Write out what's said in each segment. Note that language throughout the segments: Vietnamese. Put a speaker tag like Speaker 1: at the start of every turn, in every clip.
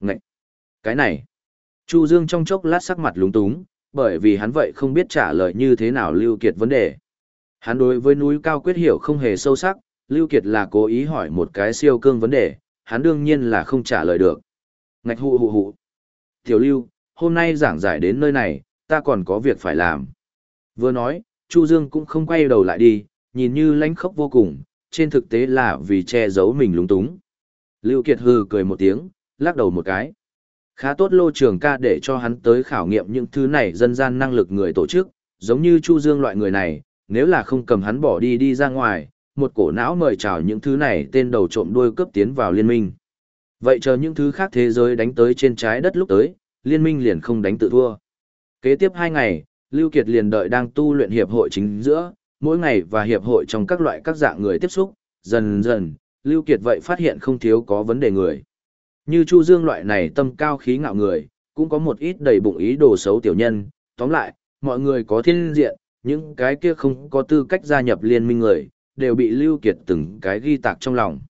Speaker 1: Ngậy! Cái này! Chu Dương trong chốc lát sắc mặt lúng túng, bởi vì hắn vậy không biết trả lời như thế nào Lưu Kiệt vấn đề. Hắn đối với núi cao quyết hiểu không hề sâu sắc, Lưu Kiệt là cố ý hỏi một cái siêu cương vấn đề, hắn đương nhiên là không trả lời được. Ngạch hụ hụ hụ. Tiểu Lưu, hôm nay giảng giải đến nơi này, ta còn có việc phải làm. Vừa nói, Chu Dương cũng không quay đầu lại đi, nhìn như lãnh khốc vô cùng, trên thực tế là vì che giấu mình lúng túng. Lưu Kiệt hừ cười một tiếng, lắc đầu một cái. Khá tốt lô trường ca để cho hắn tới khảo nghiệm những thứ này dân gian năng lực người tổ chức, giống như Chu Dương loại người này, nếu là không cầm hắn bỏ đi đi ra ngoài, một cổ não mời chào những thứ này tên đầu trộm đuôi cướp tiến vào liên minh. Vậy chờ những thứ khác thế giới đánh tới trên trái đất lúc tới, liên minh liền không đánh tự thua. Kế tiếp hai ngày, Lưu Kiệt liền đợi đang tu luyện hiệp hội chính giữa, mỗi ngày và hiệp hội trong các loại các dạng người tiếp xúc, dần dần, Lưu Kiệt vậy phát hiện không thiếu có vấn đề người. Như Chu Dương loại này tâm cao khí ngạo người, cũng có một ít đầy bụng ý đồ xấu tiểu nhân, tóm lại, mọi người có thiên diện, những cái kia không có tư cách gia nhập liên minh người, đều bị Lưu Kiệt từng cái ghi tạc trong lòng.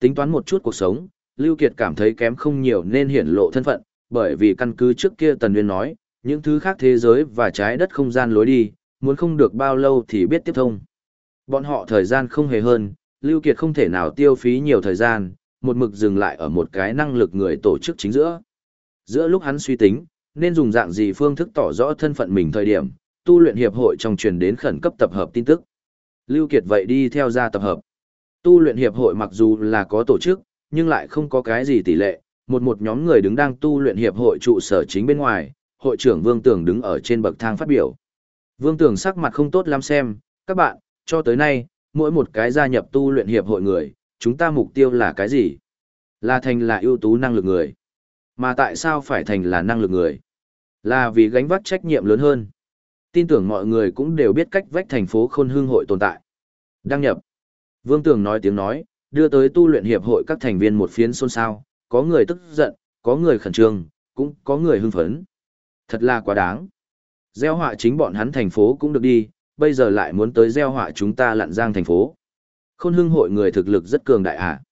Speaker 1: Tính toán một chút cuộc sống, Lưu Kiệt cảm thấy kém không nhiều nên hiển lộ thân phận, bởi vì căn cứ trước kia Tần Nguyên nói, những thứ khác thế giới và trái đất không gian lối đi, muốn không được bao lâu thì biết tiếp thông. Bọn họ thời gian không hề hơn, Lưu Kiệt không thể nào tiêu phí nhiều thời gian, một mực dừng lại ở một cái năng lực người tổ chức chính giữa. Giữa lúc hắn suy tính, nên dùng dạng gì phương thức tỏ rõ thân phận mình thời điểm, tu luyện hiệp hội trong truyền đến khẩn cấp tập hợp tin tức. Lưu Kiệt vậy đi theo ra tập hợp. Tu luyện hiệp hội mặc dù là có tổ chức, nhưng lại không có cái gì tỷ lệ, một một nhóm người đứng đang tu luyện hiệp hội trụ sở chính bên ngoài, hội trưởng Vương Tường đứng ở trên bậc thang phát biểu. Vương Tường sắc mặt không tốt lắm xem, các bạn, cho tới nay, mỗi một cái gia nhập tu luyện hiệp hội người, chúng ta mục tiêu là cái gì? Là thành là ưu tú năng lực người. Mà tại sao phải thành là năng lực người? Là vì gánh vác trách nhiệm lớn hơn. Tin tưởng mọi người cũng đều biết cách vách thành phố khôn hương hội tồn tại. Đăng nhập. Vương Tường nói tiếng nói, đưa tới tu luyện hiệp hội các thành viên một phiến xôn xao, có người tức giận, có người khẩn trương, cũng có người hưng phấn. Thật là quá đáng. Gieo họa chính bọn hắn thành phố cũng được đi, bây giờ lại muốn tới gieo họa chúng ta lặn giang thành phố. Khôn hưng hội người thực lực rất cường đại à.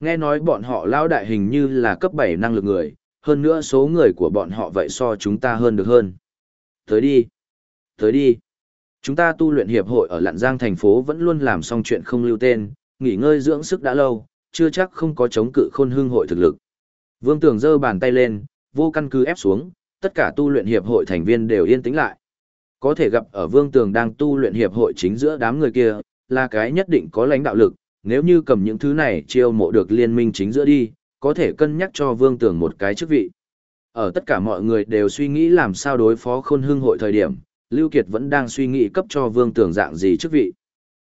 Speaker 1: Nghe nói bọn họ lao đại hình như là cấp 7 năng lực người, hơn nữa số người của bọn họ vậy so chúng ta hơn được hơn. Tới đi. Tới đi. Chúng ta tu luyện hiệp hội ở Lạn Giang thành phố vẫn luôn làm xong chuyện không lưu tên, nghỉ ngơi dưỡng sức đã lâu, chưa chắc không có chống cự khôn hưng hội thực lực. Vương Tường giơ bàn tay lên, vô căn cứ ép xuống, tất cả tu luyện hiệp hội thành viên đều yên tĩnh lại. Có thể gặp ở Vương Tường đang tu luyện hiệp hội chính giữa đám người kia, là cái nhất định có lãnh đạo lực, nếu như cầm những thứ này chiêu mộ được liên minh chính giữa đi, có thể cân nhắc cho Vương Tường một cái chức vị. Ở tất cả mọi người đều suy nghĩ làm sao đối phó khôn hưng hội thời điểm, Lưu Kiệt vẫn đang suy nghĩ cấp cho Vương Tường dạng gì chức vị.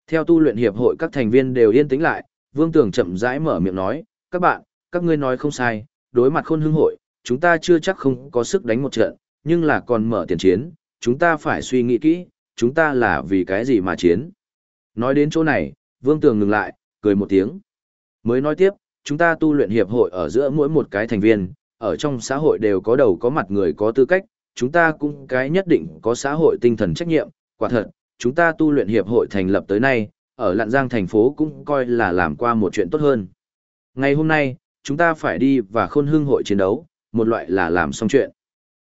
Speaker 1: Theo tu luyện hiệp hội các thành viên đều yên tĩnh lại, Vương Tường chậm rãi mở miệng nói, các bạn, các ngươi nói không sai, đối mặt khôn hưng hội, chúng ta chưa chắc không có sức đánh một trận, nhưng là còn mở tiền chiến, chúng ta phải suy nghĩ kỹ, chúng ta là vì cái gì mà chiến. Nói đến chỗ này, Vương Tường ngừng lại, cười một tiếng. Mới nói tiếp, chúng ta tu luyện hiệp hội ở giữa mỗi một cái thành viên, ở trong xã hội đều có đầu có mặt người có tư cách, chúng ta cũng cái nhất định có xã hội tinh thần trách nhiệm, quả thật, chúng ta tu luyện hiệp hội thành lập tới nay, ở Lạn Giang thành phố cũng coi là làm qua một chuyện tốt hơn. Ngày hôm nay, chúng ta phải đi và khôn hương hội chiến đấu, một loại là làm xong chuyện.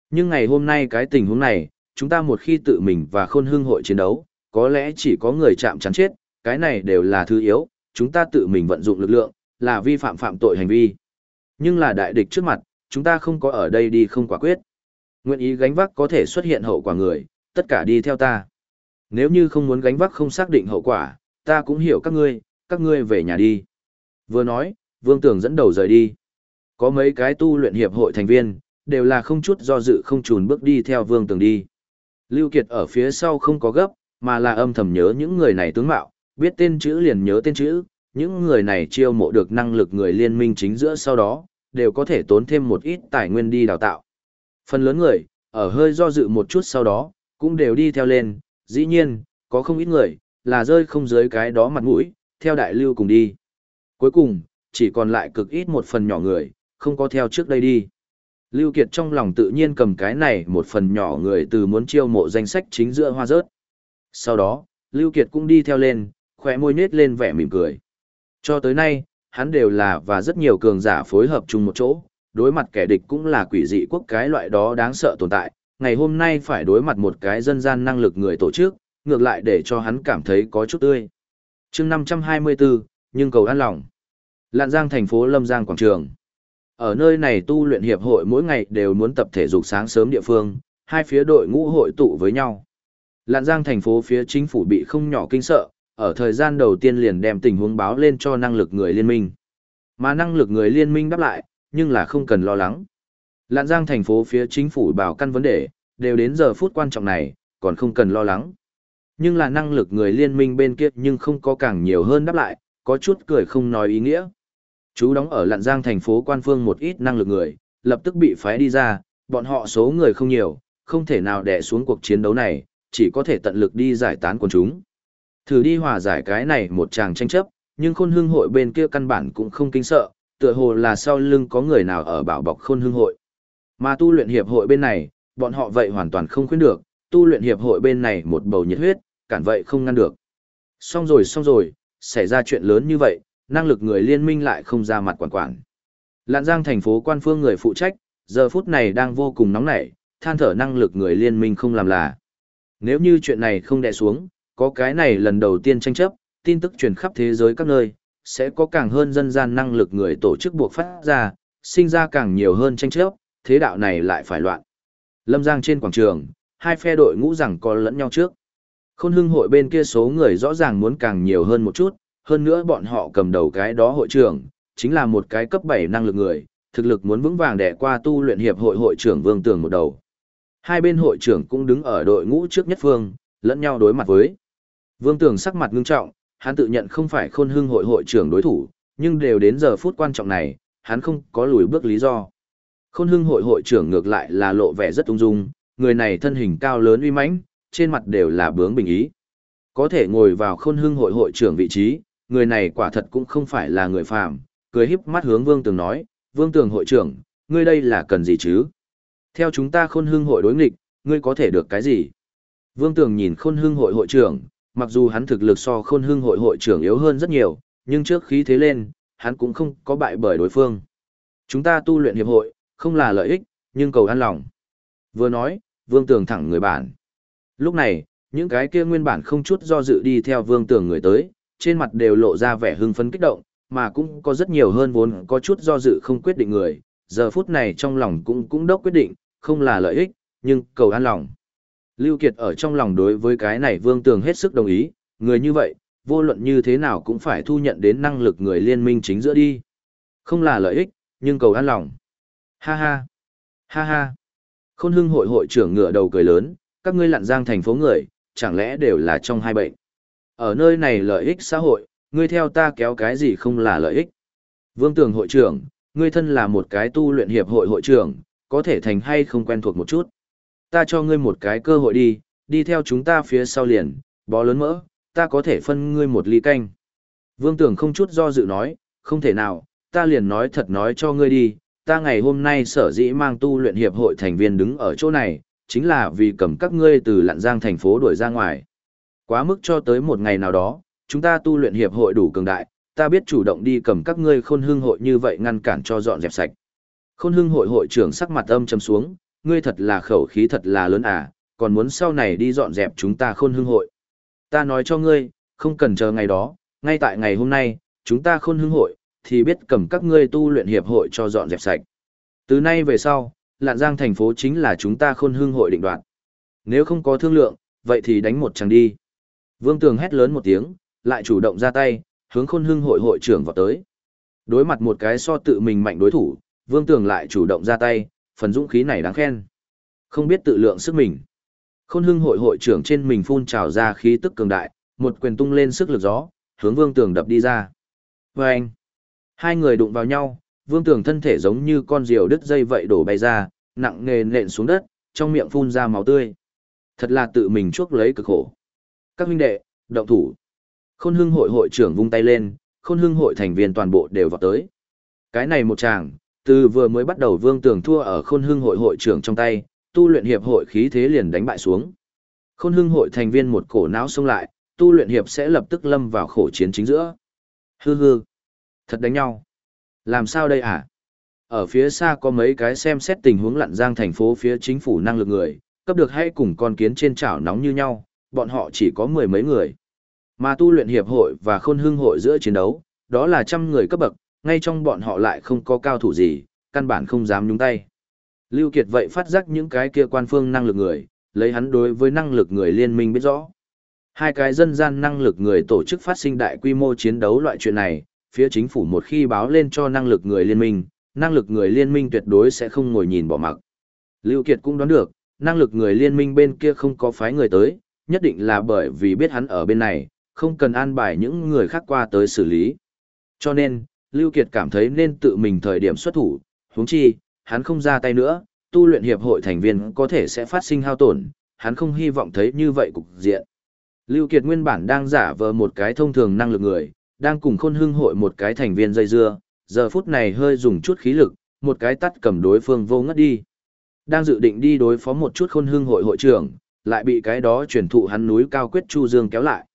Speaker 1: Nhưng ngày hôm nay cái tình huống này, chúng ta một khi tự mình và khôn hương hội chiến đấu, có lẽ chỉ có người chạm chắn chết, cái này đều là thứ yếu, chúng ta tự mình vận dụng lực lượng, là vi phạm phạm tội hành vi. Nhưng là đại địch trước mặt, chúng ta không có ở đây đi không quả quyết. Nguyện ý gánh vác có thể xuất hiện hậu quả người, tất cả đi theo ta. Nếu như không muốn gánh vác không xác định hậu quả, ta cũng hiểu các ngươi, các ngươi về nhà đi. Vừa nói, Vương Tường dẫn đầu rời đi. Có mấy cái tu luyện hiệp hội thành viên, đều là không chút do dự không chùn bước đi theo Vương Tường đi. Lưu Kiệt ở phía sau không có gấp, mà là âm thầm nhớ những người này tướng mạo, biết tên chữ liền nhớ tên chữ, những người này chiêu mộ được năng lực người liên minh chính giữa sau đó, đều có thể tốn thêm một ít tài nguyên đi đào tạo. Phần lớn người, ở hơi do dự một chút sau đó, cũng đều đi theo lên, dĩ nhiên, có không ít người, là rơi không dưới cái đó mặt mũi, theo đại lưu cùng đi. Cuối cùng, chỉ còn lại cực ít một phần nhỏ người, không có theo trước đây đi. Lưu Kiệt trong lòng tự nhiên cầm cái này một phần nhỏ người từ muốn chiêu mộ danh sách chính giữa hoa rớt. Sau đó, Lưu Kiệt cũng đi theo lên, khỏe môi nết lên vẻ mỉm cười. Cho tới nay, hắn đều là và rất nhiều cường giả phối hợp chung một chỗ, đối mặt kẻ địch cũng là quỷ dị quốc cái loại đó đáng sợ tồn tại, ngày hôm nay phải đối mặt một cái dân gian năng lực người tổ chức, ngược lại để cho hắn cảm thấy có chút tươi. chương 524, nhưng cầu an lòng. Lạn Giang thành phố Lâm Giang Quảng Trường. Ở nơi này tu luyện hiệp hội mỗi ngày đều muốn tập thể dục sáng sớm địa phương, hai phía đội ngũ hội tụ với nhau. Lạn Giang thành phố phía chính phủ bị không nhỏ kinh sợ, ở thời gian đầu tiên liền đem tình huống báo lên cho năng lực người liên minh. Mà năng lực người liên minh đáp lại, nhưng là không cần lo lắng. Lạn Giang thành phố phía chính phủ bảo căn vấn đề, đều đến giờ phút quan trọng này, còn không cần lo lắng. Nhưng là năng lực người liên minh bên kia nhưng không có càng nhiều hơn đáp lại, có chút cười không nói ý nghĩa. Chú đóng ở Lạn Giang thành phố quan phương một ít năng lực người, lập tức bị phái đi ra, bọn họ số người không nhiều, không thể nào đè xuống cuộc chiến đấu này, chỉ có thể tận lực đi giải tán quần chúng. Thử đi hòa giải cái này một chàng tranh chấp, nhưng khôn hương hội bên kia căn bản cũng không kinh sợ, tựa hồ là sau lưng có người nào ở bảo bọc khôn hương hội. Mà tu luyện hiệp hội bên này, bọn họ vậy hoàn toàn không khuyến được, tu luyện hiệp hội bên này một bầu nhiệt huyết, cản vậy không ngăn được. Xong rồi xong rồi, xảy ra chuyện lớn như vậy, năng lực người liên minh lại không ra mặt quản quản. Lạn Giang thành phố quan phương người phụ trách, giờ phút này đang vô cùng nóng nảy, than thở năng lực người liên minh không làm là. Nếu như chuyện này không đè xuống, có cái này lần đầu tiên tranh chấp, tin tức truyền khắp thế giới các nơi, sẽ có càng hơn dân gian năng lực người tổ chức buộc phát ra, sinh ra càng nhiều hơn tranh chấp, thế đạo này lại phải loạn. Lâm Giang trên quảng trường, hai phe đội ngũ rằng có lẫn nhau trước. Khôn hưng hội bên kia số người rõ ràng muốn càng nhiều hơn một chút, hơn nữa bọn họ cầm đầu cái đó hội trưởng, chính là một cái cấp 7 năng lực người, thực lực muốn vững vàng đẻ qua tu luyện hiệp hội hội trưởng Vương Tường một đầu. Hai bên hội trưởng cũng đứng ở đội ngũ trước nhất phương, lẫn nhau đối mặt với. Vương Tường sắc mặt ngưng trọng, hắn tự nhận không phải khôn hưng hội hội trưởng đối thủ, nhưng đều đến giờ phút quan trọng này, hắn không có lùi bước lý do. Khôn hưng hội hội trưởng ngược lại là lộ vẻ rất ung dung, người này thân hình cao lớn uy mãnh, trên mặt đều là bướng bình ý. Có thể ngồi vào khôn hưng hội hội trưởng vị trí, người này quả thật cũng không phải là người phàm, cười híp mắt hướng Vương Tường nói, Vương Tường hội trưởng, ngươi đây là cần gì chứ? Theo chúng ta khôn hưng hội đối nghịch, ngươi có thể được cái gì? Vương Tường nhìn khôn hưng hội hội trưởng, mặc dù hắn thực lực so khôn hưng hội hội trưởng yếu hơn rất nhiều, nhưng trước khí thế lên, hắn cũng không có bại bởi đối phương. Chúng ta tu luyện hiệp hội, không là lợi ích, nhưng cầu an lòng. Vừa nói, Vương Tường thẳng người bản. Lúc này, những cái kia nguyên bản không chút do dự đi theo Vương Tường người tới, trên mặt đều lộ ra vẻ hưng phấn kích động, mà cũng có rất nhiều hơn vốn có chút do dự không quyết định người, giờ phút này trong lòng cũng cũng đốc quyết định, không là lợi ích, nhưng cầu an lòng. Lưu Kiệt ở trong lòng đối với cái này Vương Tường hết sức đồng ý, người như vậy, vô luận như thế nào cũng phải thu nhận đến năng lực người liên minh chính giữa đi. Không là lợi ích, nhưng cầu an lòng. Ha ha, ha ha. Khôn hưng hội hội trưởng ngựa đầu cười lớn, các ngươi lặn giang thành phố người, chẳng lẽ đều là trong hai bệnh. Ở nơi này lợi ích xã hội, ngươi theo ta kéo cái gì không là lợi ích. Vương Tường hội trưởng, ngươi thân là một cái tu luyện hiệp hội hội trưởng, có thể thành hay không quen thuộc một chút. Ta cho ngươi một cái cơ hội đi, đi theo chúng ta phía sau liền, bó lớn mỡ, ta có thể phân ngươi một ly canh. Vương Tưởng không chút do dự nói, không thể nào, ta liền nói thật nói cho ngươi đi, ta ngày hôm nay sở dĩ mang tu luyện hiệp hội thành viên đứng ở chỗ này, chính là vì cầm các ngươi từ lặn giang thành phố đuổi ra ngoài. Quá mức cho tới một ngày nào đó, chúng ta tu luyện hiệp hội đủ cường đại, ta biết chủ động đi cầm các ngươi khôn hương hội như vậy ngăn cản cho dọn dẹp sạch. Khôn Hưng hội hội trưởng sắc mặt âm trầm xuống, ngươi thật là khẩu khí thật là lớn à, còn muốn sau này đi dọn dẹp chúng ta khôn Hưng hội. Ta nói cho ngươi, không cần chờ ngày đó, ngay tại ngày hôm nay, chúng ta khôn Hưng hội, thì biết cầm các ngươi tu luyện hiệp hội cho dọn dẹp sạch. Từ nay về sau, Lạn Giang thành phố chính là chúng ta khôn Hưng hội định đoạt. Nếu không có thương lượng, vậy thì đánh một trận đi. Vương Tường hét lớn một tiếng, lại chủ động ra tay, hướng khôn Hưng hội hội trưởng vào tới. Đối mặt một cái so tự mình mạnh đối thủ, Vương Tường lại chủ động ra tay, phần dũng khí này đáng khen. Không biết tự lượng sức mình. Khôn Hưng hội hội trưởng trên mình phun trào ra khí tức cường đại, một quyền tung lên sức lực gió, hướng Vương Tường đập đi ra. Và anh, hai người đụng vào nhau, Vương Tường thân thể giống như con diều đứt dây vậy đổ bay ra, nặng nề nện xuống đất, trong miệng phun ra máu tươi. Thật là tự mình chuốc lấy cực khổ. Các huynh đệ, động thủ. Khôn hưng hội hội trưởng vung tay lên, khôn hưng hội thành viên toàn bộ đều vào tới. Cái này một chàng, từ vừa mới bắt đầu vương tường thua ở khôn hưng hội hội trưởng trong tay, tu luyện hiệp hội khí thế liền đánh bại xuống. Khôn hưng hội thành viên một cổ não xông lại, tu luyện hiệp sẽ lập tức lâm vào khổ chiến chính giữa. Hư hư. Thật đánh nhau. Làm sao đây à Ở phía xa có mấy cái xem xét tình huống lặn giang thành phố phía chính phủ năng lực người, cấp được hay cùng con kiến trên chảo nóng như nhau, bọn họ chỉ có mười mấy người. Mà tu luyện hiệp hội và khôn hương hội giữa chiến đấu, đó là trăm người cấp bậc, ngay trong bọn họ lại không có cao thủ gì, căn bản không dám nhúng tay. Lưu Kiệt vậy phát giác những cái kia quan phương năng lực người, lấy hắn đối với năng lực người liên minh biết rõ. Hai cái dân gian năng lực người tổ chức phát sinh đại quy mô chiến đấu loại chuyện này, phía chính phủ một khi báo lên cho năng lực người liên minh, năng lực người liên minh tuyệt đối sẽ không ngồi nhìn bỏ mặc. Lưu Kiệt cũng đoán được, năng lực người liên minh bên kia không có phái người tới, nhất định là bởi vì biết hắn ở bên này, không cần an bài những người khác qua tới xử lý. Cho nên, Lưu Kiệt cảm thấy nên tự mình thời điểm xuất thủ, huống chi, hắn không ra tay nữa, tu luyện hiệp hội thành viên có thể sẽ phát sinh hao tổn, hắn không hy vọng thấy như vậy cục diện. Lưu Kiệt nguyên bản đang giả vờ một cái thông thường năng lực người, đang cùng khôn hưng hội một cái thành viên dây dưa, giờ phút này hơi dùng chút khí lực, một cái tắt cầm đối phương vô ngất đi. Đang dự định đi đối phó một chút khôn hưng hội hội trưởng, lại bị cái đó truyền thụ hắn núi cao quyết Chu Dương kéo lại.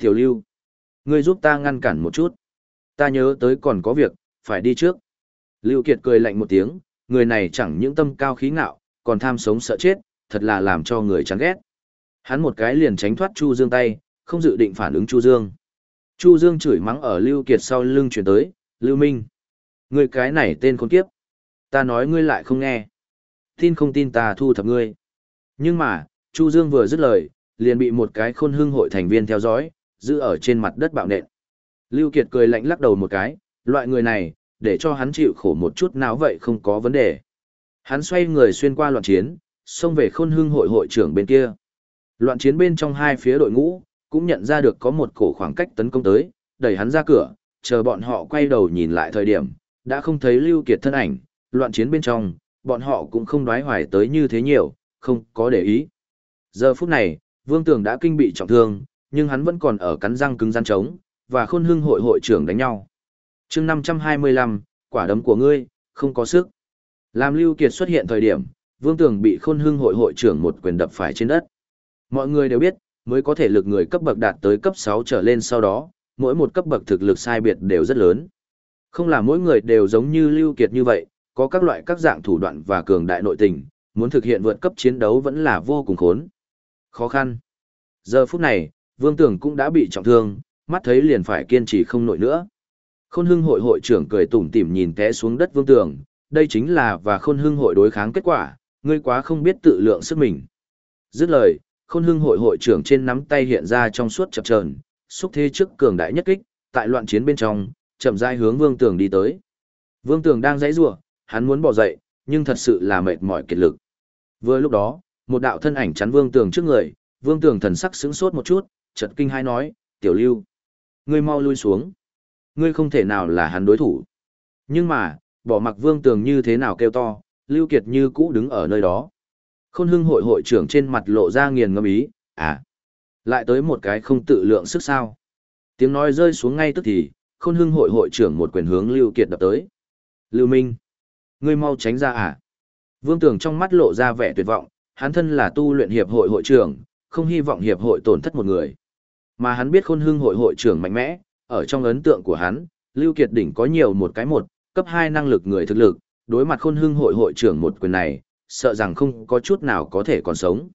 Speaker 1: Tiểu Lưu, ngươi giúp ta ngăn cản một chút. Ta nhớ tới còn có việc, phải đi trước. Lưu Kiệt cười lạnh một tiếng, người này chẳng những tâm cao khí ngạo, còn tham sống sợ chết, thật là làm cho người chán ghét. Hắn một cái liền tránh thoát Chu Dương tay, không dự định phản ứng Chu Dương. Chu Dương chửi mắng ở Lưu Kiệt sau lưng chuyển tới, Lưu Minh. Ngươi cái này tên con kiếp. Ta nói ngươi lại không nghe. Tin không tin ta thu thập ngươi. Nhưng mà, Chu Dương vừa dứt lời, liền bị một cái khôn hương hội thành viên theo dõi, giữ ở trên mặt đất bạo nện. Lưu Kiệt cười lạnh lắc đầu một cái, loại người này, để cho hắn chịu khổ một chút nào vậy không có vấn đề. Hắn xoay người xuyên qua loạn chiến, xông về khôn hưng hội hội trưởng bên kia. Loạn chiến bên trong hai phía đội ngũ, cũng nhận ra được có một cổ khoảng cách tấn công tới, đẩy hắn ra cửa, chờ bọn họ quay đầu nhìn lại thời điểm, đã không thấy Lưu Kiệt thân ảnh, loạn chiến bên trong, bọn họ cũng không đoái hoài tới như thế nhiều, không có để ý. Giờ phút này, Vương Tường đã kinh bị trọng thương, nhưng hắn vẫn còn ở cắn răng cứng rắn chống và khôn hưng hội hội trưởng đánh nhau. chương 525, quả đấm của ngươi, không có sức. Làm Lưu Kiệt xuất hiện thời điểm, Vương Tường bị khôn hưng hội hội trưởng một quyền đập phải trên đất. Mọi người đều biết, mới có thể lực người cấp bậc đạt tới cấp 6 trở lên sau đó, mỗi một cấp bậc thực lực sai biệt đều rất lớn. Không là mỗi người đều giống như Lưu Kiệt như vậy, có các loại các dạng thủ đoạn và cường đại nội tình, muốn thực hiện vượt cấp chiến đấu vẫn là vô cùng khốn. Khó khăn. Giờ phút này, Vương Tường cũng đã bị trọng thương, mắt thấy liền phải kiên trì không nổi nữa. Khôn hưng hội hội trưởng cười tủm tỉm nhìn té xuống đất Vương Tường, đây chính là và khôn hưng hội đối kháng kết quả, ngươi quá không biết tự lượng sức mình. Dứt lời, khôn hưng hội hội trưởng trên nắm tay hiện ra trong suốt chập chờn xúc thế trước cường đại nhất kích, tại loạn chiến bên trong, chậm rãi hướng Vương Tường đi tới. Vương Tường đang dãy rủa, hắn muốn bỏ dậy, nhưng thật sự là mệt mỏi kiệt lực. Vừa lúc đó, một đạo thân ảnh chắn Vương Tường trước người, Vương Tường thần sắc sững sốt một chút, chợt kinh hai nói, "Tiểu Lưu, ngươi mau lui xuống. Ngươi không thể nào là hắn đối thủ." Nhưng mà, bỏ mặc Vương Tường như thế nào kêu to, Lưu Kiệt như cũ đứng ở nơi đó. Khôn Hưng hội hội trưởng trên mặt lộ ra nghiền ngẫm ý, "À, lại tới một cái không tự lượng sức sao?" Tiếng nói rơi xuống ngay tức thì, Khôn Hưng hội hội trưởng một quyền hướng Lưu Kiệt đập tới. "Lưu Minh, ngươi mau tránh ra à?" Vương Tường trong mắt lộ ra vẻ tuyệt vọng, hắn thân là tu luyện hiệp hội hội trưởng, không hy vọng hiệp hội tổn thất một người. Mà hắn biết khôn hưng hội hội trưởng mạnh mẽ, ở trong ấn tượng của hắn, Lưu Kiệt đỉnh có nhiều một cái một, cấp 2 năng lực người thực lực, đối mặt khôn hưng hội hội trưởng một quyền này, sợ rằng không có chút nào có thể còn sống.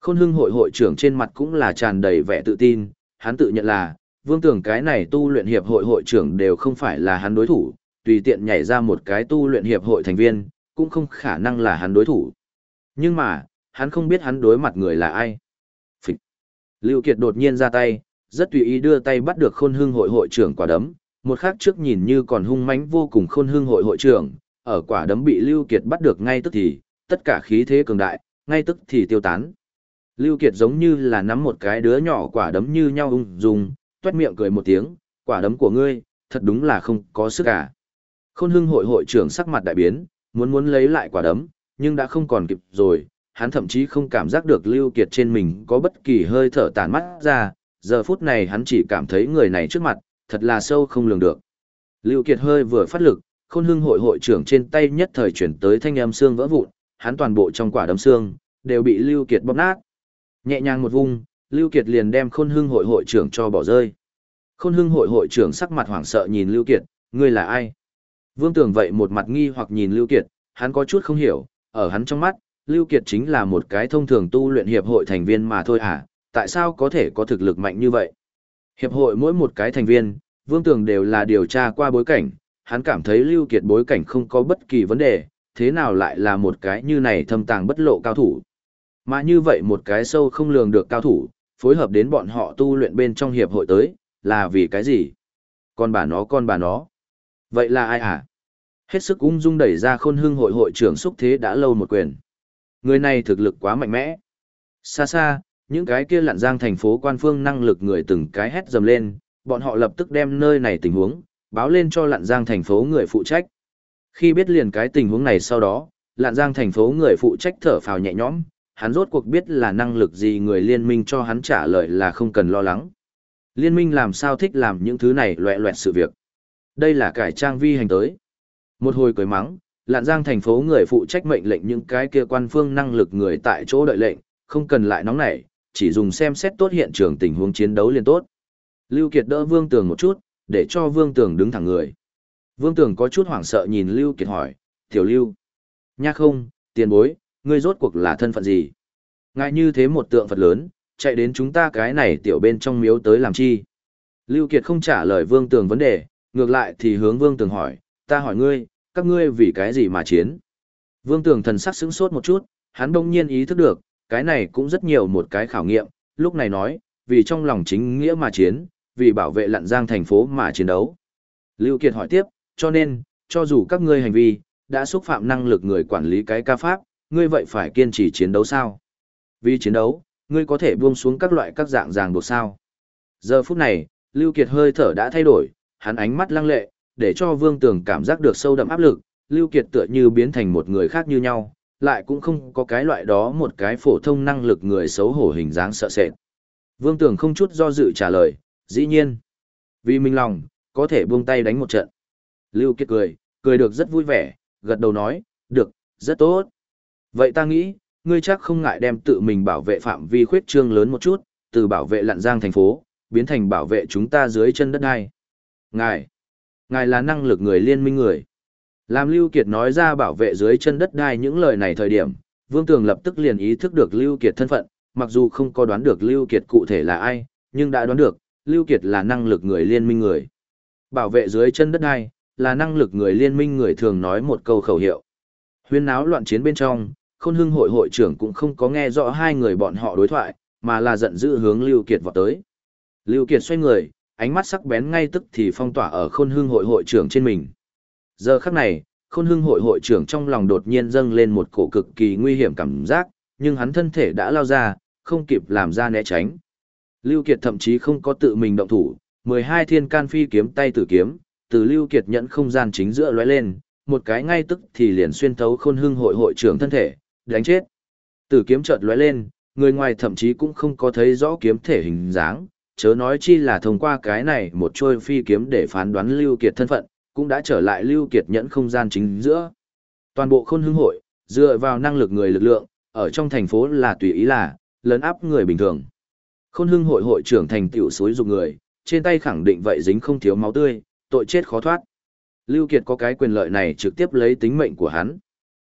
Speaker 1: Khôn hưng hội hội trưởng trên mặt cũng là tràn đầy vẻ tự tin, hắn tự nhận là, vương tưởng cái này tu luyện hiệp hội hội trưởng đều không phải là hắn đối thủ, tùy tiện nhảy ra một cái tu luyện hiệp hội thành viên, cũng không khả năng là hắn đối thủ. Nhưng mà, hắn không biết hắn đối mặt người là ai. Lưu Kiệt đột nhiên ra tay, rất tùy ý đưa tay bắt được khôn hương hội hội trưởng quả đấm, một khắc trước nhìn như còn hung mãnh vô cùng khôn hương hội hội trưởng, ở quả đấm bị Lưu Kiệt bắt được ngay tức thì, tất cả khí thế cường đại, ngay tức thì tiêu tán. Lưu Kiệt giống như là nắm một cái đứa nhỏ quả đấm như nhau ung dung, tuét miệng cười một tiếng, quả đấm của ngươi, thật đúng là không có sức cả. Khôn hưng hội hội trưởng sắc mặt đại biến, muốn muốn lấy lại quả đấm, nhưng đã không còn kịp rồi, hắn thậm chí không cảm giác được Lưu Kiệt trên mình có bất kỳ hơi thở tàn mắt ra, giờ phút này hắn chỉ cảm thấy người này trước mặt, thật là sâu không lường được. Lưu Kiệt hơi vừa phát lực, khôn hưng hội hội trưởng trên tay nhất thời chuyển tới thanh âm xương vỡ vụn, hắn toàn bộ trong quả đấm xương, đều bị Lưu Kiệt bóp nát. Nhẹ nhàng một vung, Lưu Kiệt liền đem khôn hưng hội hội trưởng cho bỏ rơi. Khôn hưng hội hội trưởng sắc mặt hoảng sợ nhìn Lưu Kiệt, ngươi là ai? Vương Tường vậy một mặt nghi hoặc nhìn Lưu Kiệt, hắn có chút không hiểu, ở hắn trong mắt, Lưu Kiệt chính là một cái thông thường tu luyện hiệp hội thành viên mà thôi à, tại sao có thể có thực lực mạnh như vậy? Hiệp hội mỗi một cái thành viên, Vương Tường đều là điều tra qua bối cảnh, hắn cảm thấy Lưu Kiệt bối cảnh không có bất kỳ vấn đề, thế nào lại là một cái như này thâm tàng bất lộ cao thủ. Mà như vậy một cái sâu không lường được cao thủ, phối hợp đến bọn họ tu luyện bên trong hiệp hội tới, là vì cái gì? Con bà nó con bà nó. Vậy là ai hả? Hết sức ung dung đẩy ra khôn hương hội hội trưởng xúc thế đã lâu một quyền. Người này thực lực quá mạnh mẽ. Xa xa, những cái kia lặn giang thành phố quan phương năng lực người từng cái hét dầm lên, bọn họ lập tức đem nơi này tình huống, báo lên cho lặn giang thành phố người phụ trách. Khi biết liền cái tình huống này sau đó, lặn giang thành phố người phụ trách thở phào nhẹ nhõm, hắn rốt cuộc biết là năng lực gì người liên minh cho hắn trả lời là không cần lo lắng. Liên minh làm sao thích làm những thứ này loẹ loẹt sự việc. Đây là cải trang vi hành tới. Một hồi cười mắng, lạn giang thành phố người phụ trách mệnh lệnh những cái kia quan phương năng lực người tại chỗ đợi lệnh, không cần lại nóng nảy, chỉ dùng xem xét tốt hiện trường tình huống chiến đấu liền tốt. Lưu Kiệt đỡ Vương Tường một chút, để cho Vương Tường đứng thẳng người. Vương Tường có chút hoảng sợ nhìn Lưu Kiệt hỏi, Tiểu Lưu. Nha không, tiền bối, ngươi rốt cuộc là thân phận gì? Ngại như thế một tượng Phật lớn, chạy đến chúng ta cái này tiểu bên trong miếu tới làm chi? Lưu Kiệt không trả lời Vương Tường vấn đề, ngược lại thì hướng Vương Tường hỏi, ta hỏi ngươi, các ngươi vì cái gì mà chiến? Vương Tường thần sắc sững sốt một chút, hắn đông nhiên ý thức được, cái này cũng rất nhiều một cái khảo nghiệm, lúc này nói, vì trong lòng chính nghĩa mà chiến, vì bảo vệ lặn giang thành phố mà chiến đấu. Lưu Kiệt hỏi tiếp, cho nên, cho dù các ngươi hành vi, đã xúc phạm năng lực người quản lý cái ca pháp, ngươi vậy phải kiên trì chiến đấu sao? Vì chiến đấu, ngươi có thể buông xuống các loại các dạng ràng buộc sao? Giờ phút này, Lưu Kiệt hơi thở đã thay đổi, hắn ánh mắt lăng lệ, để cho Vương Tường cảm giác được sâu đậm áp lực, Lưu Kiệt tựa như biến thành một người khác như nhau, lại cũng không có cái loại đó một cái phổ thông năng lực người xấu hổ hình dáng sợ sệt. Vương Tường không chút do dự trả lời, dĩ nhiên. Vì mình lòng, có thể buông tay đánh một trận. Lưu Kiệt cười, cười được rất vui vẻ, gật đầu nói, được, rất tốt. Vậy ta nghĩ, ngươi chắc không ngại đem tự mình bảo vệ phạm vi khuyết trương lớn một chút, từ bảo vệ lặn giang thành phố, biến thành bảo vệ chúng ta dưới chân đất đai. Ngài, ngài là năng lực người liên minh người. Làm Lưu Kiệt nói ra bảo vệ dưới chân đất đai những lời này thời điểm, Vương Tường lập tức liền ý thức được Lưu Kiệt thân phận, mặc dù không có đoán được Lưu Kiệt cụ thể là ai, nhưng đã đoán được, Lưu Kiệt là năng lực người liên minh người. Bảo vệ dưới chân đất đai, là năng lực người liên minh người thường nói một câu khẩu hiệu. Huyên náo loạn chiến bên trong, khôn hưng hội hội trưởng cũng không có nghe rõ hai người bọn họ đối thoại, mà là giận dữ hướng Lưu Kiệt vọt tới. Lưu Kiệt xoay người, ánh mắt sắc bén ngay tức thì phong tỏa ở khôn hưng hội hội trưởng trên mình. Giờ khắc này, khôn hưng hội hội trưởng trong lòng đột nhiên dâng lên một cổ cực kỳ nguy hiểm cảm giác, nhưng hắn thân thể đã lao ra, không kịp làm ra né tránh. Lưu Kiệt thậm chí không có tự mình động thủ, 12 thiên can phi kiếm tay tử kiếm, từ Lưu Kiệt nhận không gian chính giữa lóe lên, một cái ngay tức thì liền xuyên thấu khôn hưng hội hội trưởng thân thể, đánh chết. Tử kiếm chợt lóe lên, người ngoài thậm chí cũng không có thấy rõ kiếm thể hình dáng, chớ nói chi là thông qua cái này một trôi phi kiếm để phán đoán Lưu Kiệt thân phận, cũng đã trở lại Lưu Kiệt nhẫn không gian chính giữa. Toàn bộ khôn hưng hội, dựa vào năng lực người lực lượng, ở trong thành phố là tùy ý là, lớn áp người bình thường. Khôn hưng hội hội trưởng thành tiểu suối dục người, trên tay khẳng định vậy dính không thiếu máu tươi, tội chết khó thoát. Lưu Kiệt có cái quyền lợi này trực tiếp lấy tính mệnh của hắn.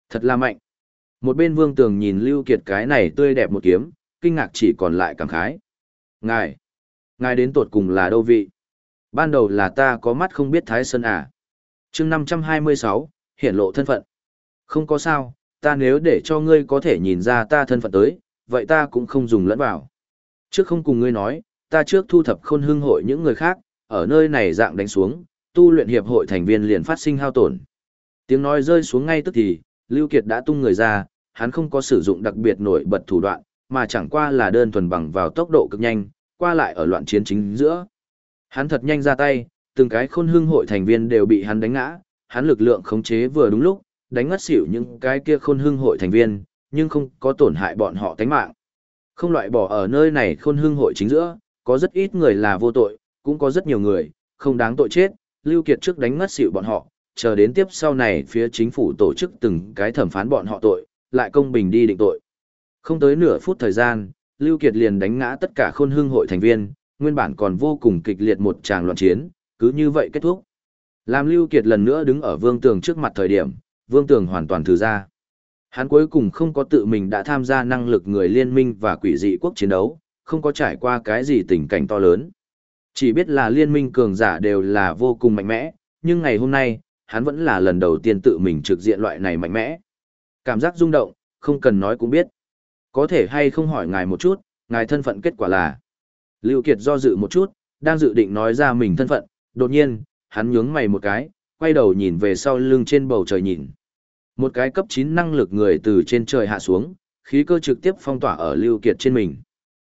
Speaker 1: Thật là mạnh. Một bên vương tường nhìn Lưu Kiệt cái này tươi đẹp một kiếm, kinh ngạc chỉ còn lại cảm khái. Ngài, ngài đến tột cùng là đâu vị? Ban đầu là ta có mắt không biết Thái Sơn à? Chương 526, hiển lộ thân phận. Không có sao, ta nếu để cho ngươi có thể nhìn ra ta thân phận tới, vậy ta cũng không dùng lẫn vào. Trước không cùng ngươi nói, ta trước thu thập khôn hưng hội những người khác, ở nơi này dạng đánh xuống, tu luyện hiệp hội thành viên liền phát sinh hao tổn. Tiếng nói rơi xuống ngay tức thì, Lưu Kiệt đã tung người ra, hắn không có sử dụng đặc biệt nổi bật thủ đoạn, mà chẳng qua là đơn thuần bằng vào tốc độ cực nhanh, qua lại ở loạn chiến chính giữa. Hắn thật nhanh ra tay, từng cái khôn hưng hội thành viên đều bị hắn đánh ngã, hắn lực lượng khống chế vừa đúng lúc, đánh ngất xỉu những cái kia khôn hưng hội thành viên, nhưng không có tổn hại bọn họ tánh mạng. Không loại bỏ ở nơi này khôn hưng hội chính giữa, có rất ít người là vô tội, cũng có rất nhiều người, không đáng tội chết, Lưu Kiệt trước đánh ngất xỉu bọn họ, chờ đến tiếp sau này phía chính phủ tổ chức từng cái thẩm phán bọn họ tội, lại công bình đi định tội. Không tới nửa phút thời gian, Lưu Kiệt liền đánh ngã tất cả khôn hưng hội thành viên, nguyên bản còn vô cùng kịch liệt một tràng loạn chiến, cứ như vậy kết thúc. Làm Lưu Kiệt lần nữa đứng ở Vương Tường trước mặt thời điểm, Vương Tường hoàn toàn thử ra. Hắn cuối cùng không có tự mình đã tham gia năng lực người liên minh và quỷ dị quốc chiến đấu, không có trải qua cái gì tình cảnh to lớn. Chỉ biết là liên minh cường giả đều là vô cùng mạnh mẽ, nhưng ngày hôm nay, hắn vẫn là lần đầu tiên tự mình trực diện loại này mạnh mẽ. Cảm giác rung động, không cần nói cũng biết. Có thể hay không hỏi ngài một chút, ngài thân phận kết quả là. Lưu Kiệt do dự một chút, đang dự định nói ra mình thân phận, đột nhiên, hắn nhướng mày một cái, quay đầu nhìn về sau lưng trên bầu trời nhìn. Một cái cấp 9 năng lực người từ trên trời hạ xuống, khí cơ trực tiếp phong tỏa ở Lưu Kiệt trên mình.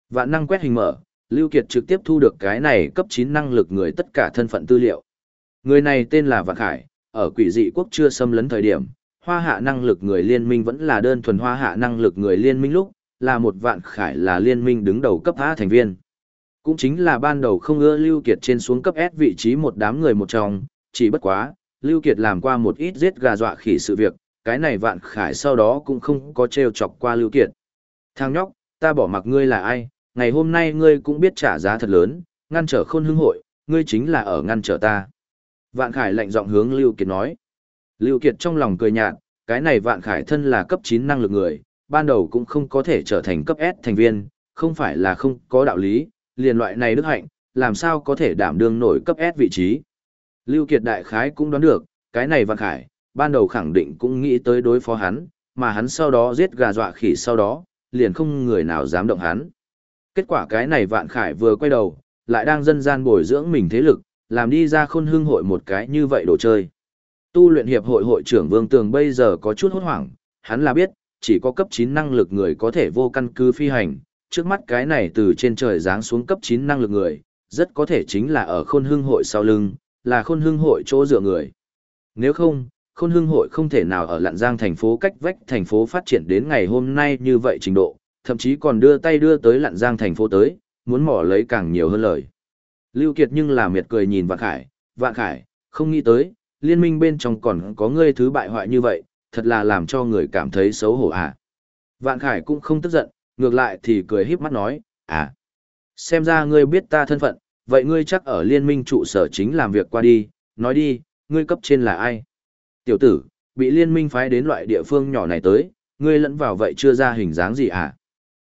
Speaker 1: Vạn năng quét hình mở, Lưu Kiệt trực tiếp thu được cái này cấp 9 năng lực người tất cả thân phận tư liệu. Người này tên là Vạn Khải, ở quỷ dị quốc chưa xâm lấn thời điểm, hoa hạ năng lực người liên minh vẫn là đơn thuần hoa hạ năng lực người liên minh lúc, là một Vạn Khải là liên minh đứng đầu cấp A thành viên. Cũng chính là ban đầu không ưa Lưu Kiệt trên xuống cấp S vị trí một đám người một trong, chỉ bất quá, Lưu Kiệt làm qua một ít giết gà dọa khỉ sự việc, cái này Vạn Khải sau đó cũng không có treo chọc qua Lưu Kiệt. Thằng nhóc, ta bỏ mặc ngươi là ai, ngày hôm nay ngươi cũng biết trả giá thật lớn, ngăn trở khôn hưng hội, ngươi chính là ở ngăn trở ta. Vạn Khải lạnh giọng hướng Lưu Kiệt nói. Lưu Kiệt trong lòng cười nhạt, cái này Vạn Khải thân là cấp 9 năng lực người, ban đầu cũng không có thể trở thành cấp S thành viên, không phải là không có đạo lý, liền loại này đức hạnh, làm sao có thể đảm đương nổi cấp S vị trí. Lưu Kiệt đại khái cũng đoán được, cái này Vạn Khải, ban đầu khẳng định cũng nghĩ tới đối phó hắn, mà hắn sau đó giết gà dọa khỉ sau đó, liền không người nào dám động hắn. Kết quả cái này vạn khải vừa quay đầu, lại đang dân gian bồi dưỡng mình thế lực, làm đi ra khôn hương hội một cái như vậy đồ chơi. Tu luyện hiệp hội hội trưởng Vương Tường bây giờ có chút hốt hoảng, hắn là biết, chỉ có cấp 9 năng lực người có thể vô căn cứ phi hành, trước mắt cái này từ trên trời giáng xuống cấp 9 năng lực người, rất có thể chính là ở khôn Hưng hội sau lưng, là khôn Hưng hội chỗ dựa người. Nếu không, khôn Hưng hội không thể nào ở lạn giang thành phố cách vách thành phố phát triển đến ngày hôm nay như vậy trình độ, thậm chí còn đưa tay đưa tới Lạn giang thành phố tới, muốn mỏ lấy càng nhiều hơn lời. Lưu Kiệt nhưng là miệt cười nhìn Vạn Khải, Vạn Khải, không nghĩ tới, liên minh bên trong còn có ngươi thứ bại hoại như vậy, thật là làm cho người cảm thấy xấu hổ à. Vạn Khải cũng không tức giận, ngược lại thì cười híp mắt nói, à, xem ra ngươi biết ta thân phận, vậy ngươi chắc ở liên minh trụ sở chính làm việc qua đi, nói đi, ngươi cấp trên là ai? Tiểu tử, bị liên minh phái đến loại địa phương nhỏ này tới, ngươi lẫn vào vậy chưa ra hình dáng gì à?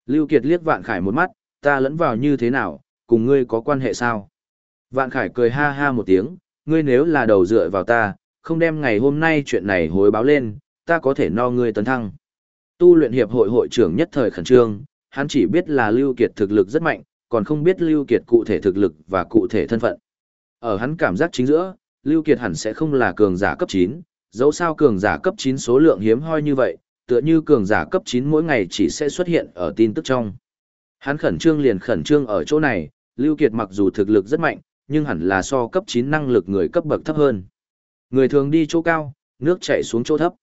Speaker 1: Lưu Kiệt liếc Vạn Khải một mắt, ta lẫn vào như thế nào, cùng ngươi có quan hệ sao? Vạn Khải cười ha ha một tiếng, ngươi nếu là đầu dựa vào ta, không đem ngày hôm nay chuyện này hối báo lên, ta có thể no ngươi tấn thăng. Tu luyện hiệp hội hội trưởng nhất thời khẩn trương, hắn chỉ biết là Lưu Kiệt thực lực rất mạnh, còn không biết Lưu Kiệt cụ thể thực lực và cụ thể thân phận. Ở hắn cảm giác chính giữa, Lưu Kiệt hẳn sẽ không là cường giả cấp 9, dẫu sao cường giả cấp 9 số lượng hiếm hoi như vậy, tựa như cường giả cấp 9 mỗi ngày chỉ sẽ xuất hiện ở tin tức trong. Hắn khẩn trương liền khẩn trương ở chỗ này, Lưu Kiệt mặc dù thực lực rất mạnh, nhưng hẳn là so cấp 9 năng lực người cấp bậc thấp hơn. Người thường đi chỗ cao, nước chảy xuống chỗ thấp.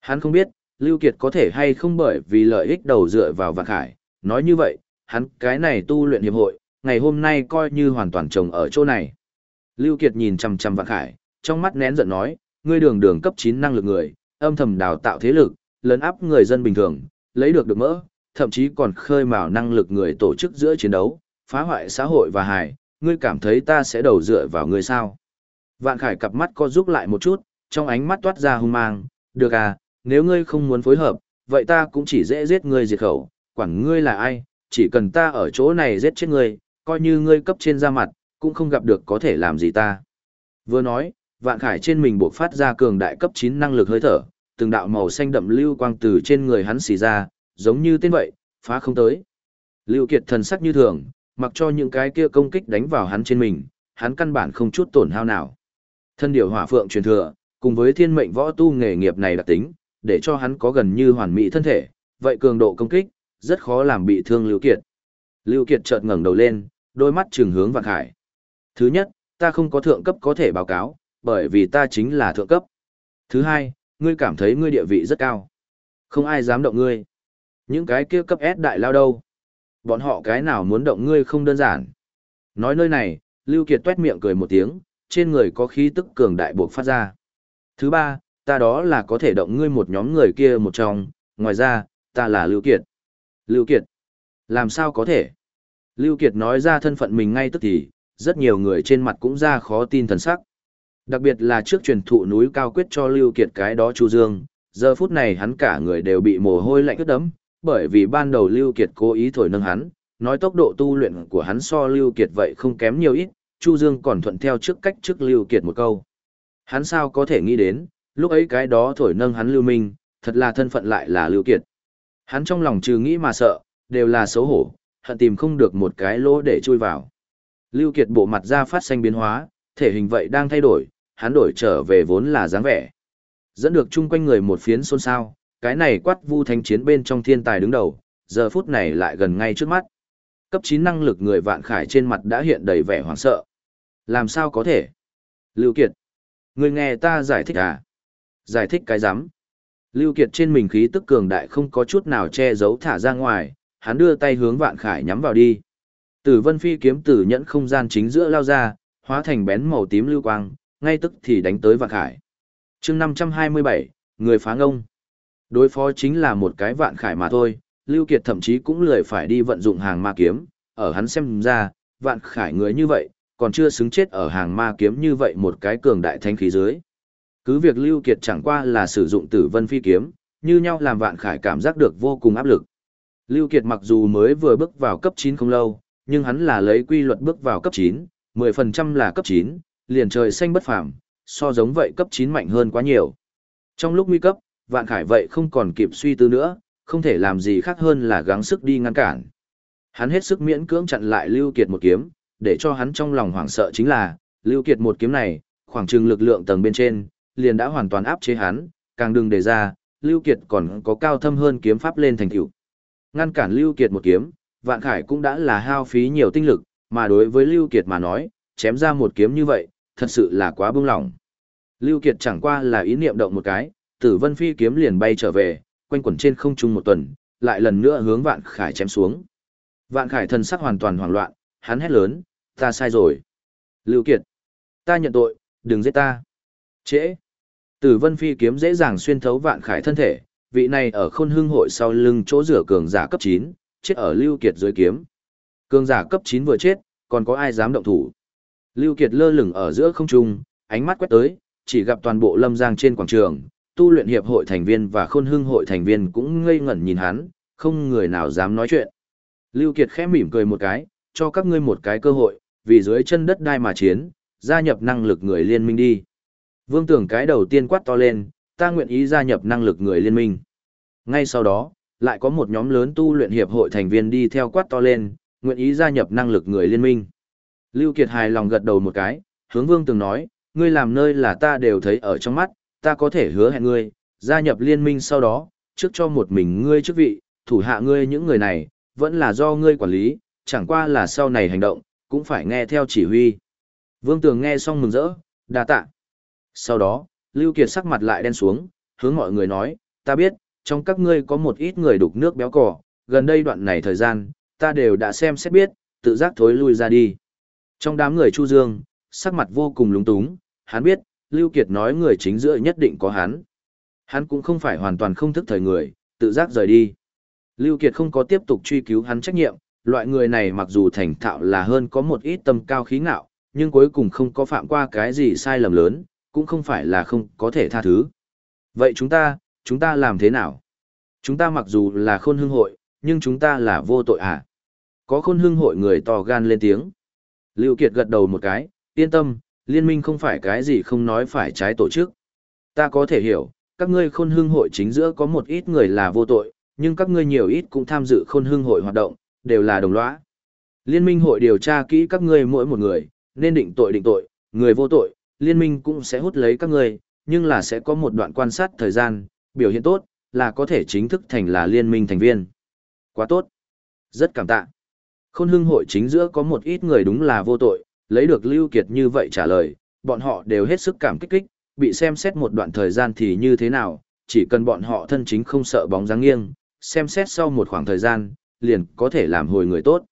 Speaker 1: Hắn không biết, Lưu Kiệt có thể hay không bởi vì lợi ích đầu dựa vào Vạn Khải, nói như vậy, hắn cái này tu luyện hiệp hội, ngày hôm nay coi như hoàn toàn trồng ở chỗ này. Lưu Kiệt nhìn chăm chăm Vạn Khải, trong mắt nén giận nói, ngươi đường đường cấp 9 năng lực người, âm thầm đào tạo thế lực, lấn áp người dân bình thường, lấy được được mỡ, thậm chí còn khơi mào năng lực người tổ chức giữa chiến đấu, phá hoại xã hội và hài, ngươi cảm thấy ta sẽ đầu dựa vào ngươi sao? Vạn Khải cặp mắt co giúp lại một chút, trong ánh mắt toát ra hung mang, được à, nếu ngươi không muốn phối hợp, vậy ta cũng chỉ dễ giết ngươi diệt khẩu, quản ngươi là ai, chỉ cần ta ở chỗ này giết chết ngươi, coi như ngươi cấp trên ra mặt, cũng không gặp được có thể làm gì ta. Vừa nói, Vạn Khải trên mình buộc phát ra cường đại cấp 9 năng lực hơi thở, từng đạo màu xanh đậm lưu quang từ trên người hắn xì ra, giống như tên vậy, phá không tới. Lưu Kiệt thần sắc như thường, mặc cho những cái kia công kích đánh vào hắn trên mình, hắn căn bản không chút tổn hao nào. Thân điều hỏa phượng truyền thừa, cùng với thiên mệnh võ tu nghề nghiệp này đặc tính, để cho hắn có gần như hoàn mỹ thân thể, vậy cường độ công kích, rất khó làm bị thương Lưu Kiệt. Lưu Kiệt chợt ngẩng đầu lên, đôi mắt trừng hướng Vạn Khải. Thứ nhất, ta không có thượng cấp có thể báo cáo, bởi vì ta chính là thượng cấp. Thứ hai, ngươi cảm thấy ngươi địa vị rất cao. Không ai dám động ngươi. Những cái kia cấp S đại lao đâu? Bọn họ cái nào muốn động ngươi không đơn giản. Nói nơi này, Lưu Kiệt tuét miệng cười một tiếng, trên người có khí tức cường đại buộc phát ra. Thứ ba, ta đó là có thể động ngươi một nhóm người kia một trong, ngoài ra, ta là Lưu Kiệt. Lưu Kiệt? Làm sao có thể? Lưu Kiệt nói ra thân phận mình ngay tức thì, rất nhiều người trên mặt cũng ra khó tin thần sắc. Đặc biệt là trước truyền thụ núi cao quyết cho Lưu Kiệt cái đó Chu Dương, giờ phút này hắn cả người đều bị mồ hôi lạnh ướt đẫm, bởi vì ban đầu Lưu Kiệt cố ý thổi nâng hắn, nói tốc độ tu luyện của hắn so Lưu Kiệt vậy không kém nhiều ít, Chu Dương còn thuận theo trước cách trước Lưu Kiệt một câu. Hắn sao có thể nghĩ đến, lúc ấy cái đó thổi nâng hắn Lưu Minh, thật là thân phận lại là Lưu Kiệt. Hắn trong lòng trừ nghĩ mà sợ, đều là xấu hổ, hận tìm không được một cái lỗ để chui vào. Lưu Kiệt bộ mặt ra phát xanh biến hóa, thể hình vậy đang thay đổi, hắn đổi trở về vốn là dáng vẻ. Dẫn được chung quanh người một phiến xôn xao, cái này quát vu thanh chiến bên trong thiên tài đứng đầu, giờ phút này lại gần ngay trước mắt. Cấp 9 năng lực người vạn khải trên mặt đã hiện đầy vẻ hoảng sợ. Làm sao có thể? Lưu Kiệt. Người nghe ta giải thích à? Giải thích cái giám. Lưu Kiệt trên mình khí tức cường đại không có chút nào che giấu thả ra ngoài, hắn đưa tay hướng vạn khải nhắm vào đi. Tử vân phi kiếm tử nhẫn không gian chính giữa lao ra, hóa thành bén màu tím lưu quang, ngay tức thì đánh tới vạn khải. chương 527, người phá ngông. Đối phó chính là một cái vạn khải mà thôi, Lưu Kiệt thậm chí cũng lười phải đi vận dụng hàng ma kiếm, ở hắn xem ra, vạn khải người như vậy, còn chưa xứng chết ở hàng ma kiếm như vậy một cái cường đại thanh khí dưới. Cứ việc Lưu Kiệt chẳng qua là sử dụng tử vân phi kiếm, như nhau làm vạn khải cảm giác được vô cùng áp lực. Lưu Kiệt mặc dù mới vừa bước vào cấp 9 không lâu, nhưng hắn là lấy quy luật bước vào cấp 9, 10% là cấp 9, liền trời xanh bất phàm, so giống vậy cấp 9 mạnh hơn quá nhiều. Trong lúc nguy cấp, vạn khải vậy không còn kịp suy tư nữa, không thể làm gì khác hơn là gắng sức đi ngăn cản. Hắn hết sức miễn cưỡng chặn lại Lưu Kiệt một kiếm, để cho hắn trong lòng hoảng sợ chính là, Lưu Kiệt một kiếm này, khoảng chừng lực lượng tầng bên trên, liền đã hoàn toàn áp chế hắn, càng đừng đề ra, Lưu Kiệt còn có cao thâm hơn kiếm pháp lên thành tựu. Ngăn cản Lưu Kiệt một kiếm, Vạn Khải cũng đã là hao phí nhiều tinh lực, mà đối với Lưu Kiệt mà nói, chém ra một kiếm như vậy, thật sự là quá bưng lỏng. Lưu Kiệt chẳng qua là ý niệm động một cái, Tử Vân Phi kiếm liền bay trở về, quanh quẩn trên không trung một tuần, lại lần nữa hướng Vạn Khải chém xuống. Vạn Khải thần sắc hoàn toàn hoảng loạn, hắn hét lớn, ta sai rồi. Lưu Kiệt, ta nhận tội, đừng giết ta. Trễ. Tử Vân Phi kiếm dễ dàng xuyên thấu Vạn Khải thân thể, vị này ở khôn hương hội sau lưng chỗ rửa cường giả cấp 9, chết ở Lưu Kiệt dưới kiếm. Cường giả cấp 9 vừa chết, còn có ai dám động thủ. Lưu Kiệt lơ lửng ở giữa không trung, ánh mắt quét tới, chỉ gặp toàn bộ lâm giang trên quảng trường, tu luyện hiệp hội thành viên và khôn hương hội thành viên cũng ngây ngẩn nhìn hắn, không người nào dám nói chuyện. Lưu Kiệt khẽ mỉm cười một cái, cho các ngươi một cái cơ hội, vì dưới chân đất đai mà chiến, gia nhập năng lực người liên minh đi. Vương tưởng cái đầu tiên quát to lên, ta nguyện ý gia nhập năng lực người liên minh. Ngay sau đó, lại có một nhóm lớn tu luyện hiệp hội thành viên đi theo quát to lên, nguyện ý gia nhập năng lực người liên minh. Lưu Kiệt hài lòng gật đầu một cái, hướng Vương Tường nói, ngươi làm nơi là ta đều thấy ở trong mắt, ta có thể hứa hẹn ngươi, gia nhập liên minh sau đó, trước cho một mình ngươi chức vị, thủ hạ ngươi những người này, vẫn là do ngươi quản lý, chẳng qua là sau này hành động, cũng phải nghe theo chỉ huy. Vương Tường nghe xong mừng rỡ, đa tạ. Sau đó, Lưu Kiệt sắc mặt lại đen xuống, hướng mọi người nói, ta biết, trong các ngươi có một ít người đục nước béo cỏ, gần đây đoạn này thời gian, ta đều đã xem xét biết, tự giác thối lui ra đi. Trong đám người Chu Dương, sắc mặt vô cùng lúng túng, hắn biết, Lưu Kiệt nói người chính giữa nhất định có hắn. Hắn cũng không phải hoàn toàn không thức thời người, tự giác rời đi. Lưu Kiệt không có tiếp tục truy cứu hắn trách nhiệm, loại người này mặc dù thành thạo là hơn có một ít tâm cao khí ngạo, nhưng cuối cùng không có phạm qua cái gì sai lầm lớn, cũng không phải là không có thể tha thứ. Vậy chúng ta, chúng ta làm thế nào? Chúng ta mặc dù là khôn hương hội, nhưng chúng ta là vô tội à? Có khôn hương hội người to gan lên tiếng. Lưu Kiệt gật đầu một cái, yên tâm, liên minh không phải cái gì không nói phải trái tổ chức. Ta có thể hiểu, các ngươi khôn hương hội chính giữa có một ít người là vô tội, nhưng các ngươi nhiều ít cũng tham dự khôn hương hội hoạt động, đều là đồng lõa. Liên minh hội điều tra kỹ các ngươi mỗi một người, nên định tội định tội, người vô tội, liên minh cũng sẽ hút lấy các ngươi, nhưng là sẽ có một đoạn quan sát thời gian, biểu hiện tốt, là có thể chính thức thành là liên minh thành viên. Quá tốt. Rất cảm tạ. Khôn hưng hội chính giữa có một ít người đúng là vô tội, lấy được Lưu Kiệt như vậy trả lời, bọn họ đều hết sức cảm kích kích, bị xem xét một đoạn thời gian thì như thế nào, chỉ cần bọn họ thân chính không sợ bóng dáng nghiêng, xem xét sau một khoảng thời gian, liền có thể làm hồi người tốt.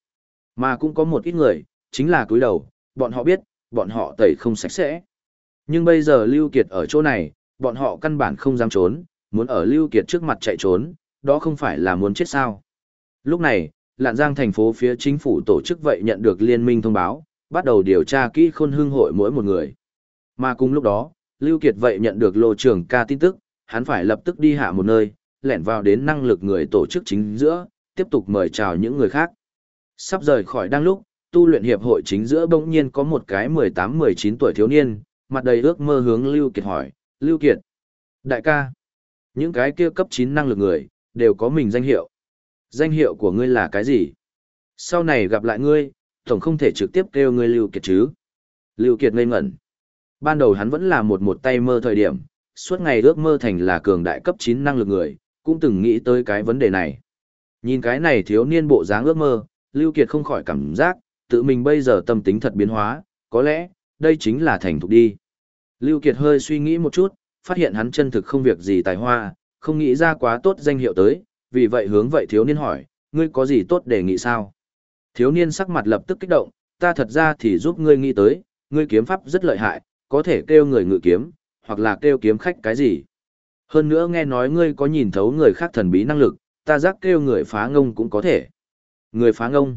Speaker 1: Mà cũng có một ít người, chính là cúi đầu, bọn họ biết, bọn họ tẩy không sạch sẽ. Nhưng bây giờ Lưu Kiệt ở chỗ này, bọn họ căn bản không dám trốn, muốn ở Lưu Kiệt trước mặt chạy trốn, đó không phải là muốn chết sao. Lúc này, Lạn Giang thành phố phía chính phủ tổ chức vậy nhận được liên minh thông báo, bắt đầu điều tra kỹ khôn hương hội mỗi một người. Mà cùng lúc đó, Lưu Kiệt vậy nhận được lô trưởng ca tin tức, hắn phải lập tức đi hạ một nơi, lẻn vào đến năng lực người tổ chức chính giữa, tiếp tục mời chào những người khác. Sắp rời khỏi đang lúc, tu luyện hiệp hội chính giữa bỗng nhiên có một cái 18-19 tuổi thiếu niên, mặt đầy ước mơ hướng Lưu Kiệt hỏi, Lưu Kiệt, đại ca, những cái kia cấp 9 năng lực người, đều có mình danh hiệu. Danh hiệu của ngươi là cái gì? Sau này gặp lại ngươi, tổng không thể trực tiếp kêu ngươi Lưu Kiệt chứ. Lưu Kiệt ngây ngẩn. Ban đầu hắn vẫn là một một tay mơ thời điểm, suốt ngày ước mơ thành là cường đại cấp 9 năng lực người, cũng từng nghĩ tới cái vấn đề này. Nhìn cái này thiếu niên bộ dáng ước mơ, Lưu Kiệt không khỏi cảm giác, tự mình bây giờ tâm tính thật biến hóa, có lẽ, đây chính là thành thục đi. Lưu Kiệt hơi suy nghĩ một chút, phát hiện hắn chân thực không việc gì tài hoa, không nghĩ ra quá tốt danh hiệu tới, vì vậy hướng vậy thiếu niên hỏi, ngươi có gì tốt đề nghị sao? Thiếu niên sắc mặt lập tức kích động, ta thật ra thì giúp ngươi nghĩ tới, ngươi kiếm pháp rất lợi hại, có thể kêu người ngự kiếm, hoặc là kêu kiếm khách cái gì. Hơn nữa nghe nói ngươi có nhìn thấu người khác thần bí năng lực, ta giác kêu người phá ngông cũng có thể. Người phá ngông.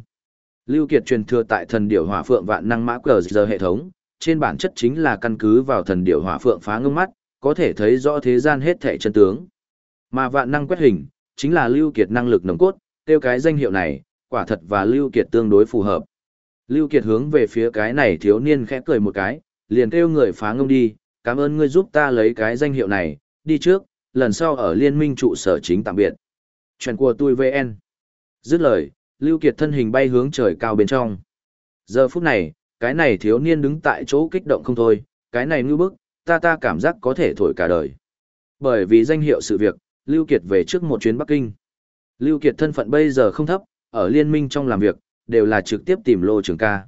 Speaker 1: Lưu Kiệt truyền thừa tại thần điểu hỏa phượng vạn năng mã cờ giờ hệ thống, trên bản chất chính là căn cứ vào thần điểu hỏa phượng phá ngông mắt, có thể thấy rõ thế gian hết thảy chân tướng. Mà vạn năng quét hình, chính là Lưu Kiệt năng lực nồng cốt, tiêu cái danh hiệu này, quả thật và Lưu Kiệt tương đối phù hợp. Lưu Kiệt hướng về phía cái này thiếu niên khẽ cười một cái, liền kêu người phá ngông đi, cảm ơn ngươi giúp ta lấy cái danh hiệu này, đi trước, lần sau ở liên minh trụ sở chính tạm biệt. Chuyện của tôi VN. Dứt lời, Lưu Kiệt thân hình bay hướng trời cao bên trong. Giờ phút này, cái này thiếu niên đứng tại chỗ kích động không thôi, cái này ngư bức, ta ta cảm giác có thể thổi cả đời. Bởi vì danh hiệu sự việc, Lưu Kiệt về trước một chuyến Bắc Kinh. Lưu Kiệt thân phận bây giờ không thấp, ở liên minh trong làm việc, đều là trực tiếp tìm lô trường ca.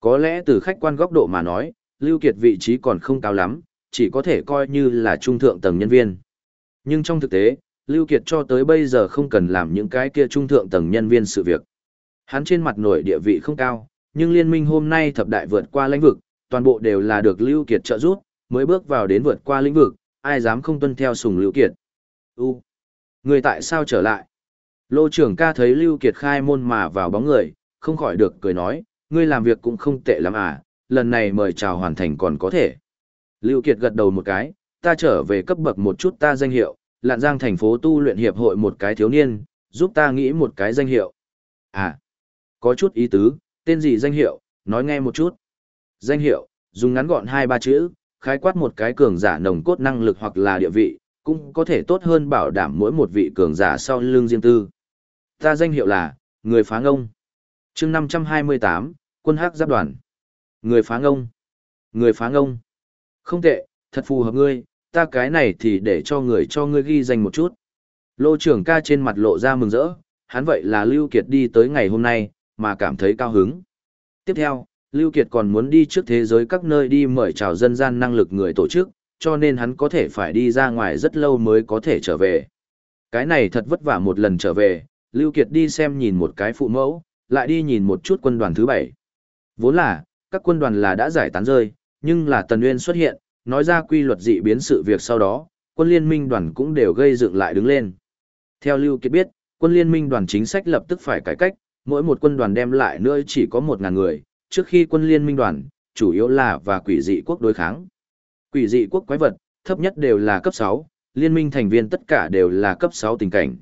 Speaker 1: Có lẽ từ khách quan góc độ mà nói, Lưu Kiệt vị trí còn không cao lắm, chỉ có thể coi như là trung thượng tầng nhân viên. Nhưng trong thực tế, Lưu Kiệt cho tới bây giờ không cần làm những cái kia trung thượng tầng nhân viên sự việc. Hắn trên mặt nổi địa vị không cao, nhưng liên minh hôm nay thập đại vượt qua lĩnh vực, toàn bộ đều là được Lưu Kiệt trợ giúp, mới bước vào đến vượt qua lĩnh vực, ai dám không tuân theo sùng Lưu Kiệt. U, người tại sao trở lại? Lô trưởng ca thấy Lưu Kiệt khai môn mà vào bóng người, không khỏi được cười nói, ngươi làm việc cũng không tệ lắm à, lần này mời chào hoàn thành còn có thể. Lưu Kiệt gật đầu một cái, ta trở về cấp bậc một chút ta danh hiệu, lạn giang thành phố tu luyện hiệp hội một cái thiếu niên, giúp ta nghĩ một cái danh hiệu. À, có chút ý tứ, tên gì danh hiệu, nói nghe một chút. Danh hiệu, dùng ngắn gọn hai ba chữ, khái quát một cái cường giả nồng cốt năng lực hoặc là địa vị, cũng có thể tốt hơn bảo đảm mỗi một vị cường giả sau lưng riêng tư. Ta danh hiệu là, người phá ngông. chương 528, quân hắc giáp đoàn. Người phá ngông. Người phá ngông. Không tệ, thật phù hợp ngươi, ta cái này thì để cho người cho ngươi ghi danh một chút. Lô trưởng ca trên mặt lộ ra mừng rỡ, hắn vậy là Lưu Kiệt đi tới ngày hôm nay, mà cảm thấy cao hứng. Tiếp theo, Lưu Kiệt còn muốn đi trước thế giới các nơi đi mời chào dân gian năng lực người tổ chức, cho nên hắn có thể phải đi ra ngoài rất lâu mới có thể trở về. Cái này thật vất vả một lần trở về, Lưu Kiệt đi xem nhìn một cái phụ mẫu, lại đi nhìn một chút quân đoàn thứ bảy. Vốn là, các quân đoàn là đã giải tán rơi, nhưng là Tần Nguyên xuất hiện, nói ra quy luật dị biến sự việc sau đó, quân liên minh đoàn cũng đều gây dựng lại đứng lên. Theo Lưu Kiệt biết, quân liên minh đoàn chính sách lập tức phải cải cách, mỗi một quân đoàn đem lại nữa chỉ có 1.000 người, trước khi quân liên minh đoàn, chủ yếu là và quỷ dị quốc đối kháng. Quỷ dị quốc quái vật, thấp nhất đều là cấp 6, liên minh thành viên tất cả đều là cấp 6 tình cảnh.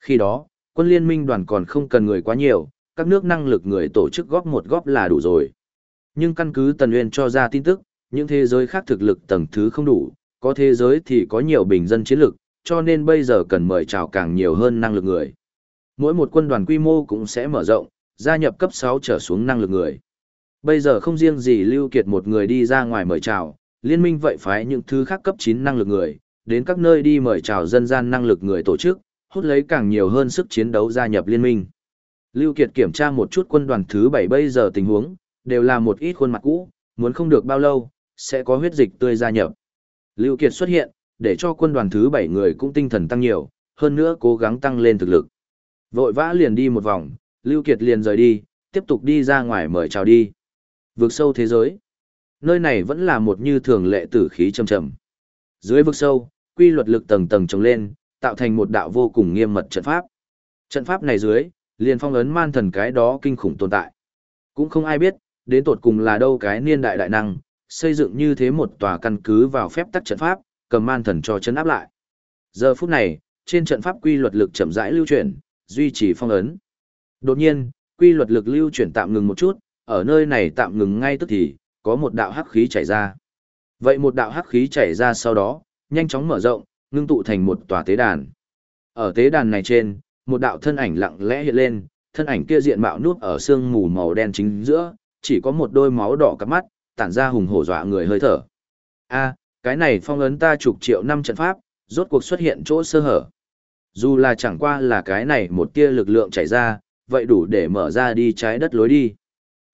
Speaker 1: Khi đó, quân liên minh đoàn còn không cần người quá nhiều, các nước năng lực người tổ chức góp một góp là đủ rồi. Nhưng căn cứ Tần Nguyên cho ra tin tức, những thế giới khác thực lực tầng thứ không đủ, có thế giới thì có nhiều bình dân chiến lực, cho nên bây giờ cần mời chào càng nhiều hơn năng lực người. Mỗi một quân đoàn quy mô cũng sẽ mở rộng, gia nhập cấp 6 trở xuống năng lực người. Bây giờ không riêng gì Lưu Kiệt một người đi ra ngoài mời chào, liên minh vậy phái những thứ khác cấp 9 năng lực người, đến các nơi đi mời chào dân gian năng lực người tổ chức, hút lấy càng nhiều hơn sức chiến đấu gia nhập liên minh. Lưu Kiệt kiểm tra một chút quân đoàn thứ 7 bây giờ tình huống, đều là một ít khuôn mặt cũ, muốn không được bao lâu, sẽ có huyết dịch tươi gia nhập. Lưu Kiệt xuất hiện, để cho quân đoàn thứ 7 người cũng tinh thần tăng nhiều, hơn nữa cố gắng tăng lên thực lực. Vội vã liền đi một vòng, Lưu Kiệt liền rời đi, tiếp tục đi ra ngoài mời chào đi. Vực sâu thế giới. Nơi này vẫn là một như thường lệ tử khí trầm trầm. Dưới vực sâu, quy luật lực tầng tầng trồng lên, tạo thành một đạo vô cùng nghiêm mật trận pháp. Trận pháp này dưới, liền phong ấn man thần cái đó kinh khủng tồn tại. Cũng không ai biết, đến tột cùng là đâu cái niên đại đại năng, xây dựng như thế một tòa căn cứ vào phép tắc trận pháp, cầm man thần cho chấn áp lại. Giờ phút này, trên trận pháp quy luật lực chậm rãi lưu chuyển, duy trì phong ấn. Đột nhiên, quy luật lực lưu chuyển tạm ngừng một chút, ở nơi này tạm ngừng ngay tức thì, có một đạo hắc khí chảy ra. Vậy một đạo hắc khí chảy ra sau đó, nhanh chóng mở rộng, ngưng tụ thành một tòa tế đàn. Ở tế đàn này trên, một đạo thân ảnh lặng lẽ hiện lên, thân ảnh kia diện mạo núp ở xương mù màu đen chính giữa, chỉ có một đôi máu đỏ cắp mắt, tản ra hùng hổ dọa người hơi thở. A, cái này phong ấn ta chục triệu năm trận pháp, rốt cuộc xuất hiện chỗ sơ hở. Dù là chẳng qua là cái này một tia lực lượng chảy ra, vậy đủ để mở ra đi trái đất lối đi.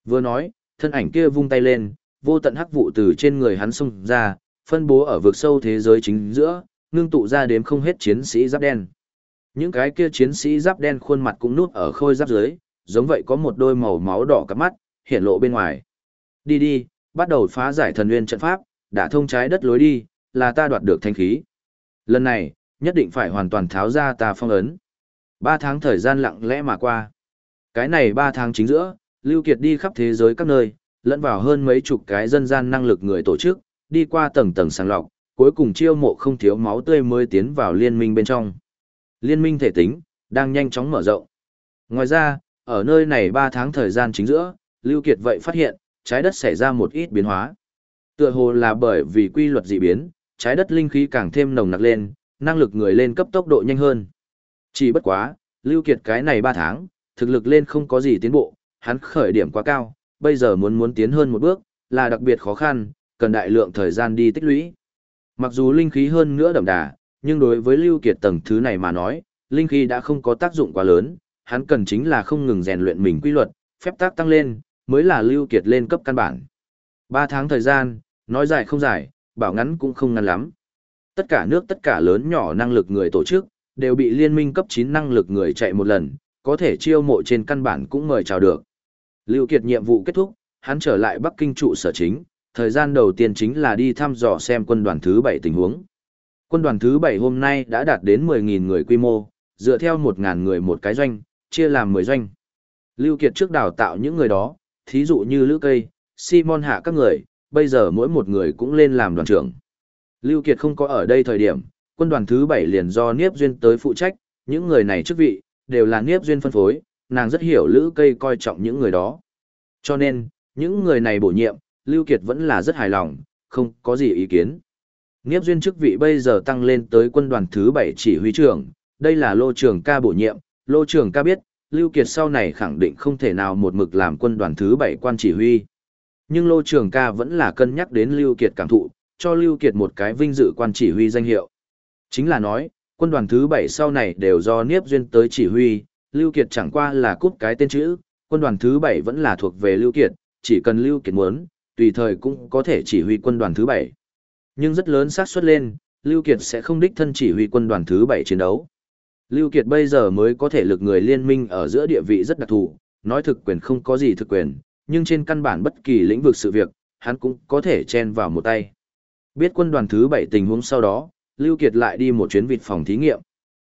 Speaker 1: Vừa nói, thân ảnh kia vung tay lên, vô tận hắc vụ từ trên người hắn xông ra, phân bố ở vực sâu thế giới chính giữa, ngưng tụ ra đếm không hết chiến sĩ giáp đen. Những cái kia chiến sĩ giáp đen khuôn mặt cũng nuốt ở khôi giáp dưới, giống vậy có một đôi màu máu đỏ cắp mắt, hiện lộ bên ngoài. Đi đi, bắt đầu phá giải thần nguyên trận pháp, đã thông trái đất lối đi, là ta đoạt được thanh khí. Lần này, nhất định phải hoàn toàn tháo ra ta phong ấn. Ba tháng thời gian lặng lẽ mà qua. Cái này ba tháng chính giữa, Lưu Kiệt đi khắp thế giới các nơi, lẫn vào hơn mấy chục cái dân gian năng lực người tổ chức, đi qua tầng tầng sàng lọc, cuối cùng chiêu mộ không thiếu máu tươi mới tiến vào liên minh bên trong. Liên minh thể tính, đang nhanh chóng mở rộng. Ngoài ra, ở nơi này 3 tháng thời gian chính giữa, Lưu Kiệt vậy phát hiện, trái đất xảy ra một ít biến hóa. Tựa hồ là bởi vì quy luật dị biến, trái đất linh khí càng thêm nồng nặc lên, năng lực người lên cấp tốc độ nhanh hơn. Chỉ bất quá, Lưu Kiệt cái này 3 tháng, thực lực lên không có gì tiến bộ, hắn khởi điểm quá cao, bây giờ muốn muốn tiến hơn một bước, là đặc biệt khó khăn, cần đại lượng thời gian đi tích lũy. Mặc dù linh khí hơn nữa đậm đà, nhưng đối với Lưu Kiệt tầng thứ này mà nói, linh khí đã không có tác dụng quá lớn, hắn cần chính là không ngừng rèn luyện mình quy luật, phép tác tăng lên, mới là Lưu Kiệt lên cấp căn bản. 3 tháng thời gian, nói dài không dài, bảo ngắn cũng không ngắn lắm. Tất cả nước tất cả lớn nhỏ năng lực người tổ chức, đều bị liên minh cấp 9 năng lực người chạy một lần, có thể chiêu mộ trên căn bản cũng mời chào được. Lưu Kiệt nhiệm vụ kết thúc, hắn trở lại Bắc Kinh trụ sở chính, thời gian đầu tiên chính là đi thăm dò xem quân đoàn thứ 7 tình huống. Quân đoàn thứ 7 hôm nay đã đạt đến 10.000 người quy mô, dựa theo 1.000 người một cái doanh, chia làm 10 doanh. Lưu Kiệt trước đào tạo những người đó, thí dụ như Lữ Cây, Simon hạ các người, bây giờ mỗi một người cũng lên làm đoàn trưởng. Lưu Kiệt không có ở đây thời điểm, quân đoàn thứ 7 liền do Niếp Duyên tới phụ trách, những người này chức vị, đều là Niếp Duyên phân phối, nàng rất hiểu Lữ Cây coi trọng những người đó. Cho nên, những người này bổ nhiệm, Lưu Kiệt vẫn là rất hài lòng, không có gì ý kiến. Nghiếp duyên chức vị bây giờ tăng lên tới quân đoàn thứ 7 chỉ huy trưởng, đây là lô trưởng ca bổ nhiệm, lô trưởng ca biết, Lưu Kiệt sau này khẳng định không thể nào một mực làm quân đoàn thứ 7 quan chỉ huy. Nhưng lô trưởng ca vẫn là cân nhắc đến Lưu Kiệt cảm thụ, cho Lưu Kiệt một cái vinh dự quan chỉ huy danh hiệu. Chính là nói, quân đoàn thứ 7 sau này đều do Niếp Duyên tới chỉ huy, Lưu Kiệt chẳng qua là cúp cái tên chữ, quân đoàn thứ 7 vẫn là thuộc về Lưu Kiệt, chỉ cần Lưu Kiệt muốn, tùy thời cũng có thể chỉ huy quân đoàn thứ 7. Nhưng rất lớn xác suất lên, Lưu Kiệt sẽ không đích thân chỉ huy quân đoàn thứ 7 chiến đấu. Lưu Kiệt bây giờ mới có thể lực người liên minh ở giữa địa vị rất đặc thù, nói thực quyền không có gì thực quyền, nhưng trên căn bản bất kỳ lĩnh vực sự việc, hắn cũng có thể chen vào một tay. Biết quân đoàn thứ 7 tình huống sau đó, Lưu Kiệt lại đi một chuyến vịt phòng thí nghiệm.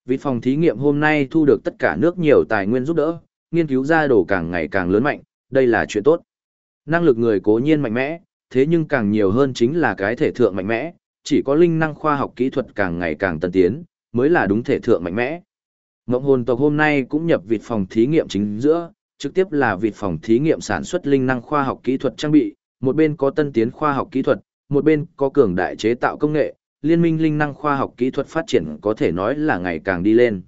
Speaker 1: Vịt phòng thí nghiệm hôm nay thu được tất cả nước nhiều tài nguyên giúp đỡ, nghiên cứu ra đồ càng ngày càng lớn mạnh, đây là chuyện tốt. Năng lực người cố nhiên mạnh mẽ, thế nhưng càng nhiều hơn chính là cái thể thượng mạnh mẽ, chỉ có linh năng khoa học kỹ thuật càng ngày càng tân tiến, mới là đúng thể thượng mạnh mẽ. Ngộng hồn tộc hôm nay cũng nhập vịt phòng thí nghiệm chính giữa, trực tiếp là vịt phòng thí nghiệm sản xuất linh năng khoa học kỹ thuật trang bị, một bên có tân tiến khoa học kỹ thuật, một bên có cường đại chế tạo công nghệ, liên minh linh năng khoa học kỹ thuật phát triển có thể nói là ngày càng đi lên.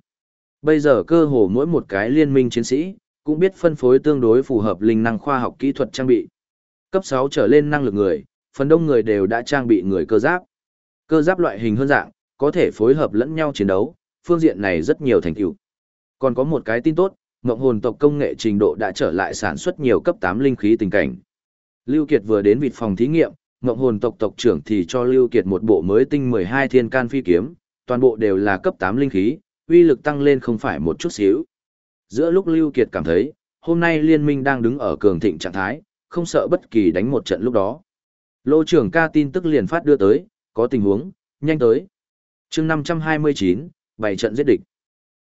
Speaker 1: Bây giờ cơ hồ mỗi một cái liên minh chiến sĩ, cũng biết phân phối tương đối phù hợp linh năng khoa học kỹ thuật trang bị. Cấp 6 trở lên năng lực người, phần đông người đều đã trang bị người cơ giáp. Cơ giáp loại hình hơn dạng, có thể phối hợp lẫn nhau chiến đấu, phương diện này rất nhiều thành tựu. Còn có một cái tin tốt, Ngộng hồn tộc công nghệ trình độ đã trở lại sản xuất nhiều cấp 8 linh khí tình cảnh. Lưu Kiệt vừa đến vịt phòng thí nghiệm, Ngộng hồn tộc tộc trưởng thì cho Lưu Kiệt một bộ mới tinh 12 thiên can phi kiếm, toàn bộ đều là cấp 8 linh khí, uy lực tăng lên không phải một chút xíu. Giữa lúc Lưu Kiệt cảm thấy, hôm nay liên minh đang đứng ở cường thịnh trạng thái, không sợ bất kỳ đánh một trận lúc đó. Lô trưởng ca tin tức liền phát đưa tới, có tình huống, nhanh tới. chương 529, bảy trận giết địch.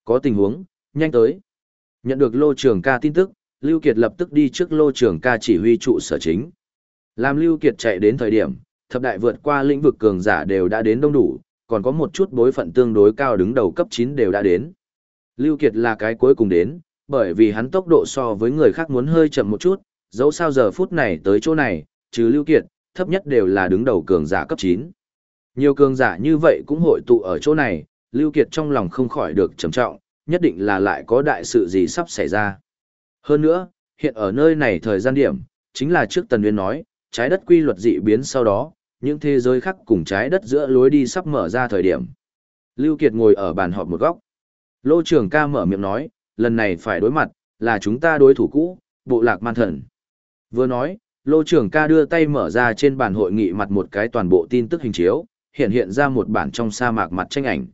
Speaker 1: Có tình huống, nhanh tới. Nhận được lô trưởng ca tin tức, Lưu Kiệt lập tức đi trước lô trưởng ca chỉ huy trụ sở chính. Làm Lưu Kiệt chạy đến thời điểm, thập đại vượt qua lĩnh vực cường giả đều đã đến đông đủ, còn có một chút bối phận tương đối cao đứng đầu cấp 9 đều đã đến. Lưu Kiệt là cái cuối cùng đến, bởi vì hắn tốc độ so với người khác muốn hơi chậm một chút, dẫu sao giờ phút này tới chỗ này, trừ Lưu Kiệt, thấp nhất đều là đứng đầu cường giả cấp 9. Nhiều cường giả như vậy cũng hội tụ ở chỗ này, Lưu Kiệt trong lòng không khỏi được trầm trọng, nhất định là lại có đại sự gì sắp xảy ra. Hơn nữa, hiện ở nơi này thời gian điểm, chính là trước Tần Nguyên nói, trái đất quy luật dị biến sau đó, những thế giới khác cùng trái đất giữa lối đi sắp mở ra thời điểm. Lưu Kiệt ngồi ở bàn họp một góc. Lô trưởng ca mở miệng nói, lần này phải đối mặt, là chúng ta đối thủ cũ, bộ lạc man thần. Vừa nói, lô trưởng ca đưa tay mở ra trên bàn hội nghị mặt một cái toàn bộ tin tức hình chiếu, hiện hiện ra một bản trong sa mạc mặt tranh ảnh.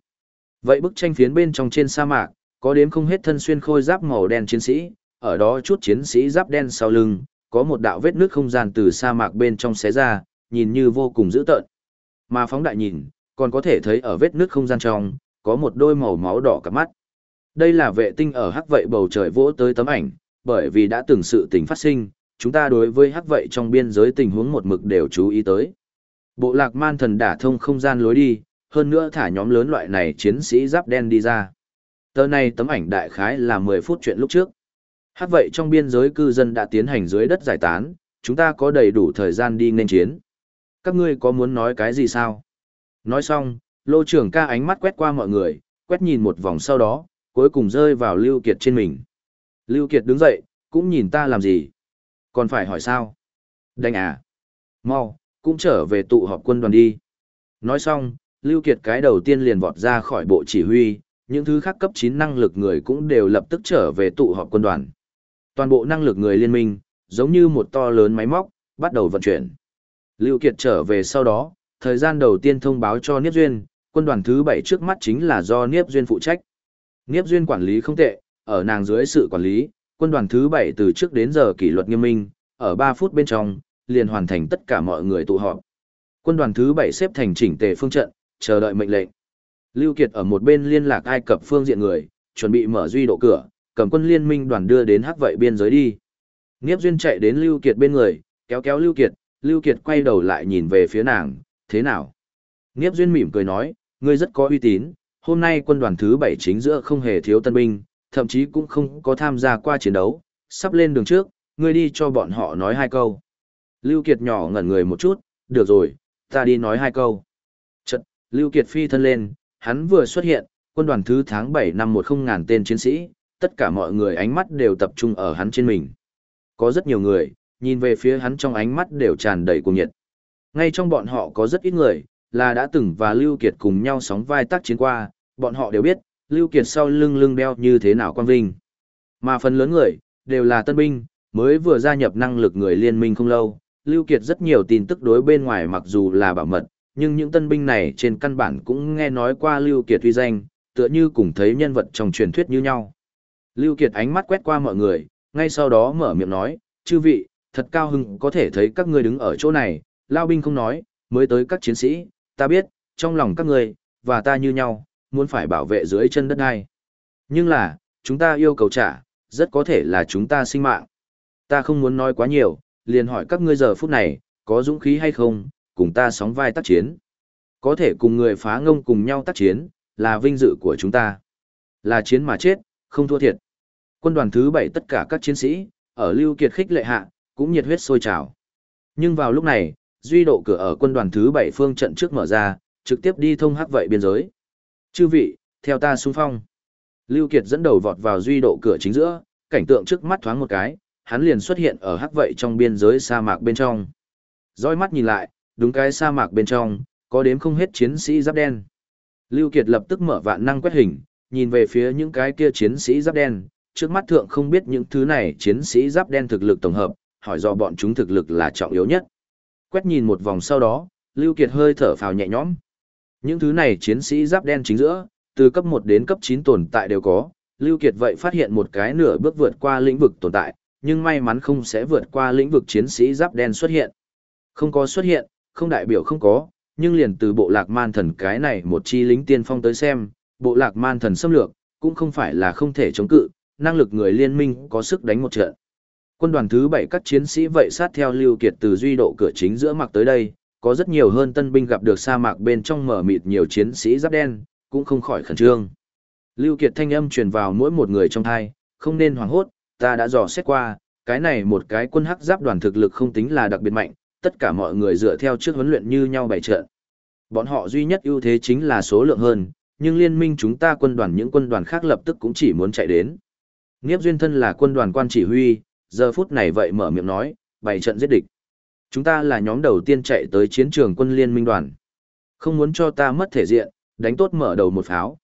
Speaker 1: Vậy bức tranh phiến bên trong trên sa mạc, có đếm không hết thân xuyên khôi giáp màu đen chiến sĩ, ở đó chút chiến sĩ giáp đen sau lưng, có một đạo vết nước không gian từ sa mạc bên trong xé ra, nhìn như vô cùng dữ tợn. Mà phóng đại nhìn, còn có thể thấy ở vết nước không gian trong, có một đôi màu máu đỏ cả mắt. Đây là vệ tinh ở hắc vậy bầu trời vỗ tới tấm ảnh, bởi vì đã từng sự tình phát sinh, chúng ta đối với hắc vậy trong biên giới tình huống một mực đều chú ý tới. Bộ lạc man thần đả thông không gian lối đi, hơn nữa thả nhóm lớn loại này chiến sĩ giáp đen đi ra. Tờ này tấm ảnh đại khái là 10 phút chuyện lúc trước. Hắc vậy trong biên giới cư dân đã tiến hành dưới đất giải tán, chúng ta có đầy đủ thời gian đi nên chiến. Các ngươi có muốn nói cái gì sao? Nói xong, lô trưởng ca ánh mắt quét qua mọi người, quét nhìn một vòng sau đó, cuối cùng rơi vào Lưu Kiệt trên mình. Lưu Kiệt đứng dậy, cũng nhìn ta làm gì? Còn phải hỏi sao? Đánh à? Mau, cũng trở về tụ họp quân đoàn đi. Nói xong, Lưu Kiệt cái đầu tiên liền vọt ra khỏi bộ chỉ huy, những thứ khác cấp 9 năng lực người cũng đều lập tức trở về tụ họp quân đoàn. Toàn bộ năng lực người liên minh, giống như một to lớn máy móc, bắt đầu vận chuyển. Lưu Kiệt trở về sau đó, thời gian đầu tiên thông báo cho Niếp Duyên, quân đoàn thứ 7 trước mắt chính là do Niếp Duyên phụ trách. Niếp Duyên quản lý không tệ, ở nàng dưới sự quản lý, quân đoàn thứ 7 từ trước đến giờ kỷ luật nghiêm minh, ở 3 phút bên trong, liền hoàn thành tất cả mọi người tụ họp. Quân đoàn thứ 7 xếp thành chỉnh tề phương trận, chờ đợi mệnh lệnh. Lưu Kiệt ở một bên liên lạc Ai Cập phương diện người, chuẩn bị mở duy độ cửa, cầm quân liên minh đoàn đưa đến hắc vậy biên giới đi. Niếp Duyên chạy đến Lưu Kiệt bên người, kéo kéo Lưu Kiệt, Lưu Kiệt quay đầu lại nhìn về phía nàng, thế nào? Niếp Duyên mỉm cười nói, ngươi rất có uy tín, hôm nay quân đoàn thứ 7 chính giữa không hề thiếu tân binh, thậm chí cũng không có tham gia qua chiến đấu, sắp lên đường trước, ngươi đi cho bọn họ nói hai câu. Lưu Kiệt nhỏ ngẩn người một chút, được rồi, ta đi nói hai câu. Chật, Lưu Kiệt phi thân lên, hắn vừa xuất hiện, quân đoàn thứ tháng 7 năm một không ngàn tên chiến sĩ, tất cả mọi người ánh mắt đều tập trung ở hắn trên mình. Có rất nhiều người, nhìn về phía hắn trong ánh mắt đều tràn đầy cuồng nhiệt. Ngay trong bọn họ có rất ít người, là đã từng và Lưu Kiệt cùng nhau sóng vai tác chiến qua, bọn họ đều biết, Lưu Kiệt sau lưng lưng đeo như thế nào quan vinh. Mà phần lớn người, đều là tân binh, mới vừa gia nhập năng lực người liên minh không lâu, Lưu Kiệt rất nhiều tin tức đối bên ngoài mặc dù là bảo mật, nhưng những tân binh này trên căn bản cũng nghe nói qua Lưu Kiệt uy danh, tựa như cùng thấy nhân vật trong truyền thuyết như nhau. Lưu Kiệt ánh mắt quét qua mọi người, ngay sau đó mở miệng nói, chư vị, thật cao hứng có thể thấy các ngươi đứng ở chỗ này, Lao binh không nói, mới tới các chiến sĩ, ta biết, trong lòng các ngươi, và ta như nhau, muốn phải bảo vệ dưới chân đất này. Nhưng là, chúng ta yêu cầu trả, rất có thể là chúng ta sinh mạng. Ta không muốn nói quá nhiều, liền hỏi các ngươi giờ phút này, có dũng khí hay không, cùng ta sóng vai tác chiến. Có thể cùng người phá ngông cùng nhau tác chiến, là vinh dự của chúng ta. Là chiến mà chết, không thua thiệt. Quân đoàn thứ 7 tất cả các chiến sĩ, ở Lưu Kiệt khích lệ hạ, cũng nhiệt huyết sôi trào. Nhưng vào lúc này, duy độ cửa ở quân đoàn thứ bảy phương trận trước mở ra, trực tiếp đi thông hắc vậy biên giới. Chư vị, theo ta xung phong. Lưu Kiệt dẫn đầu vọt vào duy độ cửa chính giữa, cảnh tượng trước mắt thoáng một cái, hắn liền xuất hiện ở hắc vậy trong biên giới sa mạc bên trong. Dõi mắt nhìn lại, đúng cái sa mạc bên trong, có đếm không hết chiến sĩ giáp đen. Lưu Kiệt lập tức mở vạn năng quét hình, nhìn về phía những cái kia chiến sĩ giáp đen, trước mắt thượng không biết những thứ này chiến sĩ giáp đen thực lực tổng hợp, hỏi do bọn chúng thực lực là trọng yếu nhất. Quét nhìn một vòng sau đó, Lưu Kiệt hơi thở phào nhẹ nhõm. Những thứ này chiến sĩ giáp đen chính giữa, từ cấp 1 đến cấp 9 tồn tại đều có, Lưu Kiệt vậy phát hiện một cái nửa bước vượt qua lĩnh vực tồn tại, nhưng may mắn không sẽ vượt qua lĩnh vực chiến sĩ giáp đen xuất hiện. Không có xuất hiện, không đại biểu không có, nhưng liền từ bộ lạc man thần cái này một chi lính tiên phong tới xem, bộ lạc man thần xâm lược, cũng không phải là không thể chống cự, năng lực người liên minh có sức đánh một trận. Quân đoàn thứ bảy các chiến sĩ vậy sát theo Lưu Kiệt từ duy độ cửa chính giữa mặc tới đây, có rất nhiều hơn tân binh gặp được sa mạc bên trong mở mịt nhiều chiến sĩ giáp đen, cũng không khỏi khẩn trương. Lưu Kiệt thanh âm truyền vào mỗi một người trong thai, không nên hoảng hốt, ta đã dò xét qua, cái này một cái quân hắc giáp đoàn thực lực không tính là đặc biệt mạnh, tất cả mọi người dựa theo trước huấn luyện như nhau bày trận. Bọn họ duy nhất ưu thế chính là số lượng hơn, nhưng liên minh chúng ta quân đoàn những quân đoàn khác lập tức cũng chỉ muốn chạy đến. Nghiếp duyên thân là quân đoàn quan chỉ huy, giờ phút này vậy mở miệng nói, bày trận giết địch. Chúng ta là nhóm đầu tiên chạy tới chiến trường quân liên minh đoàn. Không muốn cho ta mất thể diện, đánh tốt mở đầu một pháo.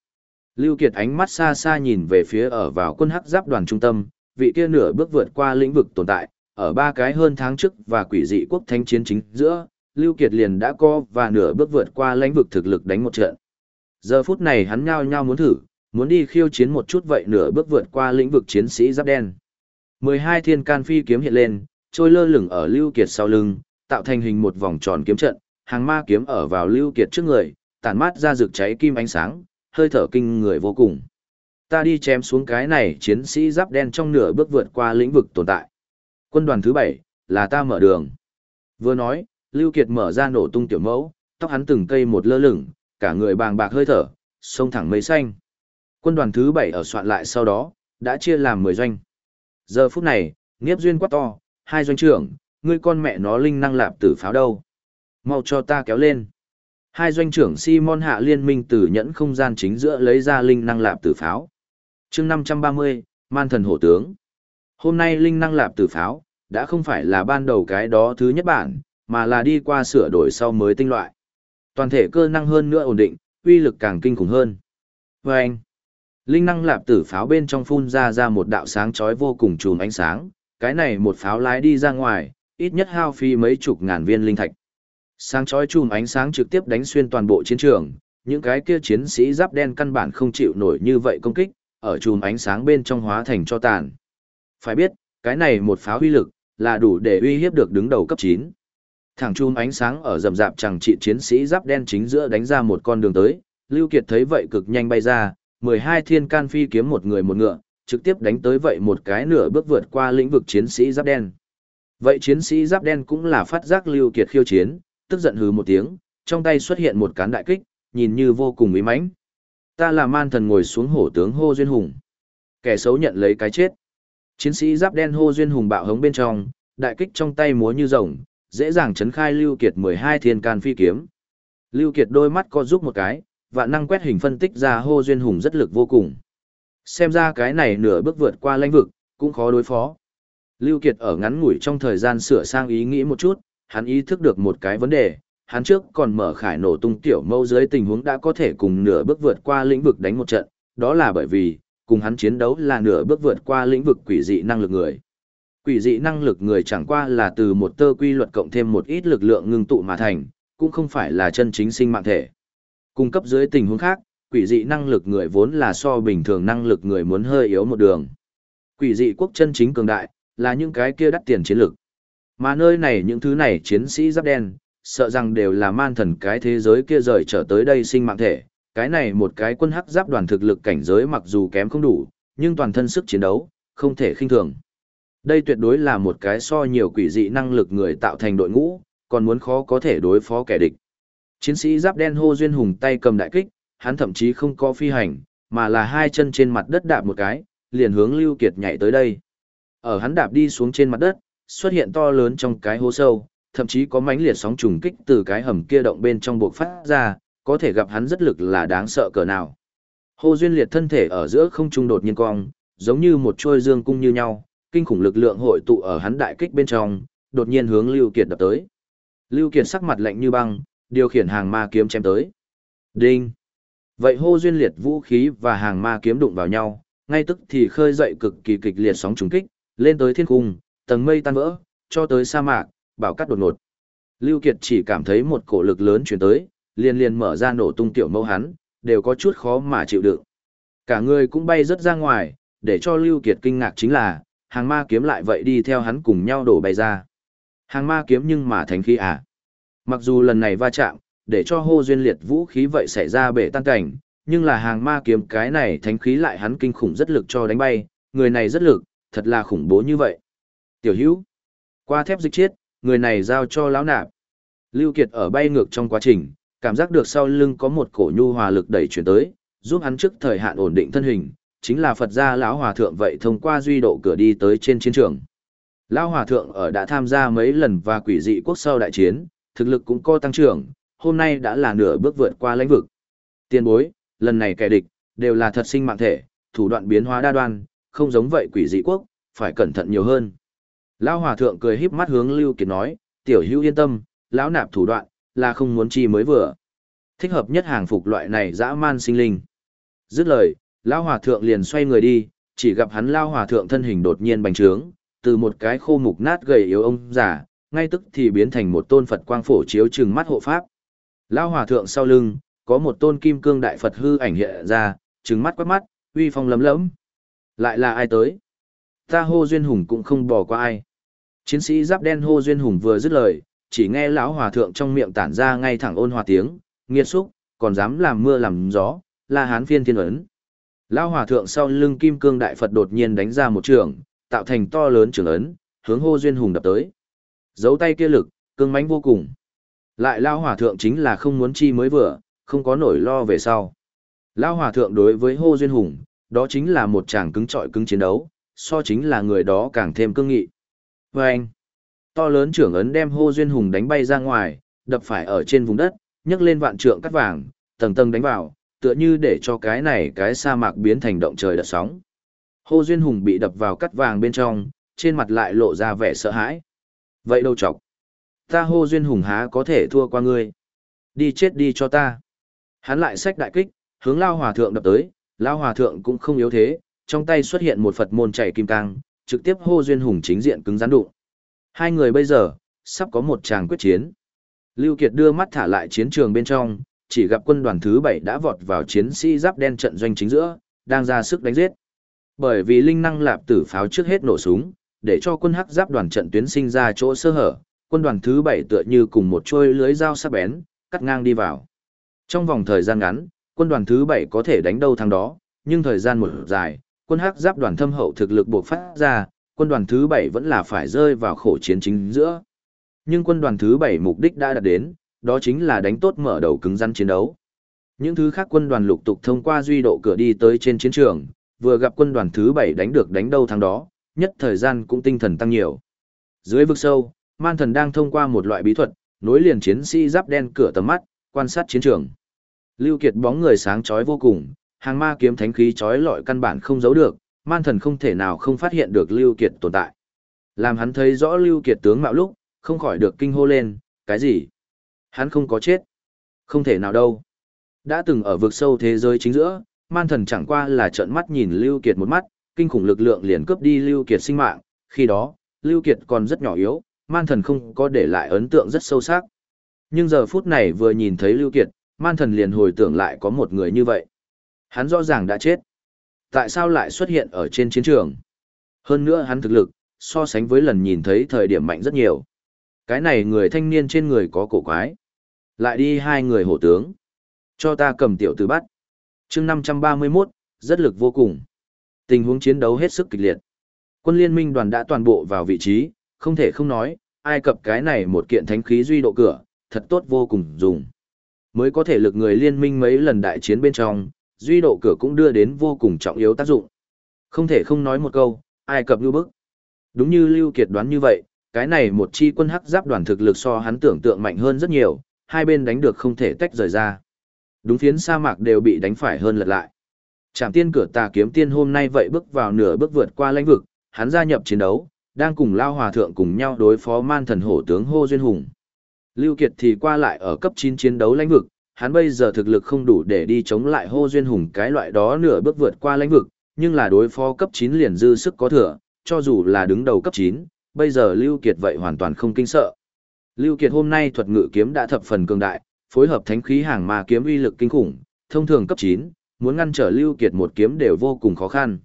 Speaker 1: Lưu Kiệt ánh mắt xa xa nhìn về phía ở vào quân hắc giáp đoàn trung tâm, vị kia nửa bước vượt qua lĩnh vực tồn tại, ở ba cái hơn tháng trước và quỷ dị quốc thánh chiến chính giữa, Lưu Kiệt liền đã co và nửa bước vượt qua lĩnh vực thực lực đánh một trận. Giờ phút này hắn nhao nhao muốn thử, muốn đi khiêu chiến một chút vậy nửa bước vượt qua lĩnh vực chiến sĩ giáp đen. 12 thiên can phi kiếm hiện lên, trôi lơ lửng ở Lưu Kiệt sau lưng, tạo thành hình một vòng tròn kiếm trận, hàng ma kiếm ở vào Lưu Kiệt trước người, tản mát ra rực cháy kim ánh sáng, hơi thở kinh người vô cùng. Ta đi chém xuống cái này chiến sĩ giáp đen trong nửa bước vượt qua lĩnh vực tồn tại. Quân đoàn thứ 7, là ta mở đường. Vừa nói, Lưu Kiệt mở ra nổ tung tiểu mẫu, tóc hắn từng cây một lơ lửng, cả người bàng bạc hơi thở, sông thẳng mây xanh. Quân đoàn thứ 7 ở soạn lại sau đó, đã chia làm 10 doanh. Giờ phút này, Niếp Duyên quát to, hai doanh trưởng, ngươi con mẹ nó linh năng lạp tử pháo đâu? Mau cho ta kéo lên. Hai doanh trưởng Simon hạ liên minh từ nhẫn không gian chính giữa lấy ra linh năng lạp tử pháo. chương 530, man thần hổ tướng. Hôm nay linh năng lạp tử pháo, đã không phải là ban đầu cái đó thứ nhất bản, mà là đi qua sửa đổi sau mới tinh loại. Toàn thể cơ năng hơn nữa ổn định, uy lực càng kinh khủng hơn. Và anh, linh năng lạp tử pháo bên trong phun ra ra một đạo sáng chói vô cùng chùm ánh sáng, cái này một pháo lái đi ra ngoài, ít nhất hao phí mấy chục ngàn viên linh thạch. Sáng chói chùm ánh sáng trực tiếp đánh xuyên toàn bộ chiến trường, những cái kia chiến sĩ giáp đen căn bản không chịu nổi như vậy công kích, ở chùm ánh sáng bên trong hóa thành cho tàn. Phải biết, cái này một pháo uy lực, là đủ để uy hiếp được đứng đầu cấp 9. Thẳng chùm ánh sáng ở rầm rạp chẳng trị chiến sĩ giáp đen chính giữa đánh ra một con đường tới, Lưu Kiệt thấy vậy cực nhanh bay ra, 12 thiên can phi kiếm một người một ngựa, trực tiếp đánh tới vậy một cái nửa bước vượt qua lĩnh vực chiến sĩ giáp đen. Vậy chiến sĩ giáp đen cũng là phát giác Lưu Kiệt khiêu chiến, tức giận hừ một tiếng, trong tay xuất hiện một cán đại kích, nhìn như vô cùng ý mãnh. Ta là man thần ngồi xuống hổ tướng hô duyên hùng. Kẻ xấu nhận lấy cái chết. Chiến sĩ giáp đen hô duyên hùng bạo hống bên trong, đại kích trong tay múa như rồng, dễ dàng chấn khai Lưu Kiệt 12 thiên can phi kiếm. Lưu Kiệt đôi mắt co giúp một cái, vạn năng quét hình phân tích ra hô duyên hùng rất lực vô cùng. Xem ra cái này nửa bước vượt qua lãnh vực, cũng khó đối phó. Lưu Kiệt ở ngắn ngủi trong thời gian sửa sang ý nghĩ một chút, hắn ý thức được một cái vấn đề, hắn trước còn mở khải nổ tung tiểu mâu dưới tình huống đã có thể cùng nửa bước vượt qua lĩnh vực đánh một trận, đó là bởi vì, cùng hắn chiến đấu là nửa bước vượt qua lĩnh vực quỷ dị năng lực người. Quỷ dị năng lực người chẳng qua là từ một tơ quy luật cộng thêm một ít lực lượng ngưng tụ mà thành, cũng không phải là chân chính sinh mạng thể. Cung cấp dưới tình huống khác, quỷ dị năng lực người vốn là so bình thường năng lực người muốn hơi yếu một đường. Quỷ dị quốc chân chính cường đại, là những cái kia đắt tiền chiến lực. Mà nơi này những thứ này chiến sĩ giáp đen, sợ rằng đều là man thần cái thế giới kia rời trở tới đây sinh mạng thể. Cái này một cái quân hắc giáp đoàn thực lực cảnh giới mặc dù kém không đủ, nhưng toàn thân sức chiến đấu, không thể khinh thường. Đây tuyệt đối là một cái so nhiều quỷ dị năng lực người tạo thành đội ngũ, còn muốn khó có thể đối phó kẻ địch. Chiến sĩ giáp đen hô duyên hùng tay cầm đại kích, hắn thậm chí không có phi hành, mà là hai chân trên mặt đất đạp một cái, liền hướng Lưu Kiệt nhảy tới đây. Ở hắn đạp đi xuống trên mặt đất, xuất hiện to lớn trong cái hố sâu, thậm chí có mãnh liệt sóng trùng kích từ cái hầm kia động bên trong buộc phát ra, có thể gặp hắn rất lực là đáng sợ cỡ nào. Hồ Duyên liệt thân thể ở giữa không trung đột nhiên cong, giống như một trôi dương cung như nhau, kinh khủng lực lượng hội tụ ở hắn đại kích bên trong, đột nhiên hướng Lưu Kiệt đập tới. Lưu Kiệt sắc mặt lạnh như băng, điều khiển hàng ma kiếm chém tới. Đinh! Vậy hô duyên liệt vũ khí và hàng ma kiếm đụng vào nhau, ngay tức thì khơi dậy cực kỳ kịch liệt sóng trùng kích, lên tới thiên cung, tầng mây tan vỡ, cho tới sa mạc, bảo cắt đột ngột. Lưu Kiệt chỉ cảm thấy một cổ lực lớn truyền tới, liền liền mở ra nổ tung tiểu mâu hắn, đều có chút khó mà chịu đựng. Cả người cũng bay rất ra ngoài, để cho Lưu Kiệt kinh ngạc chính là, hàng ma kiếm lại vậy đi theo hắn cùng nhau đổ bay ra. Hàng ma kiếm nhưng mà thánh khí à. Mặc dù lần này va chạm, để cho hô duyên liệt vũ khí vậy xảy ra bể tan cảnh, nhưng là hàng ma kiếm cái này thánh khí lại hắn kinh khủng rất lực cho đánh bay, người này rất lực, thật là khủng bố như vậy. Tiểu hữu, qua thép dịch chiết, người này giao cho lão nạp. Lưu Kiệt ở bay ngược trong quá trình, cảm giác được sau lưng có một cổ nhu hòa lực đẩy chuyển tới, giúp hắn trước thời hạn ổn định thân hình, chính là Phật gia lão hòa thượng vậy thông qua duy độ cửa đi tới trên chiến trường. Lão hòa thượng ở đã tham gia mấy lần và quỷ dị quốc sau đại chiến, thực lực cũng có tăng trưởng, hôm nay đã là nửa bước vượt qua lãnh vực. Tiên bối, lần này kẻ địch, đều là thật sinh mạng thể, thủ đoạn biến hóa đa đoan, không giống vậy quỷ dị quốc, phải cẩn thận nhiều hơn. Lão hòa thượng cười híp mắt hướng Lưu Kiệt nói, tiểu hữu yên tâm, lão nạp thủ đoạn, là không muốn chi mới vừa. Thích hợp nhất hàng phục loại này dã man sinh linh. Dứt lời, lão hòa thượng liền xoay người đi, chỉ gặp hắn lão hòa thượng thân hình đột nhiên bành trướng, từ một cái khô mục nát gầy yếu ông già, ngay tức thì biến thành một tôn Phật quang phổ chiếu trừng mắt hộ pháp. Lão hòa thượng sau lưng, có một tôn kim cương đại Phật hư ảnh hiện ra, trừng mắt quét mắt, uy phong lấm lẫm. Lại là ai tới? Ta hô duyên hùng cũng không bỏ qua ai. Chiến sĩ giáp đen hô duyên hùng vừa dứt lời, chỉ nghe lão hòa thượng trong miệng tản ra ngay thẳng ôn hòa tiếng, nghiệt xúc, còn dám làm mưa làm gió, là hán phiên thiên ấn. Lão hòa thượng sau lưng kim cương đại Phật đột nhiên đánh ra một trường, tạo thành to lớn trường ấn, hướng hô duyên hùng đập tới. Giấu tay kia lực, cương mãnh vô cùng. Lại lao hòa thượng chính là không muốn chi mới vừa, không có nổi lo về sau. lao hòa thượng đối với hô duyên hùng, đó chính là một chàng cứng trọi cứng chiến đấu, so chính là người đó càng thêm cương nghị. Và anh, to lớn trưởng ấn đem hô duyên hùng đánh bay ra ngoài, đập phải ở trên vùng đất, nhấc lên vạn trượng cắt vàng, tầng tầng đánh vào, tựa như để cho cái này cái sa mạc biến thành động trời đợt sóng. Hô duyên hùng bị đập vào cắt vàng bên trong, trên mặt lại lộ ra vẻ sợ hãi. Vậy đâu chọc? Ta hô duyên hùng há có thể thua qua ngươi? Đi chết đi cho ta. Hắn lại xách đại kích, hướng lao hòa thượng đập tới, lao hòa thượng cũng không yếu thế, trong tay xuất hiện một Phật môn chảy kim cang, trực tiếp hô duyên hùng chính diện cứng rắn đụng. Hai người bây giờ, sắp có một tràng quyết chiến. Lưu Kiệt đưa mắt thả lại chiến trường bên trong, chỉ gặp quân đoàn thứ bảy đã vọt vào chiến sĩ giáp đen trận doanh chính giữa, đang ra sức đánh giết. Bởi vì linh năng lạp tử pháo trước hết nổ súng, để cho quân hắc giáp đoàn trận tuyến sinh ra chỗ sơ hở, quân đoàn thứ bảy tựa như cùng một chuôi lưới dao sắc bén, cắt ngang đi vào. Trong vòng thời gian ngắn, quân đoàn thứ bảy có thể đánh đâu thắng đó, nhưng thời gian một dài, quân hắc giáp đoàn thâm hậu thực lực buộc phát ra, quân đoàn thứ bảy vẫn là phải rơi vào khổ chiến chính giữa. Nhưng quân đoàn thứ bảy mục đích đã đạt đến, đó chính là đánh tốt mở đầu cứng rắn chiến đấu. Những thứ khác quân đoàn lục tục thông qua duy độ cửa đi tới trên chiến trường, vừa gặp quân đoàn thứ bảy đánh được đánh đâu thắng đó, nhất thời gian cũng tinh thần tăng nhiều. Dưới vực sâu, man thần đang thông qua một loại bí thuật, nối liền chiến sĩ giáp đen cửa tầm mắt, quan sát chiến trường. Lưu Kiệt bóng người sáng chói vô cùng, hàng ma kiếm thánh khí chói lọi căn bản không giấu được, man thần không thể nào không phát hiện được Lưu Kiệt tồn tại. Làm hắn thấy rõ Lưu Kiệt tướng mạo lúc, không khỏi được kinh hô lên, cái gì? Hắn không có chết. Không thể nào đâu. Đã từng ở vực sâu thế giới chính giữa, man thần chẳng qua là trợn mắt nhìn Lưu Kiệt một mắt, kinh khủng lực lượng liền cướp đi Lưu Kiệt sinh mạng, khi đó, Lưu Kiệt còn rất nhỏ yếu, man thần không có để lại ấn tượng rất sâu sắc. Nhưng giờ phút này vừa nhìn thấy Lưu Kiệt, man thần liền hồi tưởng lại có một người như vậy. Hắn rõ ràng đã chết. Tại sao lại xuất hiện ở trên chiến trường? Hơn nữa hắn thực lực, so sánh với lần nhìn thấy thời điểm mạnh rất nhiều. Cái này người thanh niên trên người có cổ quái. Lại đi hai người hổ tướng. Cho ta cầm tiểu tử bắt. chương 531, rất lực vô cùng. Tình huống chiến đấu hết sức kịch liệt. Quân liên minh đoàn đã toàn bộ vào vị trí, không thể không nói, ai cập cái này một kiện thánh khí duy độ cửa, thật tốt vô cùng dùng. Mới có thể lực người liên minh mấy lần đại chiến bên trong, duy độ cửa cũng đưa đến vô cùng trọng yếu tác dụng. Không thể không nói một câu, ai cập như bức. Đúng như Lưu Kiệt đoán như vậy, cái này một chi quân hắc giáp đoàn thực lực so hắn tưởng tượng mạnh hơn rất nhiều, hai bên đánh được không thể tách rời ra. Đúng phiến sa mạc đều bị đánh phải hơn lật lại. Trạm tiên cửa tà kiếm tiên hôm nay vậy bước vào nửa bước vượt qua lãnh vực, hắn gia nhập chiến đấu, đang cùng Lao Hòa Thượng cùng nhau đối phó man thần hổ tướng Hô Duyên Hùng. Lưu Kiệt thì qua lại ở cấp 9 chiến đấu lãnh vực, hắn bây giờ thực lực không đủ để đi chống lại Hô Duyên Hùng cái loại đó nửa bước vượt qua lãnh vực, nhưng là đối phó cấp 9 liền dư sức có thừa, cho dù là đứng đầu cấp 9, bây giờ Lưu Kiệt vậy hoàn toàn không kinh sợ. Lưu Kiệt hôm nay thuật ngự kiếm đã thập phần cường đại, phối hợp thánh khí hàng ma kiếm uy lực kinh khủng, thông thường cấp 9, muốn ngăn trở Lưu Kiệt một kiếm đều vô cùng khó khăn.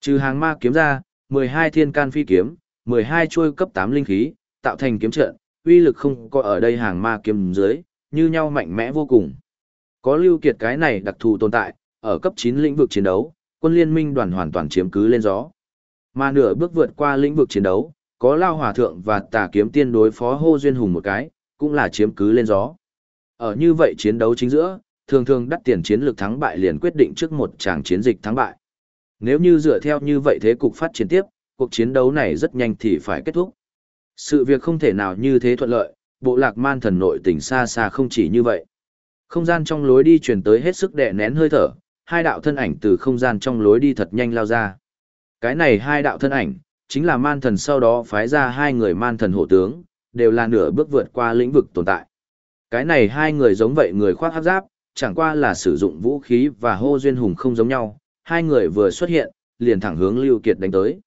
Speaker 1: Trừ hàng ma kiếm ra, 12 thiên can phi kiếm, 12 chuôi cấp 8 linh khí, tạo thành kiếm trận, uy lực không có ở đây hàng ma kiếm dưới, như nhau mạnh mẽ vô cùng. Có Lưu Kiệt cái này đặc thù tồn tại, ở cấp 9 lĩnh vực chiến đấu, quân liên minh đoàn hoàn toàn chiếm cứ lên gió. Mà nửa bước vượt qua lĩnh vực chiến đấu, có Lao Hòa Thượng và Tà Kiếm Tiên đối phó Hô Duyên Hùng một cái, cũng là chiếm cứ lên gió. Ở như vậy chiến đấu chính giữa, thường thường đắt tiền chiến lược thắng bại liền quyết định trước một tràng chiến dịch thắng bại. Nếu như dựa theo như vậy thế cục phát triển tiếp, cuộc chiến đấu này rất nhanh thì phải kết thúc. Sự việc không thể nào như thế thuận lợi, bộ lạc man thần nội tỉnh xa xa không chỉ như vậy. Không gian trong lối đi truyền tới hết sức đè nén hơi thở, hai đạo thân ảnh từ không gian trong lối đi thật nhanh lao ra. Cái này hai đạo thân ảnh, chính là man thần sau đó phái ra hai người man thần hộ tướng, đều là nửa bước vượt qua lĩnh vực tồn tại. Cái này hai người giống vậy người khoác hắc giáp, chẳng qua là sử dụng vũ khí và hô duyên hùng không giống nhau, hai người vừa xuất hiện, liền thẳng hướng Lưu Kiệt đánh tới.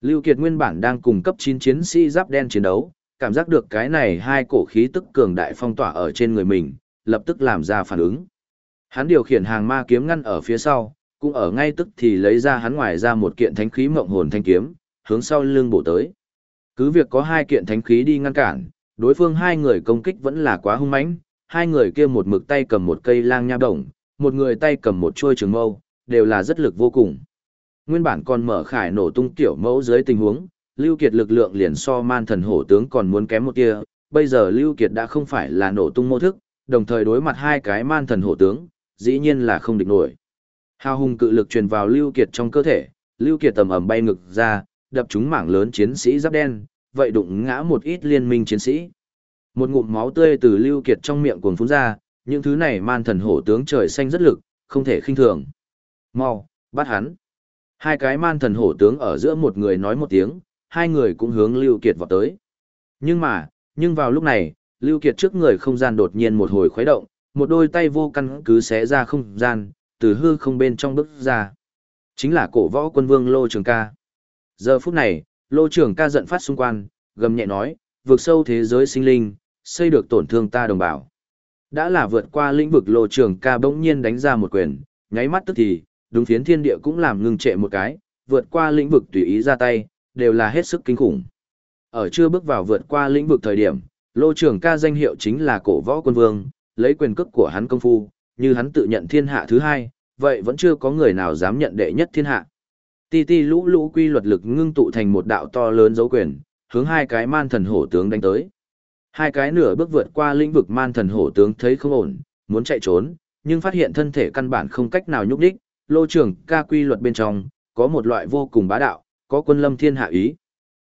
Speaker 1: Lưu Kiệt nguyên bản đang cùng cấp 9 chiến sĩ giáp đen chiến đấu, cảm giác được cái này hai cổ khí tức cường đại phong tỏa ở trên người mình, lập tức làm ra phản ứng. Hắn điều khiển hàng ma kiếm ngăn ở phía sau, cũng ở ngay tức thì lấy ra hắn ngoài ra một kiện thánh khí mộng hồn thanh kiếm, hướng sau lưng bổ tới. Cứ việc có hai kiện thánh khí đi ngăn cản, đối phương hai người công kích vẫn là quá hung mãnh, hai người kia một mực tay cầm một cây lang nha đồng, một người tay cầm một chuôi trường mâu, đều là rất lực vô cùng. Nguyên bản còn mở khải nổ tung tiểu mẫu dưới tình huống, Lưu Kiệt lực lượng liền so man thần hổ tướng còn muốn kém một tia, bây giờ Lưu Kiệt đã không phải là nổ tung mô thức, đồng thời đối mặt hai cái man thần hổ tướng, dĩ nhiên là không địch nổi. Hào hùng cự lực truyền vào Lưu Kiệt trong cơ thể, Lưu Kiệt tầm ầm bay ngực ra, đập trúng mảng lớn chiến sĩ giáp đen, vậy đụng ngã một ít liên minh chiến sĩ. Một ngụm máu tươi từ Lưu Kiệt trong miệng cuồng phun ra, những thứ này man thần hổ tướng trời xanh rất lực, không thể khinh thường. Mau, bắt hắn. Hai cái man thần hổ tướng ở giữa một người nói một tiếng, hai người cũng hướng Lưu Kiệt vào tới. Nhưng mà, nhưng vào lúc này, Lưu Kiệt trước người không gian đột nhiên một hồi khuấy động, một đôi tay vô căn cứ xé ra không gian, từ hư không bên trong bước ra. Chính là cổ võ quân vương Lô Trường Ca. Giờ phút này, Lô Trường Ca giận phát xung quanh, gầm nhẹ nói, vượt sâu thế giới sinh linh, xây được tổn thương ta đồng bào. Đã là vượt qua lĩnh vực Lô Trường Ca bỗng nhiên đánh ra một quyền, nháy mắt tức thì, đúng phiến thiên địa cũng làm ngưng trệ một cái, vượt qua lĩnh vực tùy ý ra tay, đều là hết sức kinh khủng. Ở chưa bước vào vượt qua lĩnh vực thời điểm, Lô Trường Ca danh hiệu chính là cổ võ quân vương, lấy quyền cước của hắn công phu, như hắn tự nhận thiên hạ thứ hai, vậy vẫn chưa có người nào dám nhận đệ nhất thiên hạ. Ti ti lũ lũ quy luật lực ngưng tụ thành một đạo to lớn dấu quyền, hướng hai cái man thần hổ tướng đánh tới. Hai cái nửa bước vượt qua lĩnh vực man thần hổ tướng thấy không ổn, muốn chạy trốn, nhưng phát hiện thân thể căn bản không cách nào nhúc đích, lô trưởng ca quy luật bên trong, có một loại vô cùng bá đạo, có quân lâm thiên hạ ý.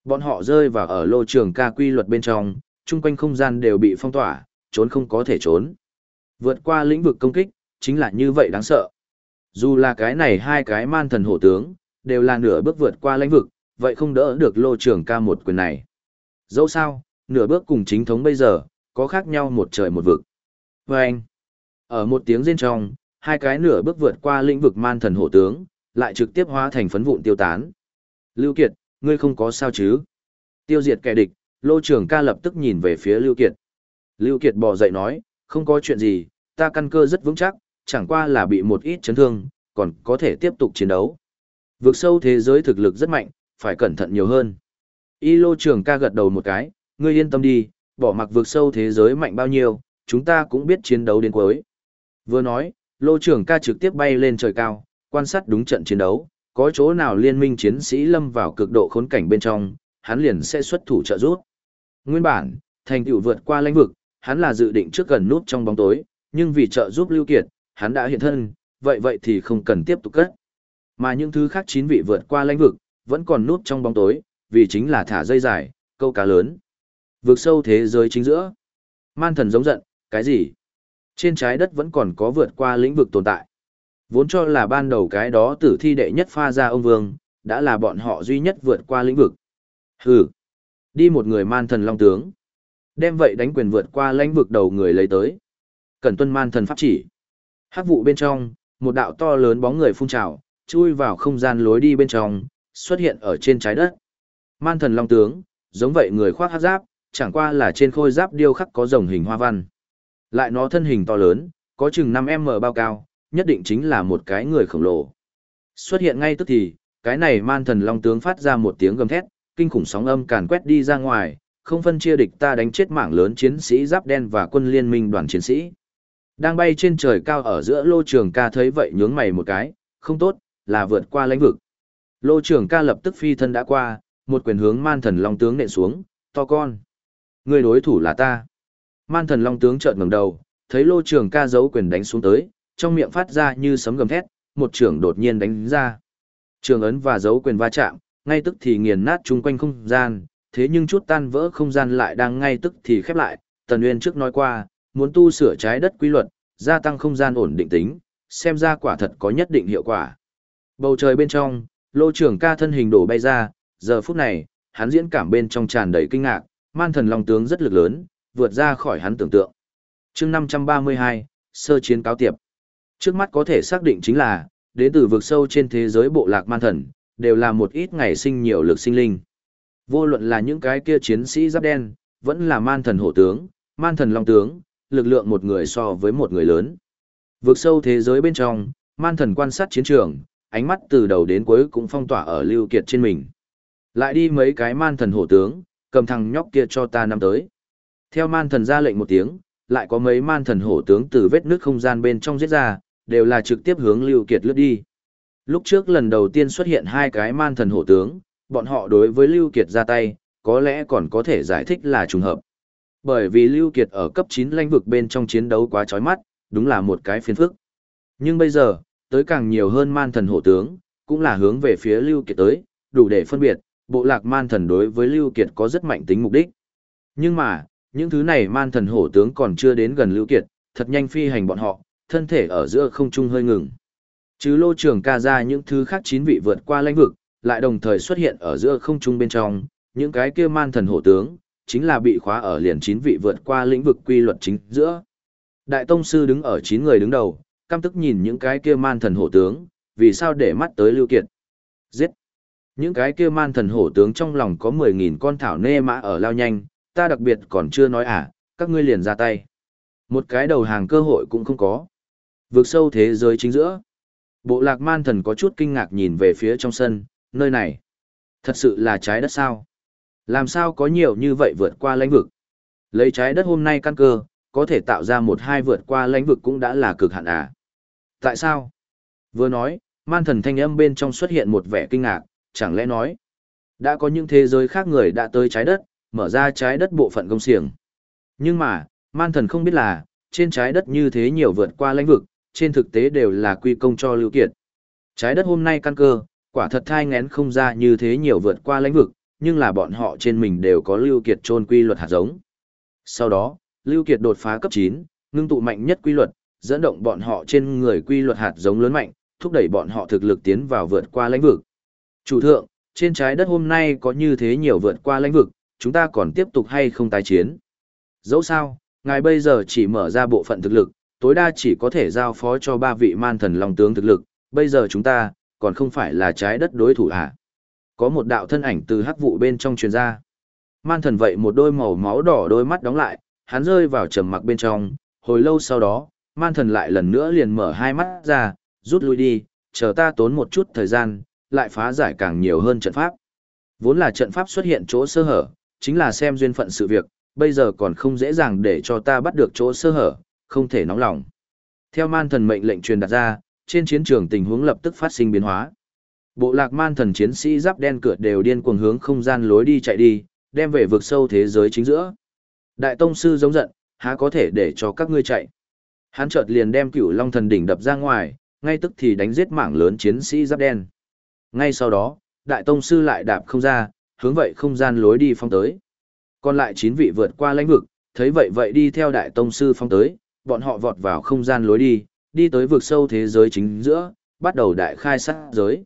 Speaker 1: Bọn họ rơi vào ở lô trưởng ca quy luật bên trong, chung quanh không gian đều bị phong tỏa, trốn không có thể trốn. Vượt qua lĩnh vực công kích, chính là như vậy đáng sợ. Dù là cái này hai cái man thần hổ tướng, đều là nửa bước vượt qua lĩnh vực, vậy không đỡ được lô trưởng ca một quyền này. Dẫu sao, nửa bước cùng chính thống bây giờ, có khác nhau một trời một vực. Và anh, ở một tiếng rên trong, hai cái nửa bước vượt qua lĩnh vực man thần hổ tướng, lại trực tiếp hóa thành phấn vụn tiêu tán. Lưu Kiệt, ngươi không có sao chứ? Tiêu diệt kẻ địch, Lô Trường ca lập tức nhìn về phía Lưu Kiệt. Lưu Kiệt bò dậy nói, không có chuyện gì, ta căn cơ rất vững chắc, chẳng qua là bị một ít chấn thương, còn có thể tiếp tục chiến đấu. Vượt sâu thế giới thực lực rất mạnh, phải cẩn thận nhiều hơn. Y Lô Trường ca gật đầu một cái, ngươi yên tâm đi, bỏ mặc vượt sâu thế giới mạnh bao nhiêu, chúng ta cũng biết chiến đấu đến cuối. Vừa nói, Lô trưởng ca trực tiếp bay lên trời cao, quan sát đúng trận chiến đấu, có chỗ nào liên minh chiến sĩ lâm vào cực độ khốn cảnh bên trong, hắn liền sẽ xuất thủ trợ giúp. Nguyên bản, thành tựu vượt qua lãnh vực, hắn là dự định trước gần nút trong bóng tối, nhưng vì trợ giúp Lưu Kiệt, hắn đã hiện thân, vậy vậy thì không cần tiếp tục cất. Mà những thứ khác chín vị vượt qua lãnh vực, vẫn còn nút trong bóng tối, vì chính là thả dây dài, câu cá lớn. Vượt sâu thế giới chính giữa. Man thần giống giận, cái gì? Trên trái đất vẫn còn có vượt qua lĩnh vực tồn tại. Vốn cho là ban đầu cái đó tử thi đệ nhất pha ra ông vương, đã là bọn họ duy nhất vượt qua lĩnh vực. Hừ. Đi một người man thần long tướng. Đem vậy đánh quyền vượt qua lãnh vực đầu người lấy tới. Cẩn tuân man thần pháp chỉ. Hắc vụ bên trong, một đạo to lớn bóng người phun trào, chui vào không gian lối đi bên trong, xuất hiện ở trên trái đất. Man thần long tướng, giống vậy người khoác hắc giáp, chẳng qua là trên khôi giáp điêu khắc có rồng hình hoa văn. Lại nó thân hình to lớn, có chừng 5m bao cao, nhất định chính là một cái người khổng lồ. Xuất hiện ngay tức thì, cái này man thần long tướng phát ra một tiếng gầm thét, kinh khủng sóng âm càn quét đi ra ngoài, không phân chia địch ta đánh chết mảng lớn chiến sĩ giáp đen và quân liên minh đoàn chiến sĩ. Đang bay trên trời cao ở giữa lô trường ca thấy vậy nhướng mày một cái, không tốt, là vượt qua lãnh vực. Lô trường ca lập tức phi thân đã qua, một quyền hướng man thần long tướng nện xuống, to con. Người đối thủ là ta. Man thần long tướng trợn ngẩng đầu, thấy lô trường ca giấu quyền đánh xuống tới, trong miệng phát ra như sấm gầm thét, một trưởng đột nhiên đánh ra. Trường ấn và dấu quyền va chạm, ngay tức thì nghiền nát chung quanh không gian, thế nhưng chút tan vỡ không gian lại đang ngay tức thì khép lại. Tần Uyên trước nói qua, muốn tu sửa trái đất quy luật, gia tăng không gian ổn định tính, xem ra quả thật có nhất định hiệu quả. Bầu trời bên trong, lô trưởng ca thân hình đổ bay ra, giờ phút này, hắn diễn cảm bên trong tràn đầy kinh ngạc, man thần long tướng rất lực lớn, vượt ra khỏi hắn tưởng tượng. chương 532, sơ chiến cáo tiệp. Trước mắt có thể xác định chính là, đến từ vực sâu trên thế giới bộ lạc man thần, đều là một ít ngày sinh nhiều lực sinh linh. Vô luận là những cái kia chiến sĩ giáp đen, vẫn là man thần hổ tướng, man thần long tướng, lực lượng một người so với một người lớn. Vực sâu thế giới bên trong, man thần quan sát chiến trường, ánh mắt từ đầu đến cuối cũng phong tỏa ở Lưu Kiệt trên mình. Lại đi mấy cái man thần hổ tướng, cầm thằng nhóc kia cho ta năm tới. Theo man thần ra lệnh một tiếng, lại có mấy man thần hổ tướng từ vết nước không gian bên trong giết ra, đều là trực tiếp hướng Lưu Kiệt lướt đi. Lúc trước lần đầu tiên xuất hiện hai cái man thần hổ tướng, bọn họ đối với Lưu Kiệt ra tay, có lẽ còn có thể giải thích là trùng hợp. Bởi vì Lưu Kiệt ở cấp 9 lãnh vực bên trong chiến đấu quá chói mắt, đúng là một cái phiền phức. Nhưng bây giờ, tới càng nhiều hơn man thần hổ tướng, cũng là hướng về phía Lưu Kiệt tới, đủ để phân biệt, bộ lạc man thần đối với Lưu Kiệt có rất mạnh tính mục đích. Nhưng mà, những thứ này man thần hổ tướng còn chưa đến gần Lưu Kiệt, thật nhanh phi hành bọn họ, thân thể ở giữa không trung hơi ngừng. Chứ lô trường ca ra những thứ khác chín vị vượt qua lãnh vực, lại đồng thời xuất hiện ở giữa không trung bên trong, những cái kia man thần hổ tướng, chính là bị khóa ở liền chín vị vượt qua lĩnh vực quy luật chính giữa. Đại tông sư đứng ở chín người đứng đầu, căm tức nhìn những cái kia man thần hổ tướng, vì sao để mắt tới Lưu Kiệt. Giết! Những cái kia man thần hổ tướng trong lòng có 10.000 con thảo nê mã ở lao nhanh, ta đặc biệt còn chưa nói à, các ngươi liền ra tay. Một cái đầu hàng cơ hội cũng không có. Vượt sâu thế giới chính giữa. Bộ lạc man thần có chút kinh ngạc nhìn về phía trong sân, nơi này. Thật sự là trái đất sao? Làm sao có nhiều như vậy vượt qua lãnh vực? Lấy trái đất hôm nay căn cơ, có thể tạo ra một hai vượt qua lãnh vực cũng đã là cực hạn à. Tại sao? Vừa nói, man thần thanh âm bên trong xuất hiện một vẻ kinh ngạc, chẳng lẽ nói, đã có những thế giới khác người đã tới trái đất, mở ra trái đất bộ phận công xiềng. Nhưng mà, man thần không biết là, trên trái đất như thế nhiều vượt qua lãnh vực, trên thực tế đều là quy công cho Lưu Kiệt. Trái đất hôm nay căn cơ, quả thật thai ngén không ra như thế nhiều vượt qua lãnh vực, nhưng là bọn họ trên mình đều có Lưu Kiệt trôn quy luật hạt giống. Sau đó, Lưu Kiệt đột phá cấp 9, ngưng tụ mạnh nhất quy luật, dẫn động bọn họ trên người quy luật hạt giống lớn mạnh, thúc đẩy bọn họ thực lực tiến vào vượt qua lãnh vực. Chủ thượng, trên trái đất hôm nay có như thế nhiều vượt qua lãnh vực, chúng ta còn tiếp tục hay không tái chiến? Dẫu sao, ngài bây giờ chỉ mở ra bộ phận thực lực, tối đa chỉ có thể giao phó cho ba vị man thần long tướng thực lực, bây giờ chúng ta, còn không phải là trái đất đối thủ à? Có một đạo thân ảnh từ hắc vụ bên trong truyền ra. Man thần vậy một đôi màu máu đỏ đôi mắt đóng lại, hắn rơi vào trầm mặc bên trong, hồi lâu sau đó, man thần lại lần nữa liền mở hai mắt ra, rút lui đi, chờ ta tốn một chút thời gian, lại phá giải càng nhiều hơn trận pháp. Vốn là trận pháp xuất hiện chỗ sơ hở, chính là xem duyên phận sự việc, bây giờ còn không dễ dàng để cho ta bắt được chỗ sơ hở, không thể nóng lòng. Theo man thần mệnh lệnh truyền đặt ra, trên chiến trường tình huống lập tức phát sinh biến hóa. Bộ lạc man thần chiến sĩ giáp đen cửa đều điên cuồng hướng không gian lối đi chạy đi, đem về vực sâu thế giới chính giữa. Đại tông sư giống giận, há có thể để cho các ngươi chạy. Hắn chợt liền đem cửu long thần đỉnh đập ra ngoài, ngay tức thì đánh giết mảng lớn chiến sĩ giáp đen. Ngay sau đó, đại tông sư lại đạp không ra, hướng vậy không gian lối đi phong tới. Còn lại chín vị vượt qua lãnh vực, thấy vậy vậy đi theo đại tông sư phong tới, bọn họ vọt vào không gian lối đi, đi tới vực sâu thế giới chính giữa, bắt đầu đại khai sát giới.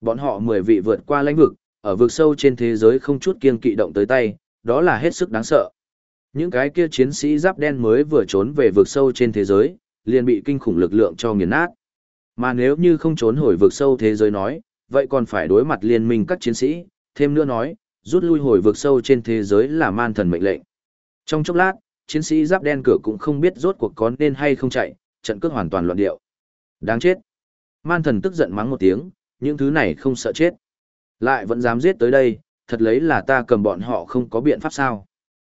Speaker 1: Bọn họ mười vị vượt qua lãnh vực, ở vực sâu trên thế giới không chút kiêng kỵ động tới tay, đó là hết sức đáng sợ. Những cái kia chiến sĩ giáp đen mới vừa trốn về vực sâu trên thế giới, liền bị kinh khủng lực lượng cho nghiền nát. Mà nếu như không trốn hồi vực sâu thế giới nói, vậy còn phải đối mặt liên minh các chiến sĩ, thêm nữa nói, rút lui hồi vực sâu trên thế giới là man thần mệnh lệnh. Trong chốc lát, chiến sĩ giáp đen cửa cũng không biết rốt cuộc có nên hay không chạy, trận cước hoàn toàn loạn điệu. Đáng chết. Man thần tức giận mắng một tiếng, những thứ này không sợ chết. Lại vẫn dám giết tới đây, thật lấy là ta cầm bọn họ không có biện pháp sao.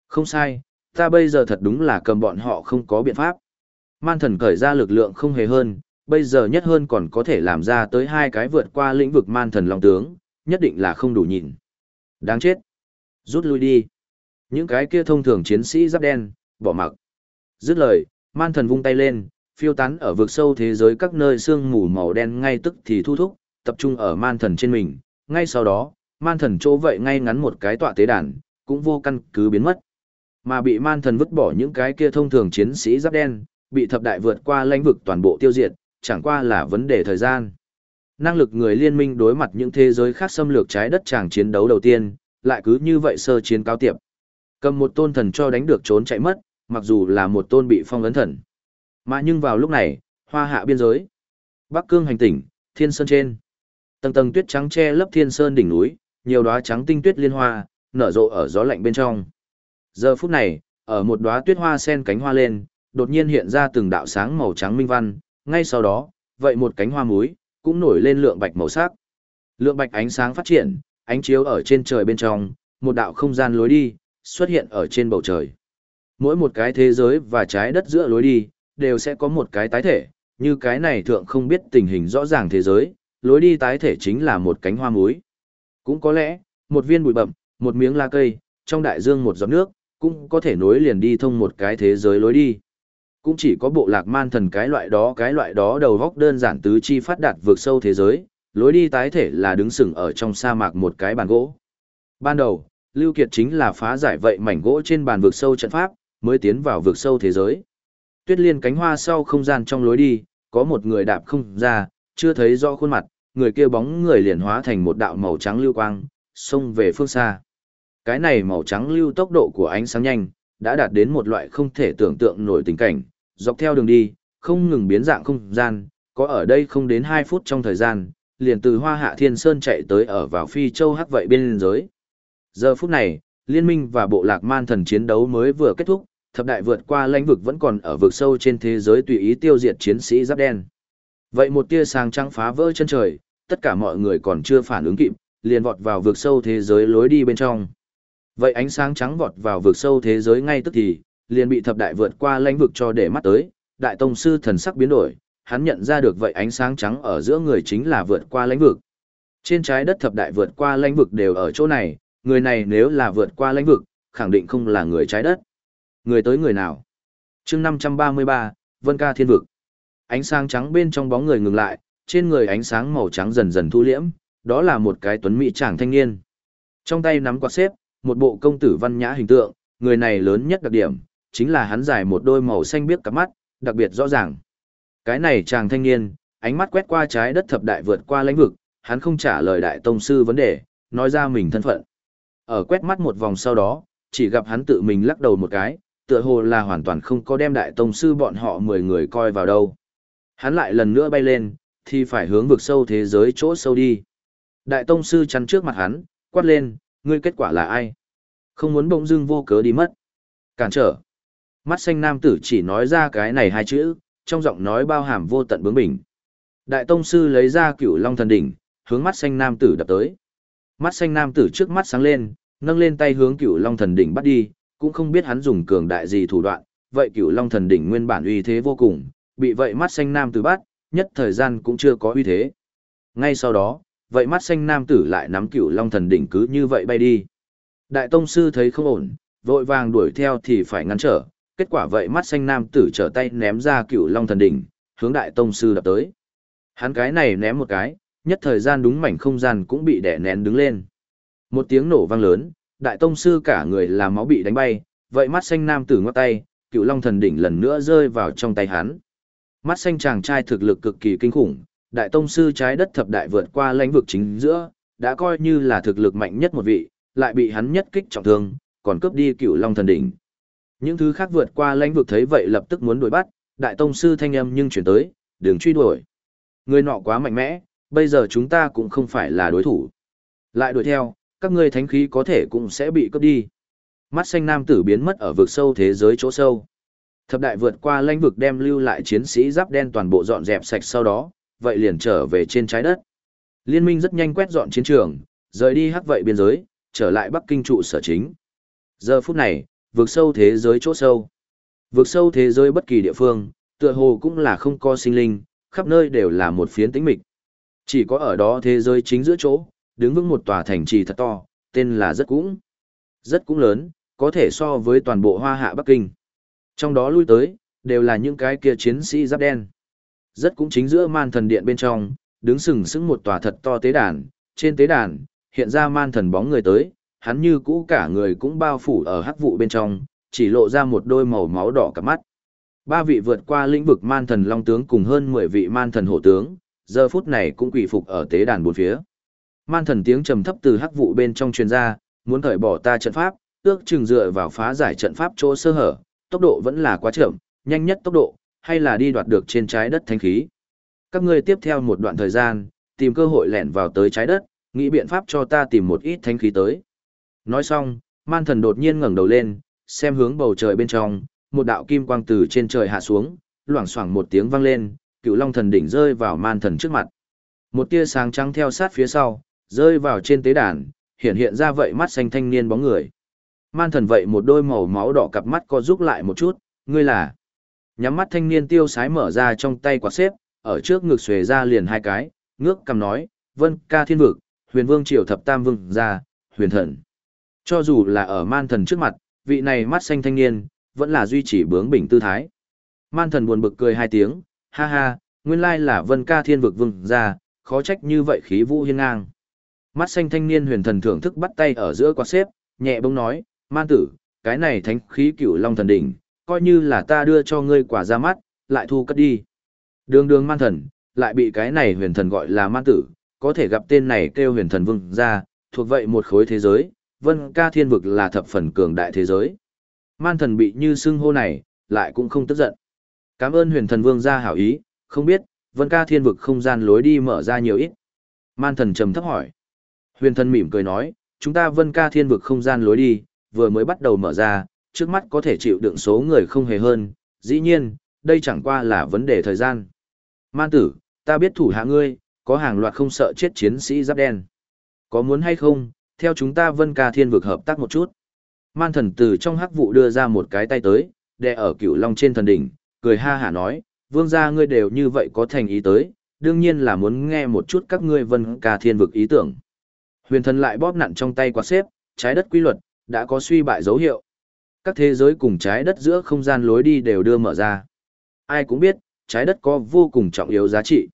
Speaker 1: Không sai, ta bây giờ thật đúng là cầm bọn họ không có biện pháp. Man thần cởi ra lực lượng không hề hơn, bây giờ nhất hơn còn có thể làm ra tới hai cái vượt qua lĩnh vực man thần long tướng, nhất định là không đủ nhịn. Đáng chết. Rút lui đi. Những cái kia thông thường chiến sĩ giáp đen, bỏ mặc. Dứt lời, man thần vung tay lên, phiêu tán ở vực sâu thế giới các nơi sương mù màu đen ngay tức thì thu thúc, tập trung ở man thần trên mình. Ngay sau đó, man thần chỗ vậy ngay ngắn một cái tọa tế đàn, cũng vô căn cứ biến mất. Mà bị man thần vứt bỏ những cái kia thông thường chiến sĩ giáp đen, bị thập đại vượt qua lãnh vực toàn bộ tiêu diệt, chẳng qua là vấn đề thời gian. Năng lực người liên minh đối mặt những thế giới khác xâm lược trái đất chàng chiến đấu đầu tiên, lại cứ như vậy sơ chiến cao tiệp. Cầm một tôn thần cho đánh được trốn chạy mất, mặc dù là một tôn bị phong ấn thần. Mà nhưng vào lúc này, hoa hạ biên giới, Bắc Cương hành tỉnh, Thiên Sơn trên. Tầng tầng tuyết trắng che lấp Thiên Sơn đỉnh núi, nhiều đóa trắng tinh tuyết liên hoa, nở rộ ở gió lạnh bên trong. Giờ phút này, ở một đóa tuyết hoa sen cánh hoa lên, đột nhiên hiện ra từng đạo sáng màu trắng minh văn, ngay sau đó, vậy một cánh hoa muối cũng nổi lên lượng bạch màu sắc. Lượng bạch ánh sáng phát triển, ánh chiếu ở trên trời bên trong, một đạo không gian lối đi xuất hiện ở trên bầu trời. Mỗi một cái thế giới và trái đất giữa lối đi đều sẽ có một cái tái thể, như cái này thượng không biết tình hình rõ ràng thế giới, lối đi tái thể chính là một cánh hoa muối. Cũng có lẽ, một viên bụi bậm, một miếng lá cây, trong đại dương một giọt nước, cũng có thể nối liền đi thông một cái thế giới lối đi. Cũng chỉ có bộ lạc man thần cái loại đó cái loại đó đầu góc đơn giản tứ chi phát đạt vượt sâu thế giới, lối đi tái thể là đứng sừng ở trong sa mạc một cái bàn gỗ. Ban đầu, Lưu Kiệt chính là phá giải vậy mảnh gỗ trên bàn vượt sâu trận pháp, mới tiến vào vượt sâu thế giới. Tuyết liên cánh hoa sau không gian trong lối đi, có một người đạp không ra, chưa thấy rõ khuôn mặt, người kia bóng người liền hóa thành một đạo màu trắng lưu quang, xông về phương xa. Cái này màu trắng lưu tốc độ của ánh sáng nhanh, đã đạt đến một loại không thể tưởng tượng nổi tình cảnh, dọc theo đường đi, không ngừng biến dạng không gian, có ở đây không đến 2 phút trong thời gian, liền từ Hoa Hạ Thiên Sơn chạy tới ở vào Phi Châu Hắc vậy bên giới. Giờ phút này, liên minh và bộ lạc man thần chiến đấu mới vừa kết thúc, thập đại vượt qua lãnh vực vẫn còn ở vực sâu trên thế giới tùy ý tiêu diệt chiến sĩ giáp đen. Vậy một tia sáng trắng phá vỡ chân trời, tất cả mọi người còn chưa phản ứng kịp, liền vọt vào vực sâu thế giới lối đi bên trong. Vậy ánh sáng trắng vọt vào vực sâu thế giới ngay tức thì, liền bị thập đại vượt qua lãnh vực cho để mắt tới, đại tông sư thần sắc biến đổi, hắn nhận ra được vậy ánh sáng trắng ở giữa người chính là vượt qua lãnh vực. Trên trái đất thập đại vượt qua lãnh vực đều ở chỗ này, người này nếu là vượt qua lãnh vực, khẳng định không là người trái đất. Người tới người nào? chương 533, Vân ca thiên vực. Ánh sáng trắng bên trong bóng người ngừng lại, trên người ánh sáng màu trắng dần dần thu liễm, đó là một cái tuấn mỹ chàng thanh niên. Trong tay nắm quạt xếp, một bộ công tử văn nhã hình tượng, người này lớn nhất đặc điểm, chính là hắn dài một đôi màu xanh biếc cặp mắt, đặc biệt rõ ràng. Cái này chàng thanh niên, ánh mắt quét qua trái đất thập đại vượt qua lãnh vực, hắn không trả lời đại tông sư vấn đề, nói ra mình thân phận. Ở quét mắt một vòng sau đó, chỉ gặp hắn tự mình lắc đầu một cái, tựa hồ là hoàn toàn không có đem đại tông sư bọn họ 10 người coi vào đâu. Hắn lại lần nữa bay lên, thì phải hướng vực sâu thế giới chỗ sâu đi. Đại tông sư chắn trước mặt hắn, quát lên, ngươi kết quả là ai? Không muốn bỗng dưng vô cớ đi mất. Cản trở. Mắt xanh nam tử chỉ nói ra cái này hai chữ, trong giọng nói bao hàm vô tận bướng bỉnh. Đại tông sư lấy ra cửu long thần đỉnh, hướng mắt xanh nam tử đập tới. Mắt xanh nam tử trước mắt sáng lên, nâng lên tay hướng cửu long thần đỉnh bắt đi, cũng không biết hắn dùng cường đại gì thủ đoạn, vậy cửu long thần đỉnh nguyên bản uy thế vô cùng, bị vậy mắt xanh nam tử bắt, nhất thời gian cũng chưa có uy thế. Ngay sau đó, vậy mắt xanh nam tử lại nắm cửu long thần đỉnh cứ như vậy bay đi. Đại tông sư thấy không ổn, vội vàng đuổi theo thì phải ngăn trở, kết quả vậy mắt xanh nam tử trở tay ném ra cựu long thần đỉnh, hướng đại tông sư đập tới. Hắn cái này ném một cái, nhất thời gian đúng mảnh không gian cũng bị đè nén đứng lên. Một tiếng nổ vang lớn, đại tông sư cả người là máu bị đánh bay, vậy mắt xanh nam tử ngoắc tay, cựu long thần đỉnh lần nữa rơi vào trong tay hắn. Mắt xanh chàng trai thực lực cực kỳ kinh khủng, đại tông sư trái đất thập đại vượt qua lãnh vực chính giữa, đã coi như là thực lực mạnh nhất một vị, lại bị hắn nhất kích trọng thương, còn cướp đi cựu long thần đỉnh. Những thứ khác vượt qua lãnh vực thấy vậy lập tức muốn đuổi bắt, đại tông sư thanh âm nhưng chuyển tới, đừng truy đuổi. Người nọ quá mạnh mẽ, bây giờ chúng ta cũng không phải là đối thủ. Lại đuổi theo, các ngươi thánh khí có thể cũng sẽ bị cướp đi. Mắt xanh nam tử biến mất ở vực sâu thế giới chỗ sâu. Thập đại vượt qua lãnh vực đem lưu lại chiến sĩ giáp đen toàn bộ dọn dẹp sạch sau đó, vậy liền trở về trên trái đất. Liên minh rất nhanh quét dọn chiến trường, rời đi hắc vậy biên giới, trở lại Bắc Kinh trụ sở chính. Giờ phút này, vượt sâu thế giới chỗ sâu. Vượt sâu thế giới bất kỳ địa phương, tựa hồ cũng là không có sinh linh, khắp nơi đều là một phiến tĩnh mịch. Chỉ có ở đó thế giới chính giữa chỗ, đứng vững một tòa thành trì thật to, tên là rất cũng. Rất cũng lớn, có thể so với toàn bộ hoa hạ Bắc Kinh. Trong đó lui tới, đều là những cái kia chiến sĩ giáp đen. Rất cũng chính giữa man thần điện bên trong, đứng sừng sững một tòa thật to tế đàn, trên tế đàn, hiện ra man thần bóng người tới, hắn như cũ cả người cũng bao phủ ở hắc vụ bên trong, chỉ lộ ra một đôi màu máu đỏ cả mắt. Ba vị vượt qua lĩnh vực man thần long tướng cùng hơn 10 vị man thần hổ tướng, giờ phút này cũng quỳ phục ở tế đàn bốn phía. Man thần tiếng trầm thấp từ hắc vụ bên trong truyền ra, muốn cởi bỏ ta trận pháp, ước chừng dựa vào phá giải trận pháp chỗ sơ hở, tốc độ vẫn là quá chậm, nhanh nhất tốc độ, hay là đi đoạt được trên trái đất thánh khí. Các ngươi tiếp theo một đoạn thời gian, tìm cơ hội lẻn vào tới trái đất, nghĩ biện pháp cho ta tìm một ít thánh khí tới. Nói xong, man thần đột nhiên ngẩng đầu lên, xem hướng bầu trời bên trong, một đạo kim quang từ trên trời hạ xuống, loảng xoảng một tiếng vang lên, cựu long thần đỉnh rơi vào man thần trước mặt. Một tia sáng trắng theo sát phía sau, rơi vào trên tế đàn, hiện hiện ra vậy mắt xanh thanh niên bóng người. Man thần vậy một đôi màu máu đỏ cặp mắt co rúc lại một chút, ngươi là. Nhắm mắt thanh niên tiêu sái mở ra trong tay quạt xếp, ở trước ngực xuề ra liền hai cái, ngước cầm nói, vân ca thiên vực, huyền vương triều thập tam vương ra, huyền thần. Cho dù là ở man thần trước mặt, vị này mắt xanh thanh niên, vẫn là duy trì bướng bỉnh tư thái. Man thần buồn bực cười hai tiếng, ha ha, nguyên lai là vân ca thiên vực vương ra, khó trách như vậy khí vũ hiên ngang. Mắt xanh thanh niên huyền thần thưởng thức bắt tay ở giữa quạt xếp, nhẹ bông nói, man tử, cái này thánh khí cửu long thần đỉnh, coi như là ta đưa cho ngươi quả ra mắt, lại thu cất đi. Đường đường man thần, lại bị cái này huyền thần gọi là man tử, có thể gặp tên này kêu huyền thần vương ra, thuộc vậy một khối thế giới, vân ca thiên vực là thập phần cường đại thế giới. Man thần bị như xưng hô này, lại cũng không tức giận. Cảm ơn huyền thần vương gia hảo ý, không biết, vân ca thiên vực không gian lối đi mở ra nhiều ít. Man thần trầm thấp hỏi. Huyền thần mỉm cười nói, chúng ta vân ca thiên vực không gian lối đi, vừa mới bắt đầu mở ra, trước mắt có thể chịu đựng số người không hề hơn, dĩ nhiên, đây chẳng qua là vấn đề thời gian. Man tử, ta biết thủ hạ ngươi, có hàng loạt không sợ chết chiến sĩ giáp đen. Có muốn hay không, theo chúng ta vân ca thiên vực hợp tác một chút. Man thần từ trong hắc vụ đưa ra một cái tay tới, đè ở cửu long trên thần đỉnh, cười ha hả nói, vương gia ngươi đều như vậy có thành ý tới, đương nhiên là muốn nghe một chút các ngươi vân ca thiên vực ý tưởng. Huyền thần lại bóp nặn trong tay quạt xếp, trái đất quy luật, đã có suy bại dấu hiệu. Các thế giới cùng trái đất giữa không gian lối đi đều đưa mở ra. Ai cũng biết, trái đất có vô cùng trọng yếu giá trị.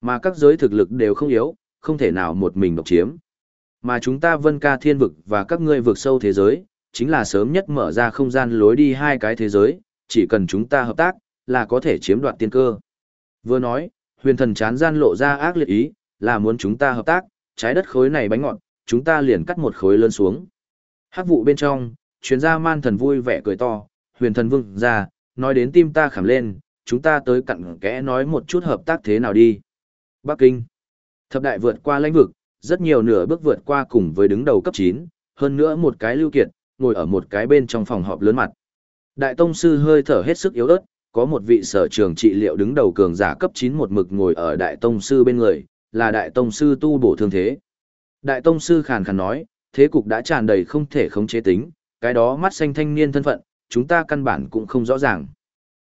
Speaker 1: Mà các giới thực lực đều không yếu, không thể nào một mình độc chiếm. Mà chúng ta vân ca thiên vực và các ngươi vực sâu thế giới, chính là sớm nhất mở ra không gian lối đi hai cái thế giới, chỉ cần chúng ta hợp tác, là có thể chiếm đoạt tiên cơ. Vừa nói, huyền thần chán gian lộ ra ác liệt ý, là muốn chúng ta hợp tác, trái đất khối này bánh ngọt, chúng ta liền cắt một khối lớn xuống. Hắc vụ bên trong, chuyến gia man thần vui vẻ cười to, huyền thần vương ra, nói đến tim ta khảm lên, chúng ta tới cặn kẽ nói một chút hợp tác thế nào đi. Bắc Kinh. Thập đại vượt qua lãnh vực, rất nhiều nửa bước vượt qua cùng với đứng đầu cấp 9, hơn nữa một cái lưu kiệt, ngồi ở một cái bên trong phòng họp lớn mặt. Đại tông sư hơi thở hết sức yếu ớt, có một vị sở trường trị liệu đứng đầu cường giả cấp 9 một mực ngồi ở đại tông sư bên người, là đại tông sư tu bổ thương thế. Đại tông sư khàn khàn nói, thế cục đã tràn đầy không thể khống chế tính, cái đó mắt xanh thanh niên thân phận, chúng ta căn bản cũng không rõ ràng.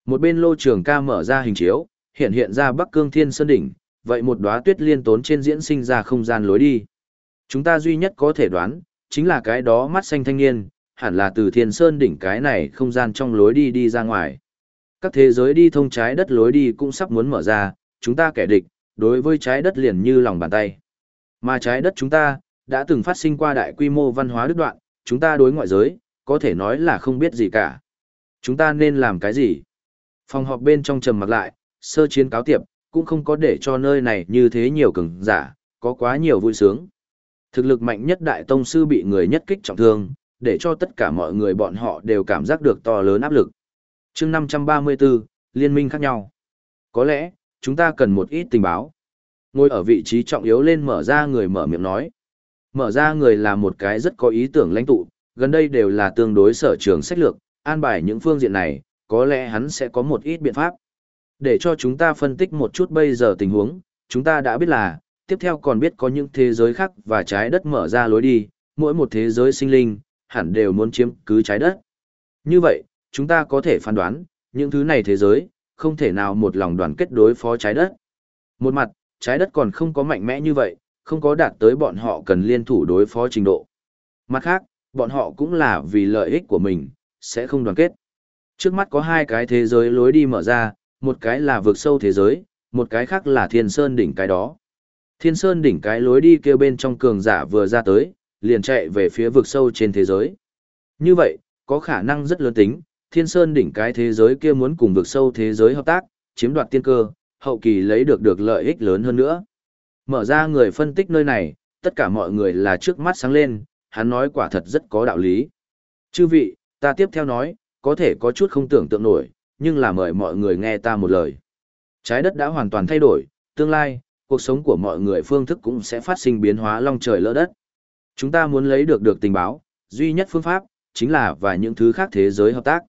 Speaker 1: Một bên lô trường ca mở ra hình chiếu, hiện hiện ra Bắc Cương Thiên Sơn Đỉnh, vậy một đóa tuyết liên tốn trên diễn sinh ra không gian lối đi. Chúng ta duy nhất có thể đoán, chính là cái đó mắt xanh thanh niên, hẳn là từ Thiên Sơn Đỉnh cái này không gian trong lối đi đi ra ngoài. Các thế giới đi thông trái đất lối đi cũng sắp muốn mở ra, chúng ta kẻ địch, đối với trái đất liền như lòng bàn tay. Mà trái đất chúng ta, đã từng phát sinh qua đại quy mô văn hóa đứt đoạn, chúng ta đối ngoại giới, có thể nói là không biết gì cả. Chúng ta nên làm cái gì? Phòng họp bên trong trầm mặc lại, sơ chiến cáo tiệp, cũng không có để cho nơi này như thế nhiều cường giả, có quá nhiều vui sướng. Thực lực mạnh nhất đại tông sư bị người nhất kích trọng thương, để cho tất cả mọi người bọn họ đều cảm giác được to lớn áp lực. chương 534, liên minh khác nhau. Có lẽ, chúng ta cần một ít tình báo. Ngồi ở vị trí trọng yếu lên mở ra người mở miệng nói. Mở ra người là một cái rất có ý tưởng lãnh tụ, gần đây đều là tương đối sở trường sách lược, an bài những phương diện này, có lẽ hắn sẽ có một ít biện pháp. Để cho chúng ta phân tích một chút bây giờ tình huống, chúng ta đã biết là, tiếp theo còn biết có những thế giới khác và trái đất mở ra lối đi, mỗi một thế giới sinh linh, hẳn đều muốn chiếm cứ trái đất. Như vậy, chúng ta có thể phán đoán, những thứ này thế giới, không thể nào một lòng đoàn kết đối phó trái đất. Một mặt, trái đất còn không có mạnh mẽ như vậy, không có đạt tới bọn họ cần liên thủ đối phó trình độ. Mặt khác, bọn họ cũng là vì lợi ích của mình, sẽ không đoàn kết. Trước mắt có hai cái thế giới lối đi mở ra, một cái là vượt sâu thế giới, một cái khác là thiên sơn đỉnh cái đó. Thiên sơn đỉnh cái lối đi kêu bên trong cường giả vừa ra tới, liền chạy về phía vực sâu trên thế giới. Như vậy, có khả năng rất lớn tính, thiên sơn đỉnh cái thế giới kia muốn cùng vực sâu thế giới hợp tác, chiếm đoạt tiên cơ, hậu kỳ lấy được được lợi ích lớn hơn nữa. Mở ra người phân tích nơi này, tất cả mọi người là trước mắt sáng lên, hắn nói quả thật rất có đạo lý. Chư vị, ta tiếp theo nói, có thể có chút không tưởng tượng nổi, nhưng là mời mọi người nghe ta một lời. Trái đất đã hoàn toàn thay đổi, tương lai, cuộc sống của mọi người phương thức cũng sẽ phát sinh biến hóa long trời lỡ đất. Chúng ta muốn lấy được được tình báo, duy nhất phương pháp, chính là và những thứ khác thế giới hợp tác.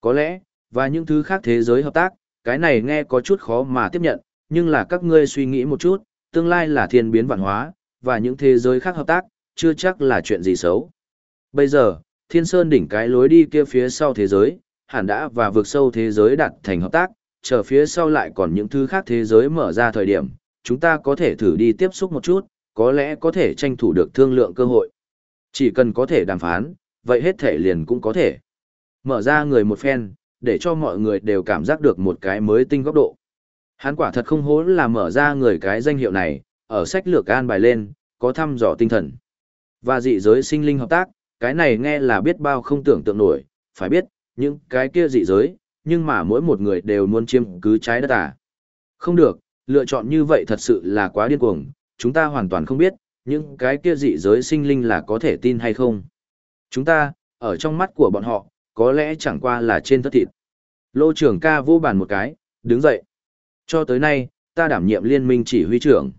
Speaker 1: Có lẽ, và những thứ khác thế giới hợp tác, cái này nghe có chút khó mà tiếp nhận, nhưng là các ngươi suy nghĩ một chút, tương lai là thiên biến vạn hóa, và những thế giới khác hợp tác, chưa chắc là chuyện gì xấu. Bây giờ, thiên sơn đỉnh cái lối đi kia phía sau thế giới, hẳn đã và vượt sâu thế giới đạt thành hợp tác, chờ phía sau lại còn những thứ khác thế giới mở ra thời điểm, chúng ta có thể thử đi tiếp xúc một chút, có lẽ có thể tranh thủ được thương lượng cơ hội. Chỉ cần có thể đàm phán, vậy hết thể liền cũng có thể. Mở ra người một phen, để cho mọi người đều cảm giác được một cái mới tinh góc độ. Hắn quả thật không hố là mở ra người cái danh hiệu này, ở sách lược an bài lên, có thăm dò tinh thần. Và dị giới sinh linh hợp tác, cái này nghe là biết bao không tưởng tượng nổi, phải biết, những cái kia dị giới, nhưng mà mỗi một người đều muốn chiếm cứ trái đất à. Không được, lựa chọn như vậy thật sự là quá điên cuồng, chúng ta hoàn toàn không biết, những cái kia dị giới sinh linh là có thể tin hay không. Chúng ta, ở trong mắt của bọn họ, có lẽ chẳng qua là trên thất thịt. Lô trưởng ca vô bàn một cái, đứng dậy. Cho tới nay, ta đảm nhiệm liên minh chỉ huy trưởng.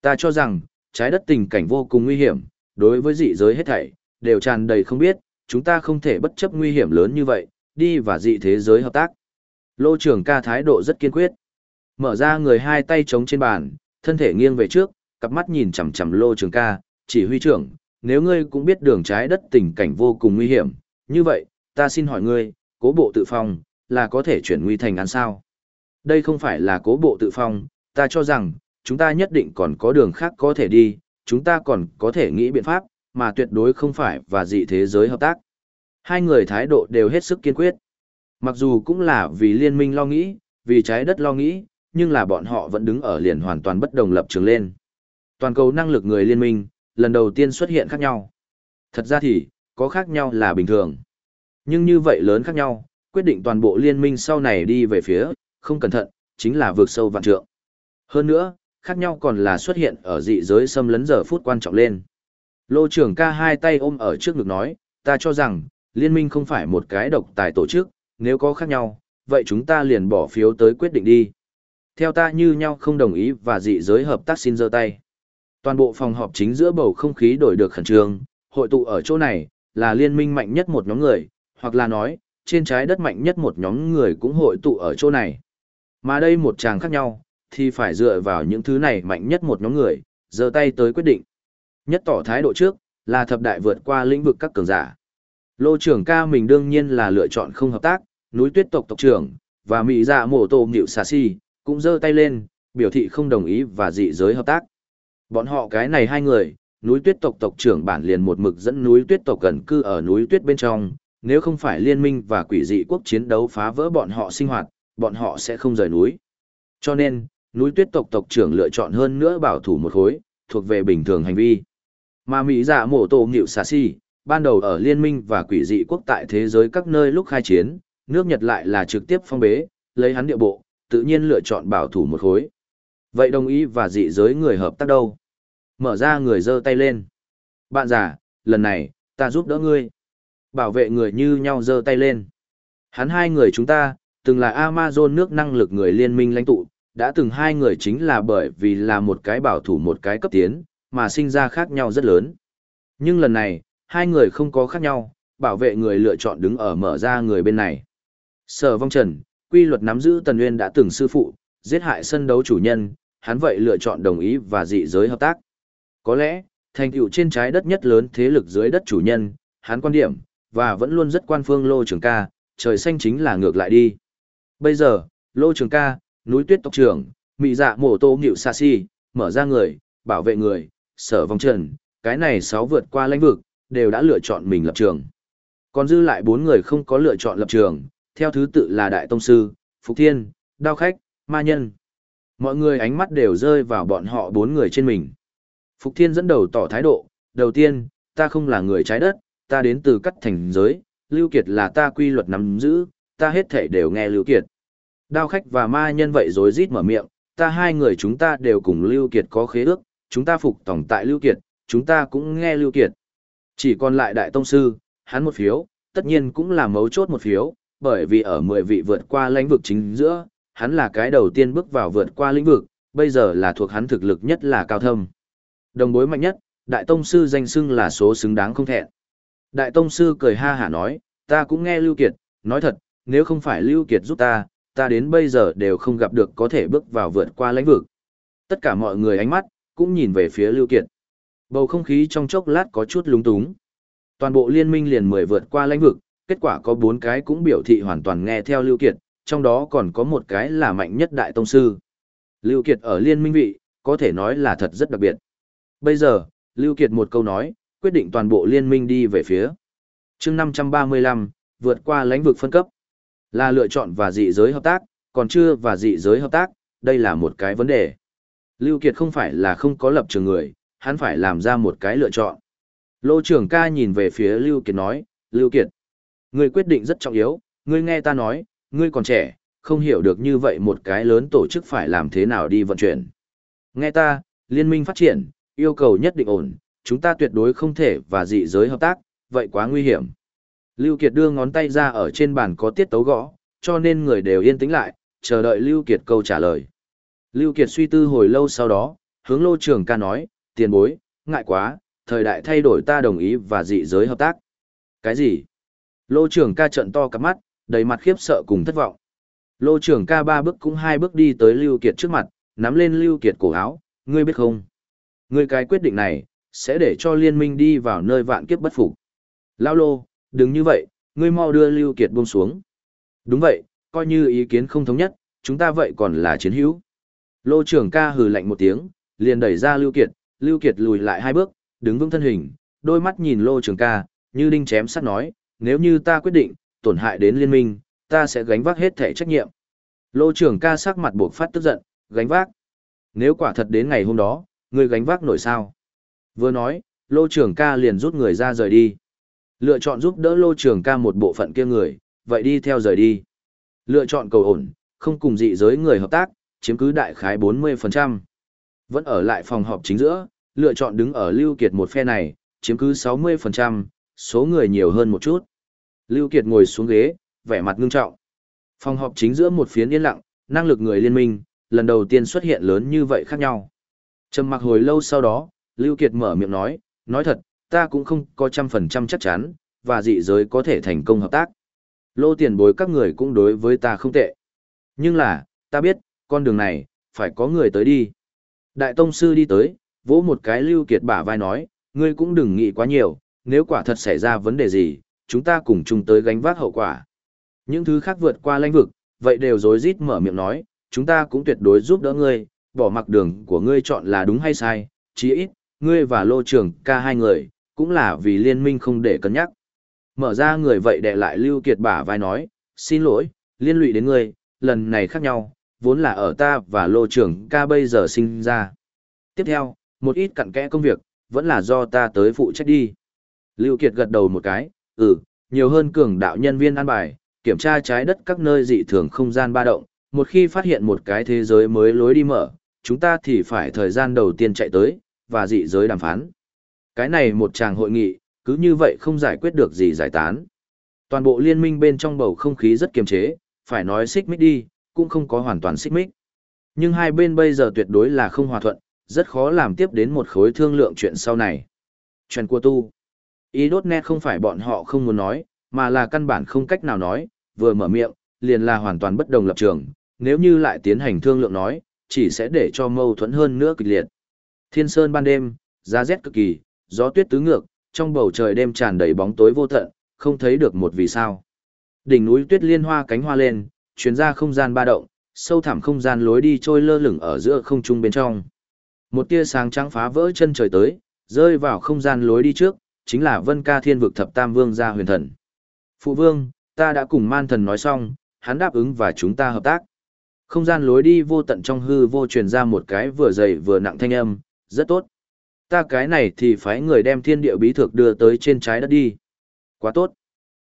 Speaker 1: Ta cho rằng, trái đất tình cảnh vô cùng nguy hiểm, đối với dị giới hết thảy, đều tràn đầy không biết, chúng ta không thể bất chấp nguy hiểm lớn như vậy, đi và dị thế giới hợp tác. Lô trưởng ca thái độ rất kiên quyết. Mở ra người hai tay chống trên bàn, thân thể nghiêng về trước, cặp mắt nhìn chằm chằm lô trưởng ca, chỉ huy trưởng, nếu ngươi cũng biết đường trái đất tình cảnh vô cùng nguy hiểm, như vậy, ta xin hỏi ngươi, cố bộ tự phong, là có thể chuyển nguy thành án sao? Đây không phải là cố bộ tự phong, ta cho rằng, chúng ta nhất định còn có đường khác có thể đi, chúng ta còn có thể nghĩ biện pháp, mà tuyệt đối không phải và dị thế giới hợp tác. Hai người thái độ đều hết sức kiên quyết. Mặc dù cũng là vì liên minh lo nghĩ, vì trái đất lo nghĩ, nhưng là bọn họ vẫn đứng ở liền hoàn toàn bất đồng lập trường lên. Toàn cầu năng lực người liên minh, lần đầu tiên xuất hiện khác nhau. Thật ra thì, có khác nhau là bình thường. Nhưng như vậy lớn khác nhau, quyết định toàn bộ liên minh sau này đi về phía, không cẩn thận, chính là vượt sâu vạn trượng. Hơn nữa, khác nhau còn là xuất hiện ở dị giới xâm lấn giờ phút quan trọng lên. Lô trưởng ca hai tay ôm ở trước ngực nói, ta cho rằng, liên minh không phải một cái độc tài tổ chức, nếu có khác nhau, vậy chúng ta liền bỏ phiếu tới quyết định đi. Theo ta như nhau không đồng ý và dị giới hợp tác xin giơ tay. Toàn bộ phòng họp chính giữa bầu không khí đổi được khẩn trương, hội tụ ở chỗ này, là liên minh mạnh nhất một nhóm người, hoặc là nói, trên trái đất mạnh nhất một nhóm người cũng hội tụ ở chỗ này. Mà đây một chàng khác nhau, thì phải dựa vào những thứ này mạnh nhất một nhóm người, giơ tay tới quyết định. Nhất tỏ thái độ trước, là thập đại vượt qua lĩnh vực các cường giả. Lô trưởng ca mình đương nhiên là lựa chọn không hợp tác, núi tuyết tộc tộc trưởng, và mỹ dạ mổ tổ nghịu xà si, cũng giơ tay lên, biểu thị không đồng ý và dị giới hợp tác. Bọn họ cái này hai người, núi tuyết tộc tộc trưởng bản liền một mực dẫn núi tuyết tộc gần cư ở núi tuyết bên trong, nếu không phải liên minh và quỷ dị quốc chiến đấu phá vỡ bọn họ sinh hoạt, bọn họ sẽ không rời núi. Cho nên, núi tuyết tộc tộc trưởng lựa chọn hơn nữa bảo thủ một khối, thuộc về bình thường hành vi. Mà Mỹ dạ mổ tổ nghịu xà si, ban đầu ở liên minh và quỷ dị quốc tại thế giới các nơi lúc khai chiến, nước Nhật lại là trực tiếp phong bế, lấy hắn địa bộ, tự nhiên lựa chọn bảo thủ một khối. Vậy đồng ý và dị giới người hợp tác đâu? Mở ra người giơ tay lên. Bạn già, lần này, ta giúp đỡ ngươi. Bảo vệ người như nhau giơ tay lên. Hắn hai người chúng ta, từng là Amazon nước năng lực người liên minh lãnh tụ, đã từng hai người chính là bởi vì là một cái bảo thủ một cái cấp tiến, mà sinh ra khác nhau rất lớn. Nhưng lần này, hai người không có khác nhau, bảo vệ người lựa chọn đứng ở mở ra người bên này. Sở vong trần, quy luật nắm giữ Tần Nguyên đã từng sư phụ, giết hại sân đấu chủ nhân, hắn vậy lựa chọn đồng ý và dị giới hợp tác. Có lẽ, thành tựu trên trái đất nhất lớn thế lực dưới đất chủ nhân, hắn quan điểm, và vẫn luôn rất quan phương Lô Trường ca, trời xanh chính là ngược lại đi. Bây giờ, Lô Trường ca, núi tuyết tộc trưởng, mị dạ mổ tô nghịu xa si, mở ra người, bảo vệ người, sở vong trần, cái này sáu vượt qua lãnh vực, đều đã lựa chọn mình lập trường. Còn dư lại bốn người không có lựa chọn lập trường, theo thứ tự là Đại Tông Sư, Phục Thiên, Đao Khách, Ma Nhân. Mọi người ánh mắt đều rơi vào bọn họ bốn người trên mình. Phục Thiên dẫn đầu tỏ thái độ, đầu tiên, ta không là người trái đất, ta đến từ cắt thành giới, Lưu Kiệt là ta quy luật nắm giữ, ta hết thể đều nghe Lưu Kiệt. Đao khách và ma nhân vậy rối rít mở miệng, ta hai người chúng ta đều cùng Lưu Kiệt có khế ước, chúng ta phục tổng tại Lưu Kiệt, chúng ta cũng nghe Lưu Kiệt. Chỉ còn lại Đại Tông Sư, hắn một phiếu, tất nhiên cũng là mấu chốt một phiếu, bởi vì ở 10 vị vượt qua lãnh vực chính giữa, hắn là cái đầu tiên bước vào vượt qua lĩnh vực, bây giờ là thuộc hắn thực lực nhất là cao thâm. Đồng bối mạnh nhất, Đại Tông Sư danh xưng là số xứng đáng không thẹn. Đại Tông Sư cười ha hả nói, ta cũng nghe Lưu Kiệt, nói thật, nếu không phải Lưu Kiệt giúp ta, ta đến bây giờ đều không gặp được có thể bước vào vượt qua lãnh vực. Tất cả mọi người ánh mắt, cũng nhìn về phía Lưu Kiệt. Bầu không khí trong chốc lát có chút lúng túng. Toàn bộ liên minh liền mười vượt qua lãnh vực, kết quả có bốn cái cũng biểu thị hoàn toàn nghe theo Lưu Kiệt, trong đó còn có một cái là mạnh nhất đại tông sư. Lưu Kiệt ở liên minh vị, có thể nói là thật rất đặc biệt. Bây giờ, Lưu Kiệt một câu nói, quyết định toàn bộ liên minh đi về phía. Chương 535, vượt qua lãnh vực phân cấp. Là lựa chọn và dị giới hợp tác, còn chưa và dị giới hợp tác, đây là một cái vấn đề. Lưu Kiệt không phải là không có lập trường người, hắn phải làm ra một cái lựa chọn. Lô trưởng ca nhìn về phía Lưu Kiệt nói, Lưu Kiệt, ngươi quyết định rất trọng yếu, ngươi nghe ta nói, ngươi còn trẻ, không hiểu được như vậy một cái lớn tổ chức phải làm thế nào đi vận chuyển. Nghe ta, liên minh phát triển, yêu cầu nhất định ổn, chúng ta tuyệt đối không thể và dị giới hợp tác, vậy quá nguy hiểm. Lưu Kiệt đưa ngón tay ra ở trên bàn có tiết tấu gõ, cho nên người đều yên tĩnh lại, chờ đợi Lưu Kiệt câu trả lời. Lưu Kiệt suy tư hồi lâu sau đó, hướng Lô Trường ca nói, tiền bối, ngại quá, thời đại thay đổi ta đồng ý và dị giới hợp tác. Cái gì? Lô Trường ca trợn to cặp mắt, đầy mặt khiếp sợ cùng thất vọng. Lô Trường ca ba bước cũng hai bước đi tới Lưu Kiệt trước mặt, nắm lên Lưu Kiệt cổ áo, ngươi biết không? Ngươi cái quyết định này, sẽ để cho liên minh đi vào nơi vạn kiếp bất phục. Lao lô, đừng như vậy, ngươi mau đưa Lưu Kiệt buông xuống. Đúng vậy, coi như ý kiến không thống nhất, chúng ta vậy còn là chiến hữu. Lô trưởng ca hừ lạnh một tiếng, liền đẩy ra Lưu Kiệt, Lưu Kiệt lùi lại hai bước, đứng vững thân hình, đôi mắt nhìn Lô trưởng ca, như đinh chém sắt nói, nếu như ta quyết định, tổn hại đến liên minh, ta sẽ gánh vác hết thể trách nhiệm. Lô trưởng ca sắc mặt buộc phát tức giận, gánh vác. Nếu quả thật đến ngày hôm đó, ngươi gánh vác nổi sao? Vừa nói, lô trưởng ca liền rút người ra rời đi. Lựa chọn giúp đỡ lô trưởng ca một bộ phận kia người, vậy đi theo rời đi. Lựa chọn cầu ổn, không cùng dị giới người hợp tác, chiếm cứ đại khái 40%. Vẫn ở lại phòng họp chính giữa, lựa chọn đứng ở Lưu Kiệt một phe này, chiếm cứ 60%, số người nhiều hơn một chút. Lưu Kiệt ngồi xuống ghế, vẻ mặt ngưng trọng. Phòng họp chính giữa một phiến yên lặng, năng lực người liên minh, lần đầu tiên xuất hiện lớn như vậy khác nhau. Trầm mặc hồi lâu sau đó, Lưu Kiệt mở miệng nói, nói thật, ta cũng không có trăm phần trăm chắc chắn, và dị giới có thể thành công hợp tác. Lô tiền bối các người cũng đối với ta không tệ. Nhưng là, ta biết, con đường này, phải có người tới đi. Đại Tông Sư đi tới, vỗ một cái Lưu Kiệt bả vai nói, ngươi cũng đừng nghĩ quá nhiều, nếu quả thật xảy ra vấn đề gì, chúng ta cùng chung tới gánh vác hậu quả. Những thứ khác vượt qua lãnh vực, vậy đều rối rít mở miệng nói, chúng ta cũng tuyệt đối giúp đỡ ngươi, bỏ mặc đường của ngươi chọn là đúng hay sai, chí ít, ngươi và lô trưởng ca hai người, cũng là vì liên minh không để cân nhắc. Mở ra người vậy để lại Lưu Kiệt bả vai nói, xin lỗi, liên lụy đến ngươi, lần này khác nhau, vốn là ở ta và lô trưởng ca bây giờ sinh ra. Tiếp theo, một ít cặn kẽ công việc, vẫn là do ta tới phụ trách đi. Lưu Kiệt gật đầu một cái, ừ, nhiều hơn cường đạo nhân viên an bài, kiểm tra trái đất các nơi dị thường không gian ba động, một khi phát hiện một cái thế giới mới lối đi mở, chúng ta thì phải thời gian đầu tiên chạy tới, và dị giới đàm phán. Cái này một tràng hội nghị, cứ như vậy không giải quyết được gì giải tán. Toàn bộ liên minh bên trong bầu không khí rất kiềm chế, phải nói xích mít đi, cũng không có hoàn toàn xích mích. Nhưng hai bên bây giờ tuyệt đối là không hòa thuận, rất khó làm tiếp đến một khối thương lượng chuyện sau này. Chuyện của tu. Ý đốt nét không phải bọn họ không muốn nói, mà là căn bản không cách nào nói, vừa mở miệng, liền là hoàn toàn bất đồng lập trường, nếu như lại tiến hành thương lượng nói, chỉ sẽ để cho mâu thuẫn hơn nữa kịch liệt. Thiên sơn ban đêm, giá rét cực kỳ, gió tuyết tứ ngược, trong bầu trời đêm tràn đầy bóng tối vô tận, không thấy được một vì sao. Đỉnh núi tuyết liên hoa cánh hoa lên, chuyến ra không gian ba động, sâu thẳm không gian lối đi trôi lơ lửng ở giữa không trung bên trong. Một tia sáng trắng phá vỡ chân trời tới, rơi vào không gian lối đi trước, chính là Vân Ca Thiên vực thập tam vương gia huyền thần. Phụ vương, ta đã cùng man thần nói xong, hắn đáp ứng và chúng ta hợp tác. Không gian lối đi vô tận trong hư vô truyền ra một cái vừa dày vừa nặng thanh âm, rất tốt. Ta cái này thì phải người đem thiên địa bí thược đưa tới trên trái đất đi. Quá tốt.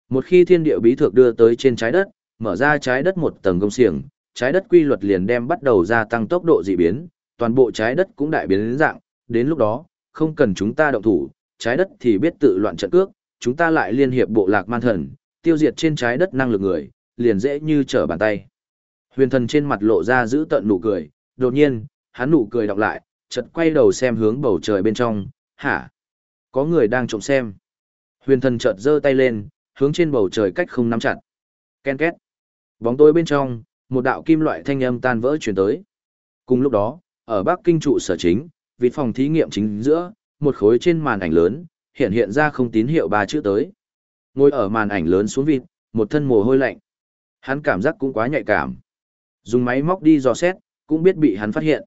Speaker 1: Một khi thiên địa bí thược đưa tới trên trái đất, mở ra trái đất một tầng công xiềng, trái đất quy luật liền đem bắt đầu gia tăng tốc độ dị biến, toàn bộ trái đất cũng đại biến dạng, đến lúc đó, không cần chúng ta động thủ, trái đất thì biết tự loạn trận cước, chúng ta lại liên hiệp bộ lạc man thần, tiêu diệt trên trái đất năng lực người, liền dễ như trở bàn tay. Huyền thần trên mặt lộ ra giữ tận nụ cười, đột nhiên, hắn nụ cười đọc lại, chợt quay đầu xem hướng bầu trời bên trong, hả? Có người đang trộm xem. Huyền thần chợt giơ tay lên, hướng trên bầu trời cách không nắm chặt. Ken két. Bóng tối bên trong, một đạo kim loại thanh âm tan vỡ truyền tới. Cùng lúc đó, ở Bắc Kinh trụ sở chính, vị phòng thí nghiệm chính giữa, một khối trên màn ảnh lớn, hiện hiện ra không tín hiệu ba chữ tới. Ngồi ở màn ảnh lớn xuống vịt, một thân mồ hôi lạnh. Hắn cảm giác cũng quá nhạy cảm. Dùng máy móc đi dò xét, cũng biết bị hắn phát hiện.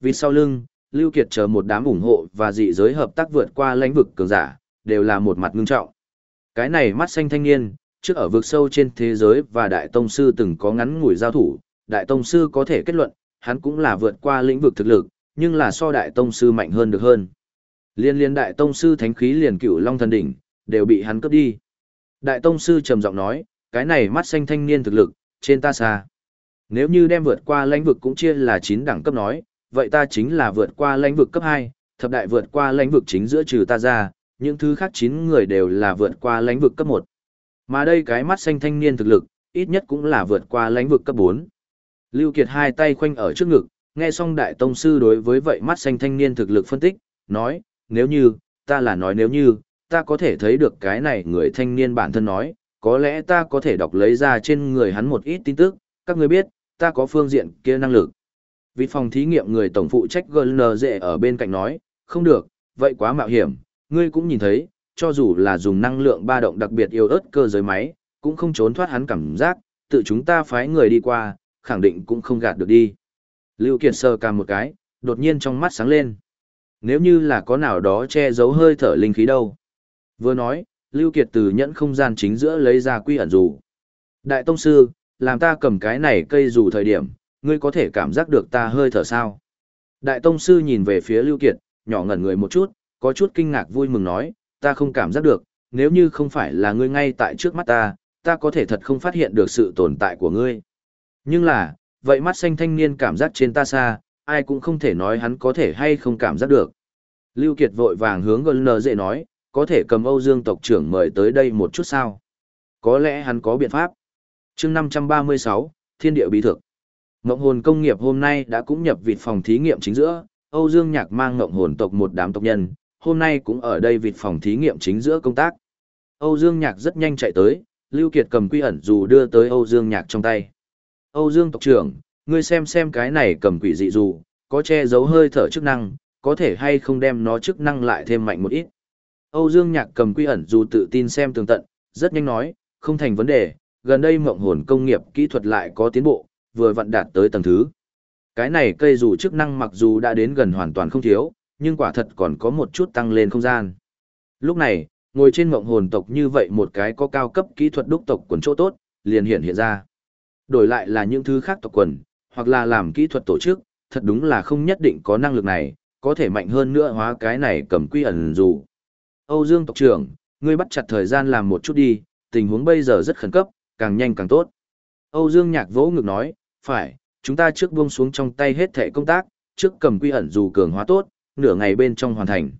Speaker 1: Vì sau lưng, Lưu Kiệt chờ một đám ủng hộ và dị giới hợp tác vượt qua lãnh vực cường giả, đều là một mặt ngưng trọng. Cái này mắt xanh thanh niên, trước ở vực sâu trên thế giới và Đại Tông Sư từng có ngắn ngủi giao thủ, Đại Tông Sư có thể kết luận, hắn cũng là vượt qua lĩnh vực thực lực, nhưng là so Đại Tông Sư mạnh hơn được hơn. Liên liên Đại Tông Sư thánh khí liền cửu Long Thần Đỉnh, đều bị hắn cướp đi. Đại Tông Sư trầm giọng nói, cái này mắt xanh thanh niên thực lực, trên ta xa. Nếu như đem vượt qua lãnh vực cũng chia là 9 đẳng cấp nói, vậy ta chính là vượt qua lãnh vực cấp 2, thập đại vượt qua lãnh vực chính giữa trừ ta ra, những thứ khác 9 người đều là vượt qua lãnh vực cấp 1. Mà đây cái mắt xanh thanh niên thực lực, ít nhất cũng là vượt qua lãnh vực cấp 4. Lưu Kiệt hai tay khoanh ở trước ngực, nghe xong đại tông sư đối với vậy mắt xanh thanh niên thực lực phân tích, nói, nếu như, ta là nói nếu như, ta có thể thấy được cái này người thanh niên bản thân nói, có lẽ ta có thể đọc lấy ra trên người hắn một ít tin tức, các ngươi biết, ta có phương diện kia năng lực. Vị phòng thí nghiệm người tổng phụ trách GNZ ở bên cạnh nói, không được, vậy quá mạo hiểm, ngươi cũng nhìn thấy, cho dù là dùng năng lượng ba động đặc biệt yêu ớt cơ giới máy, cũng không trốn thoát hắn cảm giác, tự chúng ta phái người đi qua, khẳng định cũng không gạt được đi. Lưu Kiệt sờ cằm một cái, đột nhiên trong mắt sáng lên. Nếu như là có nào đó che giấu hơi thở linh khí đâu. Vừa nói, Lưu Kiệt từ nhẫn không gian chính giữa lấy ra quy ẩn dù. Đại Tông Sư, làm ta cầm cái này cây dù thời điểm, ngươi có thể cảm giác được ta hơi thở sao. Đại Tông Sư nhìn về phía Lưu Kiệt, nhỏ ngẩn người một chút, có chút kinh ngạc vui mừng nói, ta không cảm giác được, nếu như không phải là ngươi ngay tại trước mắt ta, ta có thể thật không phát hiện được sự tồn tại của ngươi. Nhưng là, vậy mắt xanh thanh niên cảm giác trên ta xa, ai cũng không thể nói hắn có thể hay không cảm giác được. Lưu Kiệt vội vàng hướng gần dễ nói, có thể cầm Âu Dương tộc trưởng mời tới đây một chút sao? Có lẽ hắn có biện pháp. Chương 536, Thiên địa bí thực. Ngộng hồn công nghiệp hôm nay đã cũng nhập vịt phòng thí nghiệm chính giữa, Âu Dương Nhạc mang ngộng hồn tộc một đám tộc nhân, hôm nay cũng ở đây vịt phòng thí nghiệm chính giữa công tác. Âu Dương Nhạc rất nhanh chạy tới, Lưu Kiệt cầm quy ẩn dù đưa tới Âu Dương Nhạc trong tay. Âu Dương tộc trưởng, ngươi xem xem cái này cầm quỷ dị dù, có che giấu hơi thở chức năng, có thể hay không đem nó chức năng lại thêm mạnh một ít. Âu Dương Nhạc cầm quy ẩn dù tự tin xem tường tận, rất nhanh nói, không thành vấn đề, gần đây mộng hồn công nghiệp kỹ thuật lại có tiến bộ, vừa vặn đạt tới tầng thứ. Cái này cây dù chức năng mặc dù đã đến gần hoàn toàn không thiếu, nhưng quả thật còn có một chút tăng lên không gian. Lúc này, ngồi trên mộng hồn tộc như vậy một cái có cao cấp kỹ thuật đúc tộc quần chỗ tốt, liền hiện hiện ra. Đổi lại là những thứ khác tộc quần, hoặc là làm kỹ thuật tổ chức, thật đúng là không nhất định có năng lực này, có thể mạnh hơn nữa hóa cái này cầm quy ẩn dù. Âu Dương tộc trưởng, ngươi bắt chặt thời gian làm một chút đi, tình huống bây giờ rất khẩn cấp, càng nhanh càng tốt. Âu Dương Nhạc vỗ ngực nói, phải, chúng ta trước buông xuống trong tay hết thể công tác, trước cầm quy ẩn dù cường hóa tốt, nửa ngày bên trong hoàn thành.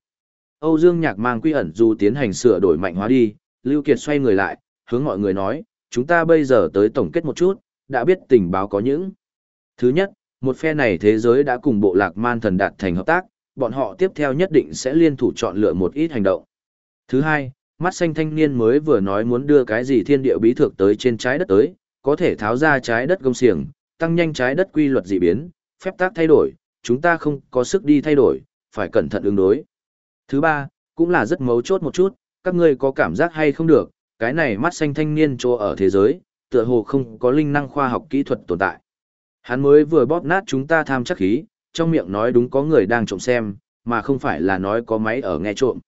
Speaker 1: Âu Dương Nhạc mang quy ẩn dù tiến hành sửa đổi mạnh hóa đi, Lưu Kiệt xoay người lại, hướng mọi người nói, chúng ta bây giờ tới tổng kết một chút, đã biết tình báo có những. Thứ nhất, một phe này thế giới đã cùng bộ lạc man thần đạt thành hợp tác, bọn họ tiếp theo nhất định sẽ liên thủ chọn lựa một ít hành động. Thứ hai, mắt xanh thanh niên mới vừa nói muốn đưa cái gì thiên địa bí thực tới trên trái đất tới, có thể tháo ra trái đất gông xiềng, tăng nhanh trái đất quy luật dị biến, phép tác thay đổi, chúng ta không có sức đi thay đổi, phải cẩn thận ứng đối. Thứ ba, cũng là rất mấu chốt một chút, các ngươi có cảm giác hay không được, cái này mắt xanh thanh niên trô ở thế giới, tựa hồ không có linh năng khoa học kỹ thuật tồn tại. Hắn mới vừa bóp nát chúng ta tham chắc khí, trong miệng nói đúng có người đang trộm xem, mà không phải là nói có máy ở nghe trộm.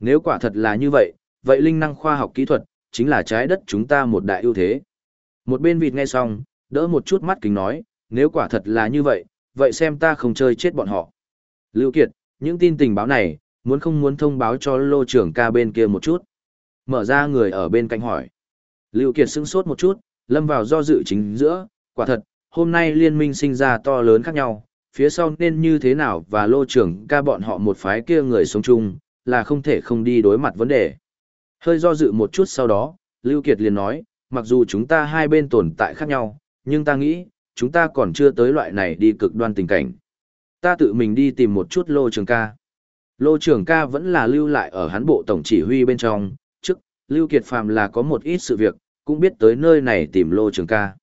Speaker 1: Nếu quả thật là như vậy, vậy linh năng khoa học kỹ thuật, chính là trái đất chúng ta một đại ưu thế. Một bên vịt nghe xong, đỡ một chút mắt kính nói, nếu quả thật là như vậy, vậy xem ta không chơi chết bọn họ. Lưu Kiệt, những tin tình báo này, muốn không muốn thông báo cho lô trưởng ca bên kia một chút. Mở ra người ở bên cạnh hỏi. Lưu Kiệt sững sốt một chút, lâm vào do dự chính giữa, quả thật, hôm nay liên minh sinh ra to lớn khác nhau, phía sau nên như thế nào và lô trưởng ca bọn họ một phái kia người sống chung, là không thể không đi đối mặt vấn đề. Hơi do dự một chút sau đó, Lưu Kiệt liền nói, mặc dù chúng ta hai bên tồn tại khác nhau, nhưng ta nghĩ, chúng ta còn chưa tới loại này đi cực đoan tình cảnh. Ta tự mình đi tìm một chút lô trường ca. Lô trường ca vẫn là lưu lại ở hắn bộ tổng chỉ huy bên trong, trước, Lưu Kiệt Phàm là có một ít sự việc, cũng biết tới nơi này tìm lô trường ca.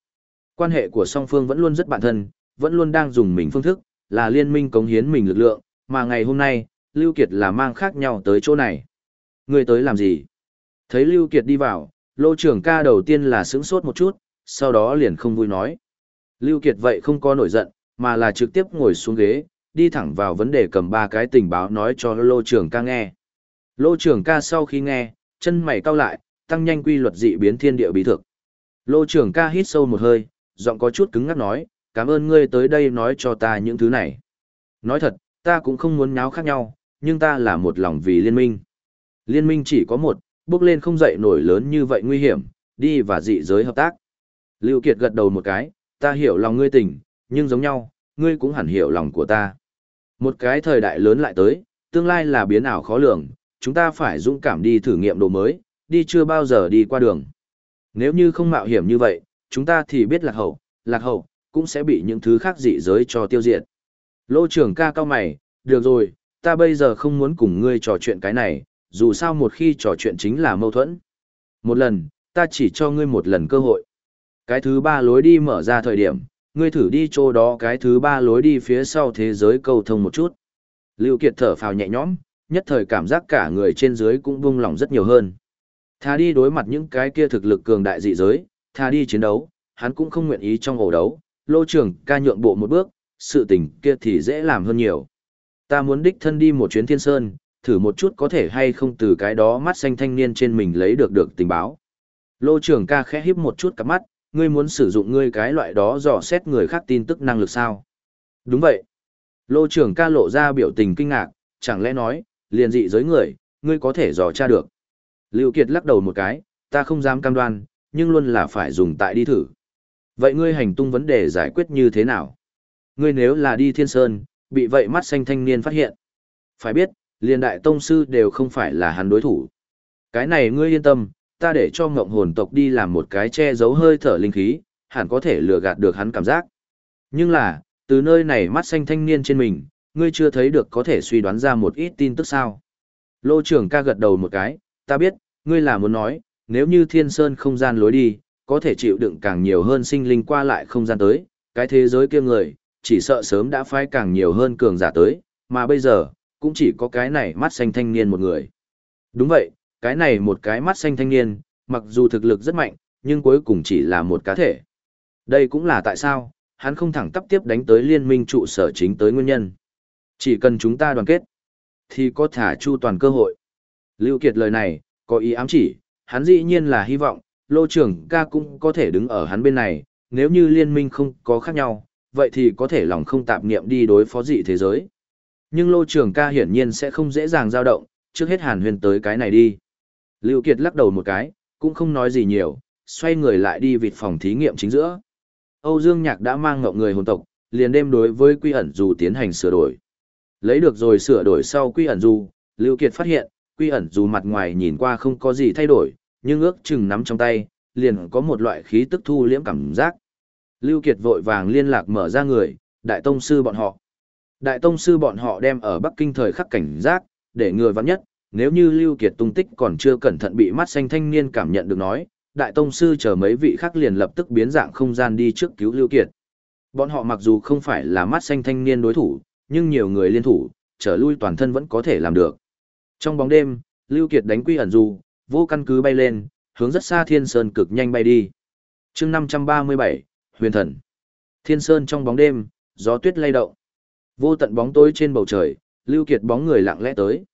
Speaker 1: Quan hệ của song phương vẫn luôn rất bạn thân, vẫn luôn đang dùng mình phương thức, là liên minh cống hiến mình lực lượng, mà ngày hôm nay, Lưu Kiệt là mang khác nhau tới chỗ này. Người tới làm gì? Thấy Lưu Kiệt đi vào, lô trưởng ca đầu tiên là sững sốt một chút, sau đó liền không vui nói. Lưu Kiệt vậy không có nổi giận, mà là trực tiếp ngồi xuống ghế, đi thẳng vào vấn đề cầm ba cái tình báo nói cho lô trưởng ca nghe. Lô trưởng ca sau khi nghe, chân mày cau lại, tăng nhanh quy luật dị biến thiên địa bí thực. Lô trưởng ca hít sâu một hơi, giọng có chút cứng ngắc nói, cảm ơn ngươi tới đây nói cho ta những thứ này. Nói thật, ta cũng không muốn nháo khác nhau, nhưng ta là một lòng vì liên minh. Liên minh chỉ có một, bước lên không dậy nổi lớn như vậy nguy hiểm, đi và dị giới hợp tác. Lưu Kiệt gật đầu một cái, ta hiểu lòng ngươi tình, nhưng giống nhau, ngươi cũng hẳn hiểu lòng của ta. Một cái thời đại lớn lại tới, tương lai là biến ảo khó lường, chúng ta phải dũng cảm đi thử nghiệm đồ mới, đi chưa bao giờ đi qua đường. Nếu như không mạo hiểm như vậy, chúng ta thì biết lạc hậu, lạc hậu, cũng sẽ bị những thứ khác dị giới cho tiêu diệt. Lô trưởng ca cao mày, được rồi, ta bây giờ không muốn cùng ngươi trò chuyện cái này, dù sao một khi trò chuyện chính là mâu thuẫn. Một lần, ta chỉ cho ngươi một lần cơ hội. Cái thứ ba lối đi mở ra thời điểm, ngươi thử đi chỗ đó cái thứ ba lối đi phía sau thế giới cầu thông một chút. Lưu Kiệt thở phào nhẹ nhõm, nhất thời cảm giác cả người trên dưới cũng buông lỏng rất nhiều hơn. Thà đi đối mặt những cái kia thực lực cường đại dị giới, thà đi chiến đấu, hắn cũng không nguyện ý trong ổ đấu, lô trưởng ca nhượng bộ một bước, sự tình kia thì dễ làm hơn nhiều. Ta muốn đích thân đi một chuyến thiên sơn, thử một chút có thể hay không từ cái đó mắt xanh thanh niên trên mình lấy được được tình báo. Lô trưởng ca khẽ híp một chút cặp mắt, ngươi muốn sử dụng ngươi cái loại đó dò xét người khác tin tức năng lực sao? Đúng vậy. Lô trưởng ca lộ ra biểu tình kinh ngạc, chẳng lẽ nói, liền dị giới người, ngươi có thể dò tra được. Lưu Kiệt lắc đầu một cái, ta không dám cam đoan, nhưng luôn là phải dùng tại đi thử. Vậy ngươi hành tung vấn đề giải quyết như thế nào? Ngươi nếu là đi thiên sơn, bị vậy mắt xanh thanh niên phát hiện. Phải biết, liền đại tông sư đều không phải là hắn đối thủ. Cái này ngươi yên tâm, ta để cho ngộng hồn tộc đi làm một cái che giấu hơi thở linh khí, hẳn có thể lừa gạt được hắn cảm giác. Nhưng là, từ nơi này mắt xanh thanh niên trên mình, ngươi chưa thấy được có thể suy đoán ra một ít tin tức sao. Lô trưởng ca gật đầu một cái, ta biết, ngươi là muốn nói, nếu như thiên sơn không gian lối đi, có thể chịu đựng càng nhiều hơn sinh linh qua lại không gian tới, cái thế giới kia người, chỉ sợ sớm đã phái càng nhiều hơn cường giả tới, mà bây giờ, cũng chỉ có cái này mắt xanh thanh niên một người. Đúng vậy, cái này một cái mắt xanh thanh niên, mặc dù thực lực rất mạnh, nhưng cuối cùng chỉ là một cá thể. Đây cũng là tại sao, hắn không thẳng tắp tiếp đánh tới liên minh trụ sở chính tới nguyên nhân. Chỉ cần chúng ta đoàn kết, thì có thả chu toàn cơ hội. Lưu Kiệt lời này, có ý ám chỉ, hắn dĩ nhiên là hy vọng, lô trưởng ca cũng có thể đứng ở hắn bên này, nếu như liên minh không có khác nhau, vậy thì có thể lòng không tạp niệm đi đối phó dị thế giới. Nhưng lô trưởng ca hiển nhiên sẽ không dễ dàng dao động, trước hết hàn huyền tới cái này đi. Lưu Kiệt lắc đầu một cái, cũng không nói gì nhiều, xoay người lại đi vịt phòng thí nghiệm chính giữa. Âu Dương Nhạc đã mang ngọc người hồn tộc, liền đêm đối với quy ẩn dù tiến hành sửa đổi. Lấy được rồi sửa đổi sau quy ẩn dù, Lưu Kiệt phát hiện, quy ẩn dù mặt ngoài nhìn qua không có gì thay đổi, nhưng ước chừng nắm trong tay, liền có một loại khí tức thu liễm cảm giác. Lưu Kiệt vội vàng liên lạc mở ra người, đại tông sư bọn họ. Đại tông sư bọn họ đem ở Bắc Kinh thời khắc cảnh giác, để người vắng nhất, nếu như Lưu Kiệt tung tích còn chưa cẩn thận bị mắt xanh thanh niên cảm nhận được nói, đại tông sư chờ mấy vị khác liền lập tức biến dạng không gian đi trước cứu Lưu Kiệt. Bọn họ mặc dù không phải là mắt xanh thanh niên đối thủ, nhưng nhiều người liên thủ, trở lui toàn thân vẫn có thể làm được. Trong bóng đêm, Lưu Kiệt đánh quy ẩn dù, vô căn cứ bay lên, hướng rất xa Thiên Sơn cực nhanh bay đi. Chương 537, Huyền Thần. Thiên Sơn trong bóng đêm, gió tuyết lay động. Vô tận bóng tối trên bầu trời, Lưu Kiệt bóng người lặng lẽ tới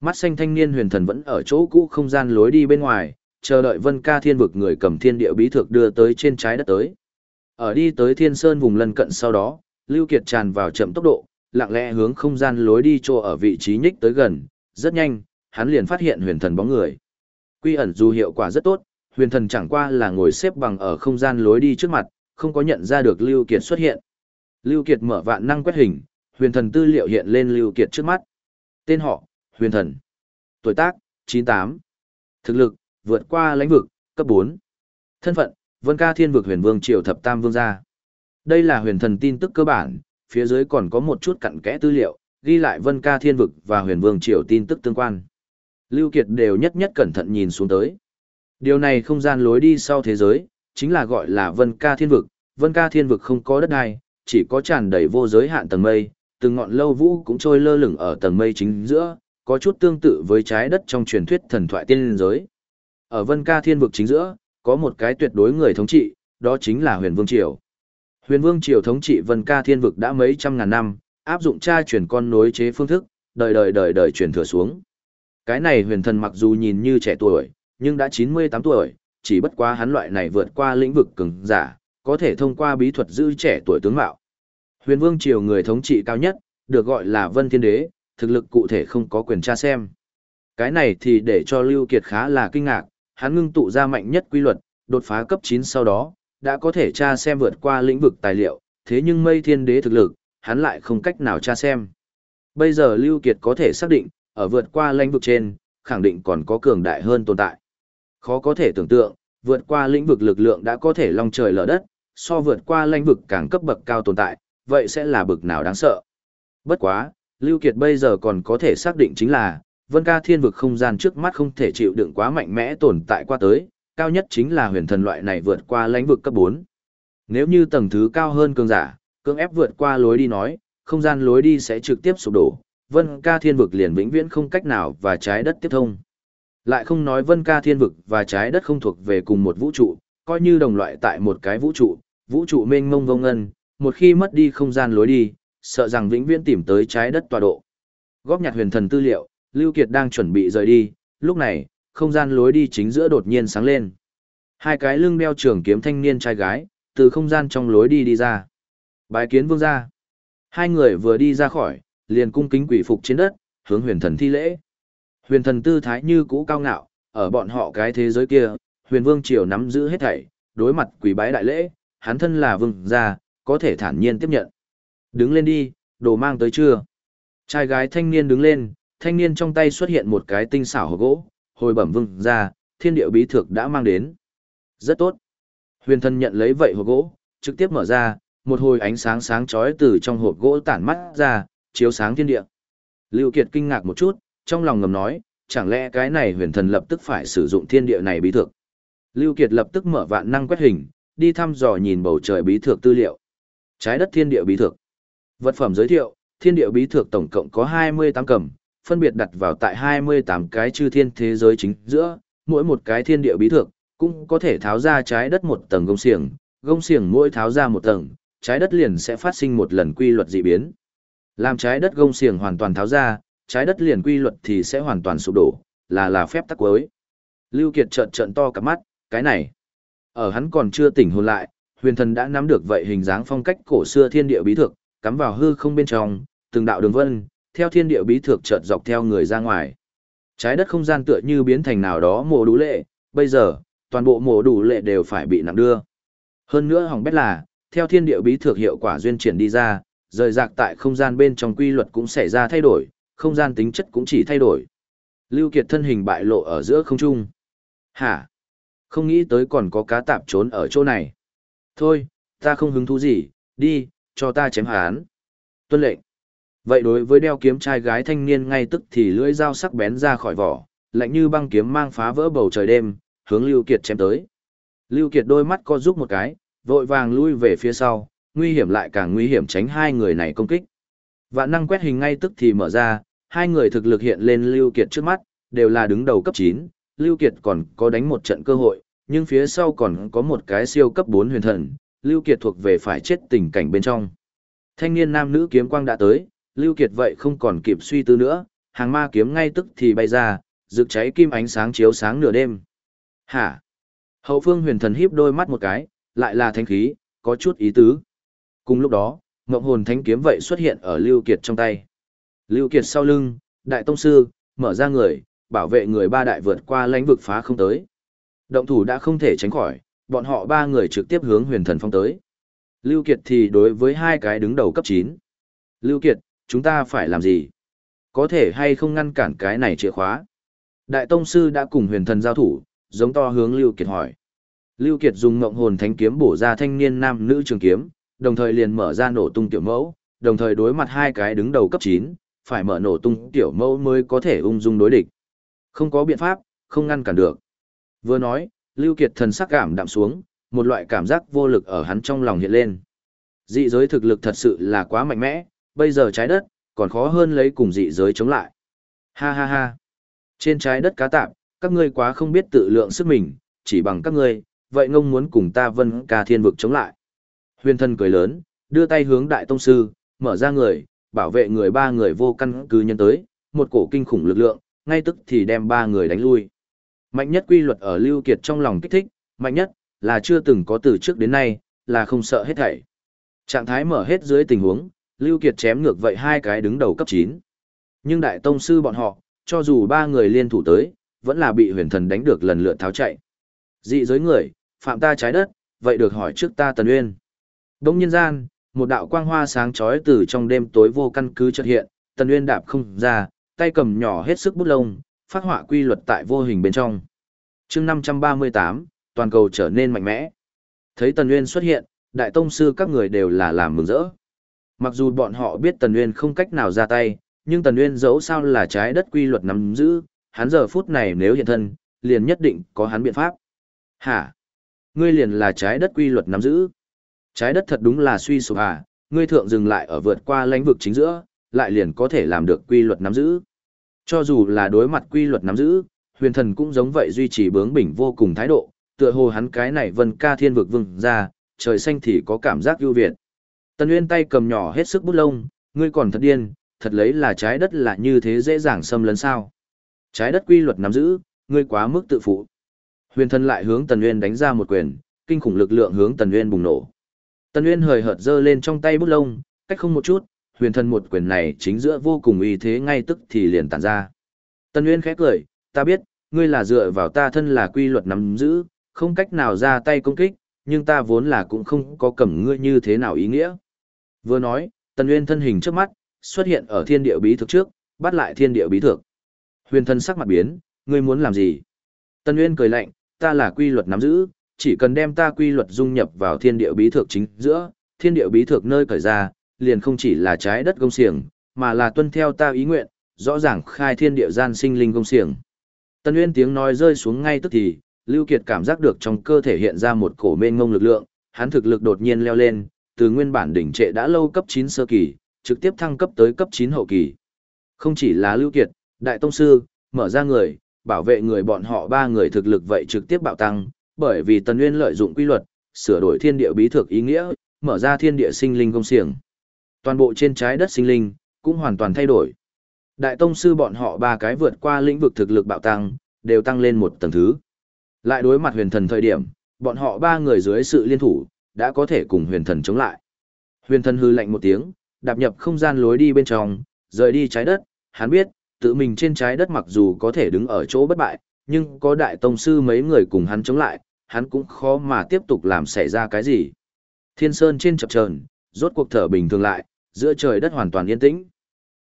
Speaker 1: mắt xanh thanh niên huyền thần vẫn ở chỗ cũ không gian lối đi bên ngoài, chờ đợi vân ca thiên vực người cầm thiên địa bí thực đưa tới trên trái đất tới. Ở đi tới thiên sơn vùng lân cận sau đó, Lưu Kiệt tràn vào chậm tốc độ, lặng lẽ hướng không gian lối đi chỗ ở vị trí nhích tới gần, rất nhanh, hắn liền phát hiện huyền thần bóng người. Quy ẩn dù hiệu quả rất tốt, huyền thần chẳng qua là ngồi xếp bằng ở không gian lối đi trước mặt, không có nhận ra được Lưu Kiệt xuất hiện. Lưu Kiệt mở vạn năng quét hình, huyền thần tư liệu hiện lên Lưu Kiệt trước mắt. Tên họ, huyền thần. Tuổi tác, 98. Thực lực, vượt qua lãnh vực, cấp 4. Thân phận, Vân Ca Thiên vực huyền vương triều thập tam vương gia. Đây là huyền thần tin tức cơ bản, phía dưới còn có một chút cặn kẽ tư liệu, ghi lại Vân Ca Thiên vực và huyền vương triều tin tức tương quan. Lưu Kiệt đều nhất nhất cẩn thận nhìn xuống tới. Điều này không gian lối đi sau thế giới, chính là gọi là Vân Ca Thiên vực. Vân Ca Thiên vực không có đất đai, chỉ có tràn đầy vô giới hạn tầng mây, từng ngọn lâu vũ cũng trôi lơ lửng ở tầng mây chính giữa, có chút tương tự với trái đất trong truyền thuyết thần thoại tiên giới. Ở Vân Ca Thiên vực chính giữa, có một cái tuyệt đối người thống trị, đó chính là Huyền Vương Triều. Huyền Vương Triều thống trị Vân Ca Thiên vực đã mấy trăm ngàn năm, áp dụng cha truyền con nối chế phương thức, đời đời đời đời truyền thừa xuống. Cái này huyền thần mặc dù nhìn như trẻ tuổi, nhưng đã 98 tuổi, chỉ bất quá hắn loại này vượt qua lĩnh vực cường giả, có thể thông qua bí thuật giữ trẻ tuổi tướng mạo. Huyền Vương triều người thống trị cao nhất, được gọi là Vân Thiên Đế, thực lực cụ thể không có quyền tra xem. Cái này thì để cho Lưu Kiệt khá là kinh ngạc, hắn ngưng tụ ra mạnh nhất quy luật, đột phá cấp 9 sau đó, đã có thể tra xem vượt qua lĩnh vực tài liệu, thế nhưng Mây Thiên Đế thực lực, hắn lại không cách nào tra xem. Bây giờ Lưu Kiệt có thể xác định, ở vượt qua lĩnh vực trên, khẳng định còn có cường đại hơn tồn tại. Khó có thể tưởng tượng, vượt qua lĩnh vực lực lượng đã có thể long trời lở đất, so vượt qua lĩnh vực càng cấp bậc cao tồn tại, vậy sẽ là bực nào đáng sợ. Bất quá, Lưu Kiệt bây giờ còn có thể xác định chính là, Vân Ca Thiên vực không gian trước mắt không thể chịu đựng quá mạnh mẽ tồn tại qua tới, cao nhất chính là huyền thần loại này vượt qua lãnh vực cấp 4. Nếu như tầng thứ cao hơn cường giả, cưỡng ép vượt qua lối đi nói, không gian lối đi sẽ trực tiếp sụp đổ, Vân Ca Thiên vực liền vĩnh viễn không cách nào và trái đất tiếp thông. Lại không nói Vân Ca Thiên vực và trái đất không thuộc về cùng một vũ trụ, coi như đồng loại tại một cái vũ trụ, vũ trụ mênh mông vông ngân, một khi mất đi không gian lối đi, sợ rằng vĩnh viễn tìm tới trái đất tọa độ. Góp nhặt huyền thần tư liệu, Lưu Kiệt đang chuẩn bị rời đi, lúc này, không gian lối đi chính giữa đột nhiên sáng lên. Hai cái lưng đeo trường kiếm thanh niên trai gái, từ không gian trong lối đi đi ra. Bái kiến vương gia. Hai người vừa đi ra khỏi, liền cung kính quỷ phục trên đất, hướng huyền thần thi lễ. Huyền thần tư thái như cũ cao ngạo, ở bọn họ cái thế giới kia, huyền vương triều nắm giữ hết thảy, đối mặt quỷ bái đại lễ, hắn thân là vương gia, có thể thản nhiên tiếp nhận. Đứng lên đi, đồ mang tới chưa? Trai gái thanh niên đứng lên, thanh niên trong tay xuất hiện một cái tinh xảo hộp gỗ, hồi bẩm vương ra, thiên điệu bí thược đã mang đến. Rất tốt. Huyền thân nhận lấy vậy hộp gỗ, trực tiếp mở ra, một hồi ánh sáng sáng chói từ trong hộp gỗ tản mắt ra, chiếu sáng thiên địa. Lưu Kiệt kinh ngạc một chút, trong lòng ngầm nói, chẳng lẽ cái này huyền thần lập tức phải sử dụng thiên địa này bí thược. Lưu Kiệt lập tức mở vạn năng quét hình, đi thăm dò nhìn bầu trời bí thược tư liệu. Trái đất thiên địa bí thược. Vật phẩm giới thiệu, thiên địa bí thược tổng cộng có 28 cầm, phân biệt đặt vào tại 28 cái chư thiên thế giới chính giữa, mỗi một cái thiên địa bí thược cũng có thể tháo ra trái đất một tầng gông xiềng, gông xiềng mỗi tháo ra một tầng, trái đất liền sẽ phát sinh một lần quy luật dị biến. Làm trái đất gông xiềng hoàn toàn tháo ra, trái đất liền quy luật thì sẽ hoàn toàn sụp đổ, là là phép tắc cuối. Lưu Kiệt trợn trợn to cả mắt, cái này. Ở hắn còn chưa tỉnh hồn lại, huyền thần đã nắm được vậy hình dáng phong cách cổ xưa thiên địa bí thực, cắm vào hư không bên trong, từng đạo đường vân, theo thiên địa bí thược chợt dọc theo người ra ngoài. Trái đất không gian tựa như biến thành nào đó mồ đủ lệ, bây giờ, toàn bộ mồ đủ lệ đều phải bị nặng đưa. Hơn nữa hỏng bét là, theo thiên địa bí thược hiệu quả duyên triển đi ra, rời rạc tại không gian bên trong quy luật cũng xảy ra thay đổi, không gian tính chất cũng chỉ thay đổi. Lưu Kiệt thân hình bại lộ ở giữa không trung. Hả? Không nghĩ tới còn có cá tạp trốn ở chỗ này. Thôi, ta không hứng thú gì, đi, cho ta chém hắn. Tuân lệnh. Vậy đối với đeo kiếm trai gái thanh niên ngay tức thì lưỡi dao sắc bén ra khỏi vỏ, lạnh như băng kiếm mang phá vỡ bầu trời đêm, hướng Lưu Kiệt chém tới. Lưu Kiệt đôi mắt co rút một cái, vội vàng lui về phía sau, nguy hiểm lại càng nguy hiểm tránh hai người này công kích. Vạn năng quét hình ngay tức thì mở ra, hai người thực lực hiện lên Lưu Kiệt trước mắt, đều là đứng đầu cấp 9, Lưu Kiệt còn có đánh một trận cơ hội, nhưng phía sau còn có một cái siêu cấp 4 huyền thần, Lưu Kiệt thuộc về phải chết tình cảnh bên trong. Thanh niên nam nữ kiếm quang đã tới, Lưu Kiệt vậy không còn kịp suy tư nữa, hàng ma kiếm ngay tức thì bay ra, rực cháy kim ánh sáng chiếu sáng nửa đêm. Hả? Hậu phương huyền thần híp đôi mắt một cái, lại là thanh khí, có chút ý tứ. Cùng lúc đó, Ngọc hồn thánh kiếm vậy xuất hiện ở Lưu Kiệt trong tay. Lưu Kiệt sau lưng, đại tông sư, mở ra người, bảo vệ người ba đại vượt qua lãnh vực phá không tới. Động thủ đã không thể tránh khỏi, bọn họ ba người trực tiếp hướng huyền thần phong tới. Lưu Kiệt thì đối với hai cái đứng đầu cấp 9. Lưu Kiệt, chúng ta phải làm gì? Có thể hay không ngăn cản cái này chìa khóa? Đại Tông Sư đã cùng huyền thần giao thủ, giống to hướng Lưu Kiệt hỏi. Lưu Kiệt dùng ngộng hồn thánh kiếm bổ ra thanh niên nam nữ trường kiếm, đồng thời liền mở ra nổ tung tiểu mẫu, đồng thời đối mặt hai cái đứng đầu cấp 9, phải mở nổ tung tiểu mẫu mới có thể ung dung đối địch. Không có biện pháp, không ngăn cản được. Vừa nói, Lưu Kiệt thần sắc cảm đạm xuống, một loại cảm giác vô lực ở hắn trong lòng hiện lên. Dị giới thực lực thật sự là quá mạnh mẽ, bây giờ trái đất, còn khó hơn lấy cùng dị giới chống lại. Ha ha ha. Trên trái đất cá tạp, các ngươi quá không biết tự lượng sức mình, chỉ bằng các ngươi, vậy ngông muốn cùng ta vân ca thiên vực chống lại. Huyền thân cười lớn, đưa tay hướng đại tông sư, mở ra người, bảo vệ người ba người vô căn cứ nhân tới, một cổ kinh khủng lực lượng, ngay tức thì đem ba người đánh lui. Mạnh nhất quy luật ở Lưu Kiệt trong lòng kích thích, mạnh nhất, là chưa từng có từ trước đến nay, là không sợ hết thảy. Trạng thái mở hết dưới tình huống, Lưu Kiệt chém ngược vậy hai cái đứng đầu cấp 9. Nhưng đại tông sư bọn họ, cho dù ba người liên thủ tới, vẫn là bị huyền thần đánh được lần lượt tháo chạy. Dị giới người, phạm ta trái đất, vậy được hỏi trước ta Tần Uyên. Đông nhân gian, một đạo quang hoa sáng chói từ trong đêm tối vô căn cứ chợt hiện, Tần Uyên đạp không ra, tay cầm nhỏ hết sức bút lông, phát họa quy luật tại vô hình bên trong. Chương 538, toàn cầu trở nên mạnh mẽ. Thấy Tần Uyên xuất hiện, đại tông sư các người đều là làm mừng rỡ. Mặc dù bọn họ biết Tần Uyên không cách nào ra tay, nhưng Tần Uyên dẫu sao là trái đất quy luật nắm giữ, hắn giờ phút này nếu hiện thân, liền nhất định có hắn biện pháp. Hả? Ngươi liền là trái đất quy luật nắm giữ. Trái đất thật đúng là suy sụp à, ngươi thượng dừng lại ở vượt qua lãnh vực chính giữa, lại liền có thể làm được quy luật nắm giữ. Cho dù là đối mặt quy luật nắm giữ, huyền thần cũng giống vậy duy trì bướng bỉnh vô cùng thái độ, tựa hồ hắn cái này vân ca thiên vực vừng ra, trời xanh thì có cảm giác ưu việt. Tần Nguyên tay cầm nhỏ hết sức bút lông, ngươi còn thật điên, thật lấy là trái đất là như thế dễ dàng xâm lấn sao. Trái đất quy luật nắm giữ, ngươi quá mức tự phụ. Huyền thần lại hướng Tần Nguyên đánh ra một quyền, kinh khủng lực lượng hướng Tần Nguyên bùng nổ. Tần Nguyên hời hợt giơ lên trong tay bút lông, cách không một chút, huyền thần một quyền này chính giữa vô cùng uy thế ngay tức thì liền tàn ra. Tần Nguyên khẽ cười, ta biết, ngươi là dựa vào ta thân là quy luật nắm giữ, không cách nào ra tay công kích, nhưng ta vốn là cũng không có cầm ngươi như thế nào ý nghĩa. Vừa nói, Tần Nguyên thân hình trước mắt, xuất hiện ở thiên địa bí thực trước, bắt lại thiên địa bí thực. Huyền thân sắc mặt biến, ngươi muốn làm gì? Tần Nguyên cười lạnh, ta là quy luật nắm giữ, chỉ cần đem ta quy luật dung nhập vào thiên địa bí thực chính giữa, thiên địa bí thực nơi cởi ra, liền không chỉ là trái đất công xiềng, mà là tuân theo ta ý nguyện, rõ ràng khai thiên địa gian sinh linh công xiềng. tân uyên tiếng nói rơi xuống ngay tức thì, Lưu Kiệt cảm giác được trong cơ thể hiện ra một cổ mênh ngông lực lượng, hắn thực lực đột nhiên leo lên, từ nguyên bản đỉnh trệ đã lâu cấp 9 sơ kỳ, trực tiếp thăng cấp tới cấp 9 hậu kỳ. Không chỉ là Lưu Kiệt, Đại Tông Sư, mở ra người, bảo vệ người bọn họ ba người thực lực vậy trực tiếp bạo tăng, bởi vì Tần Nguyên lợi dụng quy luật, sửa đổi thiên địa bí thực ý nghĩa, mở ra thiên địa sinh linh công xiềng. Toàn bộ trên trái đất sinh linh, cũng hoàn toàn thay đổi. Đại Tông Sư bọn họ ba cái vượt qua lĩnh vực thực lực bạo tăng, đều tăng lên một tầng thứ. Lại đối mặt huyền thần thời điểm, bọn họ ba người dưới sự liên thủ, đã có thể cùng huyền thần chống lại. Huyền thần hư lạnh một tiếng, đạp nhập không gian lối đi bên trong, rời đi trái đất, hắn biết, tự mình trên trái đất mặc dù có thể đứng ở chỗ bất bại, nhưng có đại tông sư mấy người cùng hắn chống lại, hắn cũng khó mà tiếp tục làm xảy ra cái gì. Thiên sơn trên chập chờn, rốt cuộc thở bình thường lại, giữa trời đất hoàn toàn yên tĩnh.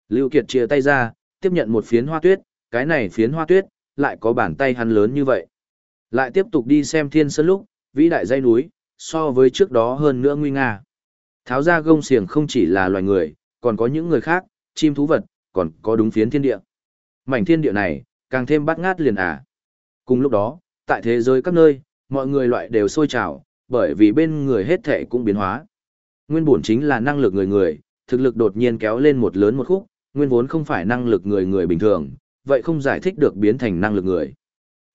Speaker 1: Lưu Kiệt chia tay ra, tiếp nhận một phiến hoa tuyết, cái này phiến hoa tuyết, lại có bàn tay hắn lớn như vậy. Lại tiếp tục đi xem thiên sơn lúc, vĩ đại dây núi, so với trước đó hơn nữa nguy nga. Tháo ra gông xiềng không chỉ là loài người, còn có những người khác, chim thú vật, còn có đúng phiến thiên địa. Mảnh thiên địa này, càng thêm bắt ngát liền à. Cùng lúc đó, tại thế giới các nơi, mọi người loại đều sôi trào, bởi vì bên người hết thể cũng biến hóa. Nguyên bổn chính là năng lực người người, thực lực đột nhiên kéo lên một lớn một khúc, nguyên vốn không phải năng lực người người bình thường, vậy không giải thích được biến thành năng lực người.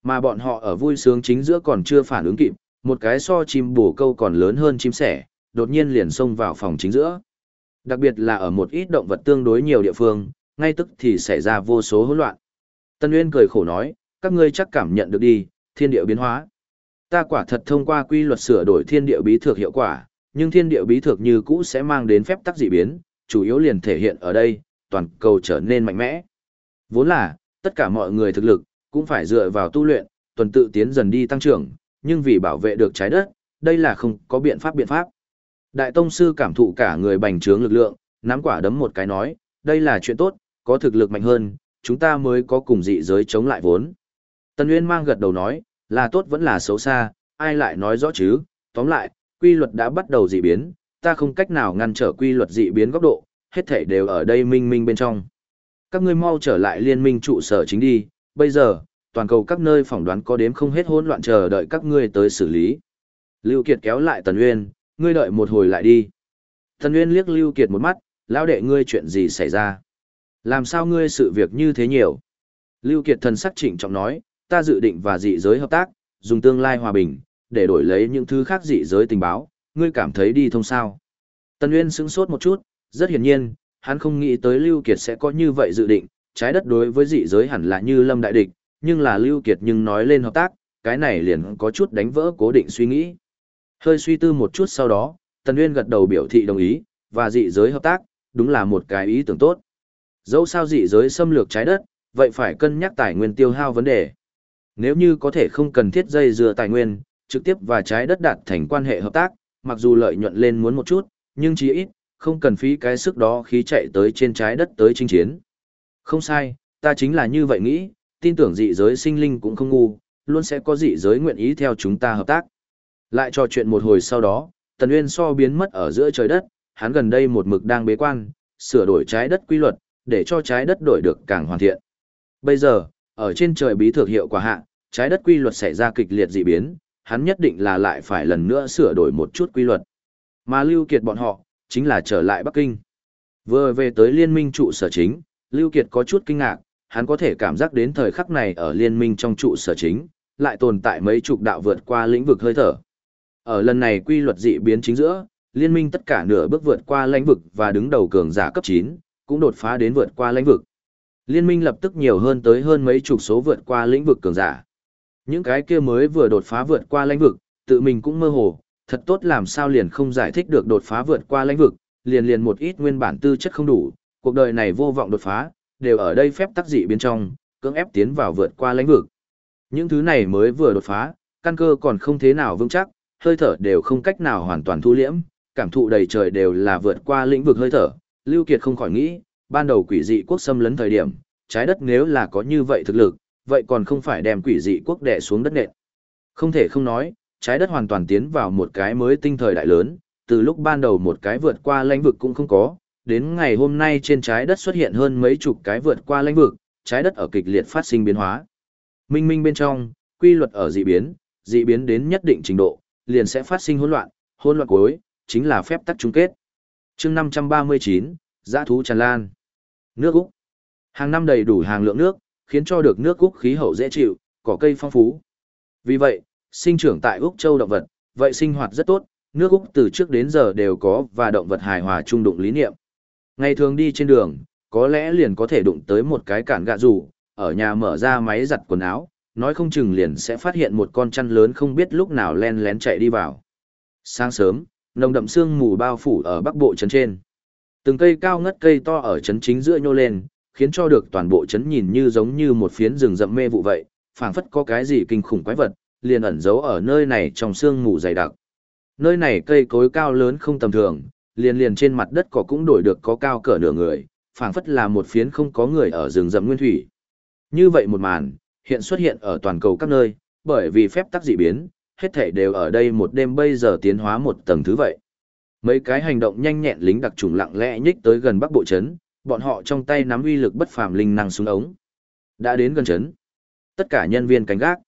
Speaker 1: Mà bọn họ ở vui sướng chính giữa còn chưa phản ứng kịp, một cái so chim bổ câu còn lớn hơn chim sẻ, đột nhiên liền xông vào phòng chính giữa. Đặc biệt là ở một ít động vật tương đối nhiều địa phương, ngay tức thì xảy ra vô số hỗn loạn. Tân Uyên cười khổ nói, các ngươi chắc cảm nhận được đi, thiên địa biến hóa. Ta quả thật thông qua quy luật sửa đổi thiên địa bí thực hiệu quả, nhưng thiên địa bí thực như cũ sẽ mang đến phép tắc dị biến, chủ yếu liền thể hiện ở đây, toàn cầu trở nên mạnh mẽ. Vốn là, tất cả mọi người thực lực, cũng phải dựa vào tu luyện, tuần tự tiến dần đi tăng trưởng, nhưng vì bảo vệ được trái đất, đây là không có biện pháp biện pháp. Đại Tông Sư cảm thụ cả người bành trướng lực lượng, nắm quả đấm một cái nói, đây là chuyện tốt, có thực lực mạnh hơn, chúng ta mới có cùng dị giới chống lại vốn. Tân Nguyên mang gật đầu nói, là tốt vẫn là xấu xa, ai lại nói rõ chứ, tóm lại, quy luật đã bắt đầu dị biến, ta không cách nào ngăn trở quy luật dị biến góc độ, hết thể đều ở đây minh minh bên trong. Các ngươi mau trở lại liên minh trụ sở chính đi, bây giờ, toàn cầu các nơi phỏng đoán có đếm không hết hỗn loạn chờ đợi các ngươi tới xử lý. Lưu Kiệt kéo lại Tần Uyên, ngươi đợi một hồi lại đi. Tần Uyên liếc Lưu Kiệt một mắt, lão đệ ngươi chuyện gì xảy ra? Làm sao ngươi sự việc như thế nhiều? Lưu Kiệt thần sắc trịnh trọng nói, ta dự định và dị giới hợp tác, dùng tương lai hòa bình, để đổi lấy những thứ khác dị giới tình báo, ngươi cảm thấy đi thông sao? Tần Uyên sững sốt một chút, rất hiển nhiên, hắn không nghĩ tới Lưu Kiệt sẽ có như vậy dự định, trái đất đối với dị giới hẳn là như lâm đại địch, nhưng là Lưu Kiệt nhưng nói lên hợp tác, cái này liền có chút đánh vỡ cố định suy nghĩ. Hơi suy tư một chút sau đó, Tần Nguyên gật đầu biểu thị đồng ý, và dị giới hợp tác, đúng là một cái ý tưởng tốt. Dẫu sao dị giới xâm lược trái đất, vậy phải cân nhắc tài nguyên tiêu hao vấn đề. Nếu như có thể không cần thiết dây dưa tài nguyên, trực tiếp và trái đất đạt thành quan hệ hợp tác, mặc dù lợi nhuận lên muốn một chút, nhưng chí ít, không cần phí cái sức đó khí chạy tới trên trái đất tới chinh chiến. Không sai, ta chính là như vậy nghĩ, tin tưởng dị giới sinh linh cũng không ngu, luôn sẽ có dị giới nguyện ý theo chúng ta hợp tác. Lại trò chuyện một hồi sau đó, Tần Uyên so biến mất ở giữa trời đất, hắn gần đây một mực đang bế quan, sửa đổi trái đất quy luật, để cho trái đất đổi được càng hoàn thiện. Bây giờ, ở trên trời bí thực hiệu quả hạ, trái đất quy luật xảy ra kịch liệt dị biến, hắn nhất định là lại phải lần nữa sửa đổi một chút quy luật. Mà Lưu Kiệt bọn họ, chính là trở lại Bắc Kinh. Vừa về tới liên minh trụ sở chính, Lưu Kiệt có chút kinh ngạc, hắn có thể cảm giác đến thời khắc này ở liên minh trong trụ sở chính, lại tồn tại mấy chục đạo vượt qua lĩnh vực hơi thở. Ở lần này quy luật dị biến chính giữa, liên minh tất cả nửa bước vượt qua lãnh vực và đứng đầu cường giả cấp 9, cũng đột phá đến vượt qua lãnh vực. Liên minh lập tức nhiều hơn tới hơn mấy chục số vượt qua lĩnh vực cường giả. Những cái kia mới vừa đột phá vượt qua lãnh vực, tự mình cũng mơ hồ, thật tốt làm sao liền không giải thích được đột phá vượt qua lãnh vực, liền liền một ít nguyên bản tư chất không đủ, cuộc đời này vô vọng đột phá, đều ở đây phép tắc dị biến trong, cưỡng ép tiến vào vượt qua lãnh vực. Những thứ này mới vừa đột phá, căn cơ còn không thế nào vững chắc, hơi thở đều không cách nào hoàn toàn thu liễm, cảm thụ đầy trời đều là vượt qua lĩnh vực hơi thở. Lưu Kiệt không khỏi nghĩ, ban đầu quỷ dị quốc xâm lấn thời điểm, trái đất nếu là có như vậy thực lực, vậy còn không phải đem quỷ dị quốc đệ xuống đất nện. Không thể không nói, trái đất hoàn toàn tiến vào một cái mới tinh thời đại lớn, từ lúc ban đầu một cái vượt qua lãnh vực cũng không có, đến ngày hôm nay trên trái đất xuất hiện hơn mấy chục cái vượt qua lãnh vực, trái đất ở kịch liệt phát sinh biến hóa. Minh minh bên trong, quy luật ở dị biến, dị biến đến nhất định trình độ, liền sẽ phát sinh hỗn loạn, hỗn loạn cuối, chính là phép tắc chung kết. chương 539, giã thú tràn lan. Nước Úc. Hàng năm đầy đủ hàng lượng nước, khiến cho được nước Úc khí hậu dễ chịu, cỏ cây phong phú. Vì vậy, sinh trưởng tại Úc châu động vật, vậy sinh hoạt rất tốt, nước Úc từ trước đến giờ đều có và động vật hài hòa trung đụng lý niệm. Ngày thường đi trên đường, có lẽ liền có thể đụng tới một cái cản gạ rủ, ở nhà mở ra máy giặt quần áo, nói không chừng liền sẽ phát hiện một con chăn lớn không biết lúc nào len lén chạy đi vào. Sáng sớm, nồng đậm sương mù bao phủ ở bắc bộ trấn trên. Từng cây cao ngất cây to ở trấn chính giữa nhô lên, khiến cho được toàn bộ chấn nhìn như giống như một phiến rừng rậm mê vụ vậy, phảng phất có cái gì kinh khủng quái vật, liền ẩn giấu ở nơi này trong sương mù dày đặc. Nơi này cây cối cao lớn không tầm thường, liền liền trên mặt đất cỏ cũng đổi được có cao cỡ nửa người, phảng phất là một phiến không có người ở rừng rậm nguyên thủy. Như vậy một màn, hiện xuất hiện ở toàn cầu các nơi, bởi vì phép tắc dị biến, hết thảy đều ở đây một đêm bây giờ tiến hóa một tầng thứ vậy. Mấy cái hành động nhanh nhẹn lính đặc trùng lặng lẽ nhích tới gần Bắc Bộ trấn, bọn họ trong tay nắm uy lực bất phàm linh năng xuống ống. Đã đến gần chấn. Tất cả nhân viên cánh gác,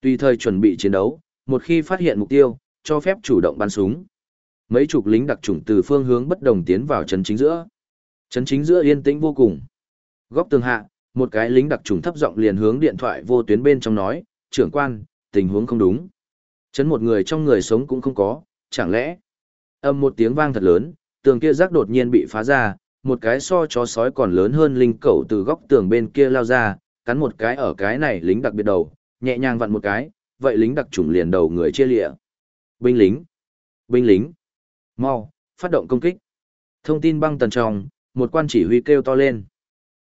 Speaker 1: tùy thời chuẩn bị chiến đấu, một khi phát hiện mục tiêu, cho phép chủ động bắn súng. Mấy chục lính đặc chủng từ phương hướng bất đồng tiến vào trấn chính giữa. Trấn chính giữa yên tĩnh vô cùng. Góc tường hạ, một cái lính đặc chủng thấp giọng liền hướng điện thoại vô tuyến bên trong nói, trưởng quan, tình huống không đúng. Chấn một người trong người sống cũng không có, chẳng lẽ. Âm một tiếng vang thật lớn, tường kia rác đột nhiên bị phá ra, một cái so chó sói còn lớn hơn linh cẩu từ góc tường bên kia lao ra, cắn một cái ở cái này lính đặc biệt đầu, nhẹ nhàng vặn một cái, vậy lính đặc chủng liền đầu người chia lịa. Binh lính! Binh lính! Mau, phát động công kích. Thông tin băng tần trong, một quan chỉ huy kêu to lên.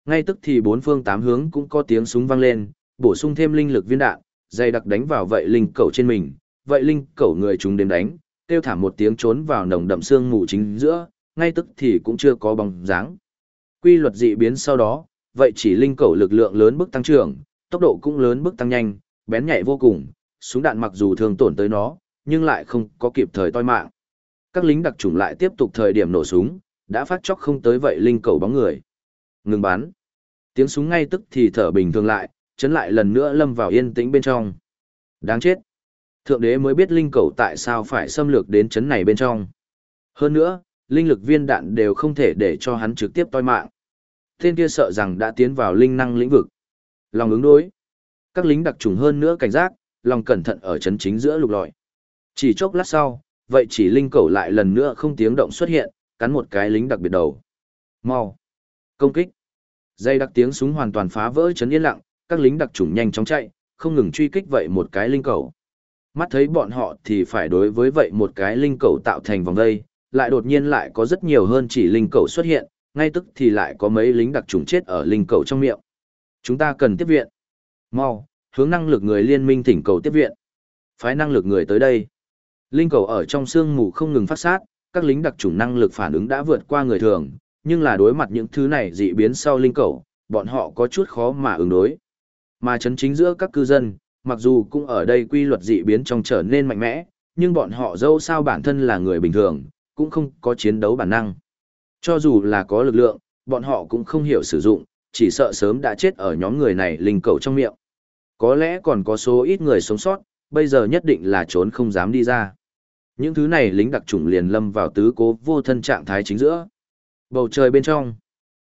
Speaker 1: Ngay tức thì bốn phương tám hướng cũng có tiếng súng vang lên, bổ sung thêm linh lực viên đạn, dày đặc đánh vào vậy linh cẩu trên mình, vậy linh cẩu người chúng đếm đánh, kêu thảm một tiếng trốn vào nồng đậm xương mù chính giữa, ngay tức thì cũng chưa có bóng dáng. Quy luật dị biến sau đó, vậy chỉ linh cầu lực lượng lớn bước tăng trưởng, tốc độ cũng lớn bước tăng nhanh, bén nhạy vô cùng, súng đạn mặc dù thường tổn tới nó, nhưng lại không có kịp thời toi mạng. Các lính đặc chủng lại tiếp tục thời điểm nổ súng, đã phát chóc không tới vậy linh cầu bóng người. Ngừng bắn. Tiếng súng ngay tức thì thở bình thường lại, chấn lại lần nữa lâm vào yên tĩnh bên trong. Đáng chết. Thượng đế mới biết linh cầu tại sao phải xâm lược đến chấn này bên trong. Hơn nữa, linh lực viên đạn đều không thể để cho hắn trực tiếp toi mạng. Tên kia sợ rằng đã tiến vào linh năng lĩnh vực. Lòng ứng đối. Các lính đặc trùng hơn nữa cảnh giác, lòng cẩn thận ở chấn chính giữa lục lọi. Chỉ chốc lát sau, vậy chỉ linh cầu lại lần nữa không tiếng động xuất hiện, cắn một cái lính đặc biệt đầu. Mau. Công kích. Dây đặc tiếng súng hoàn toàn phá vỡ chấn yên lặng, các lính đặc trùng nhanh chóng chạy, không ngừng truy kích vậy một cái linh cầu. Mắt thấy bọn họ thì phải đối với vậy một cái linh cầu tạo thành vòng dây, lại đột nhiên lại có rất nhiều hơn chỉ linh cầu xuất hiện, ngay tức thì lại có mấy lính đặc trùng chết ở linh cầu trong miệng. Chúng ta cần tiếp viện. Mau, hướng năng lực người liên minh thỉnh cầu tiếp viện. Phái năng lực người tới đây. Linh cầu ở trong sương mù không ngừng phát sát, các lính đặc trùng năng lực phản ứng đã vượt qua người thường, nhưng là đối mặt những thứ này dị biến sau linh cầu, bọn họ có chút khó mà ứng đối. Mà chấn chính giữa các cư dân, mặc dù cũng ở đây quy luật dị biến trong trở nên mạnh mẽ, nhưng bọn họ dẫu sao bản thân là người bình thường, cũng không có chiến đấu bản năng. Cho dù là có lực lượng, bọn họ cũng không hiểu sử dụng, chỉ sợ sớm đã chết ở nhóm người này linh cầu trong miệng. Có lẽ còn có số ít người sống sót, bây giờ nhất định là trốn không dám đi ra. Những thứ này lính đặc chủng liền lâm vào tứ cố vô thân trạng thái chính giữa. Bầu trời bên trong,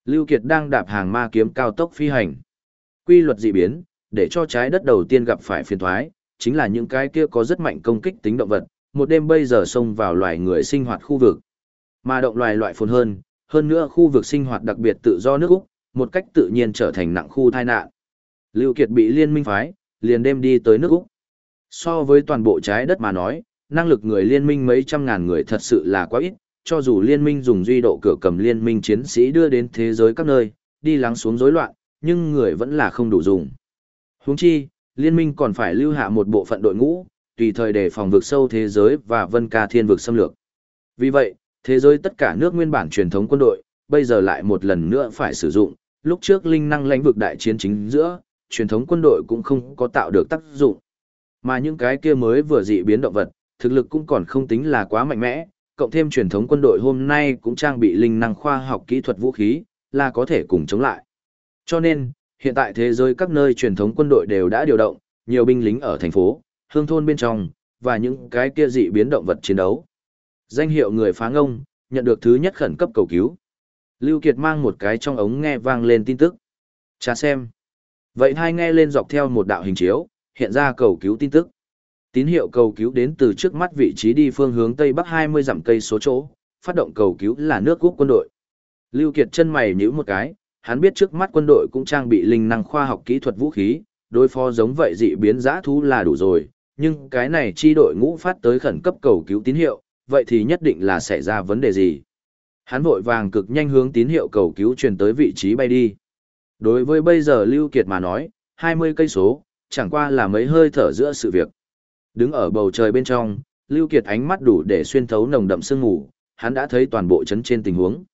Speaker 1: Lưu Kiệt đang đạp hàng ma kiếm cao tốc phi hành. Quy luật dị biến, để cho trái đất đầu tiên gặp phải phiền thoái, chính là những cái kia có rất mạnh công kích tính động vật, một đêm bây giờ xông vào loài người sinh hoạt khu vực. Mà động loài loại phồn hơn, hơn nữa khu vực sinh hoạt đặc biệt tự do nước Úc, một cách tự nhiên trở thành nặng khu tai nạn. Lưu Kiệt bị liên minh phái, liền đêm đi tới nước Úc. So với toàn bộ trái đất mà nói, năng lực người liên minh mấy trăm ngàn người thật sự là quá ít, cho dù liên minh dùng duy độ cửa cầm liên minh chiến sĩ đưa đến thế giới các nơi, đi lắng xuống rối loạn, nhưng người vẫn là không đủ dùng. Huống chi, liên minh còn phải lưu hạ một bộ phận đội ngũ, tùy thời đề phòng vực sâu thế giới và vân ca thiên vực xâm lược. Vì vậy, thế giới tất cả nước nguyên bản truyền thống quân đội, bây giờ lại một lần nữa phải sử dụng, lúc trước linh năng lãnh vực đại chiến chính giữa, truyền thống quân đội cũng không có tạo được tác dụng. Mà những cái kia mới vừa dị biến động vật, thực lực cũng còn không tính là quá mạnh mẽ, cộng thêm truyền thống quân đội hôm nay cũng trang bị linh năng khoa học kỹ thuật vũ khí, là có thể cùng chống lại. Cho nên, hiện tại thế giới các nơi truyền thống quân đội đều đã điều động, nhiều binh lính ở thành phố, hương thôn bên trong, và những cái kia dị biến động vật chiến đấu. Danh hiệu người phá ngông, nhận được thứ nhất khẩn cấp cầu cứu. Lưu Kiệt mang một cái trong ống nghe vang lên tin tức. Cha xem. Vậy hai nghe lên dọc theo một đạo hình chiếu, hiện ra cầu cứu tin tức. Tín hiệu cầu cứu đến từ trước mắt vị trí đi phương hướng tây bắc 20 dặm cây số chỗ, phát động cầu cứu là nước quốc quân đội. Lưu Kiệt chân mày nhíu một cái, hắn biết trước mắt quân đội cũng trang bị linh năng khoa học kỹ thuật vũ khí, đối phó giống vậy dị biến giã thú là đủ rồi, nhưng cái này chi đội ngũ phát tới khẩn cấp cầu cứu tín hiệu, vậy thì nhất định là xảy ra vấn đề gì. Hắn vội vàng cực nhanh hướng tín hiệu cầu cứu truyền tới vị trí bay đi. Đối với bây giờ Lưu Kiệt mà nói, 20 cây số, chẳng qua là mấy hơi thở giữa sự việc. Đứng ở bầu trời bên trong, Lưu Kiệt ánh mắt đủ để xuyên thấu nồng đậm sương mù, hắn đã thấy toàn bộ chấn trên tình huống.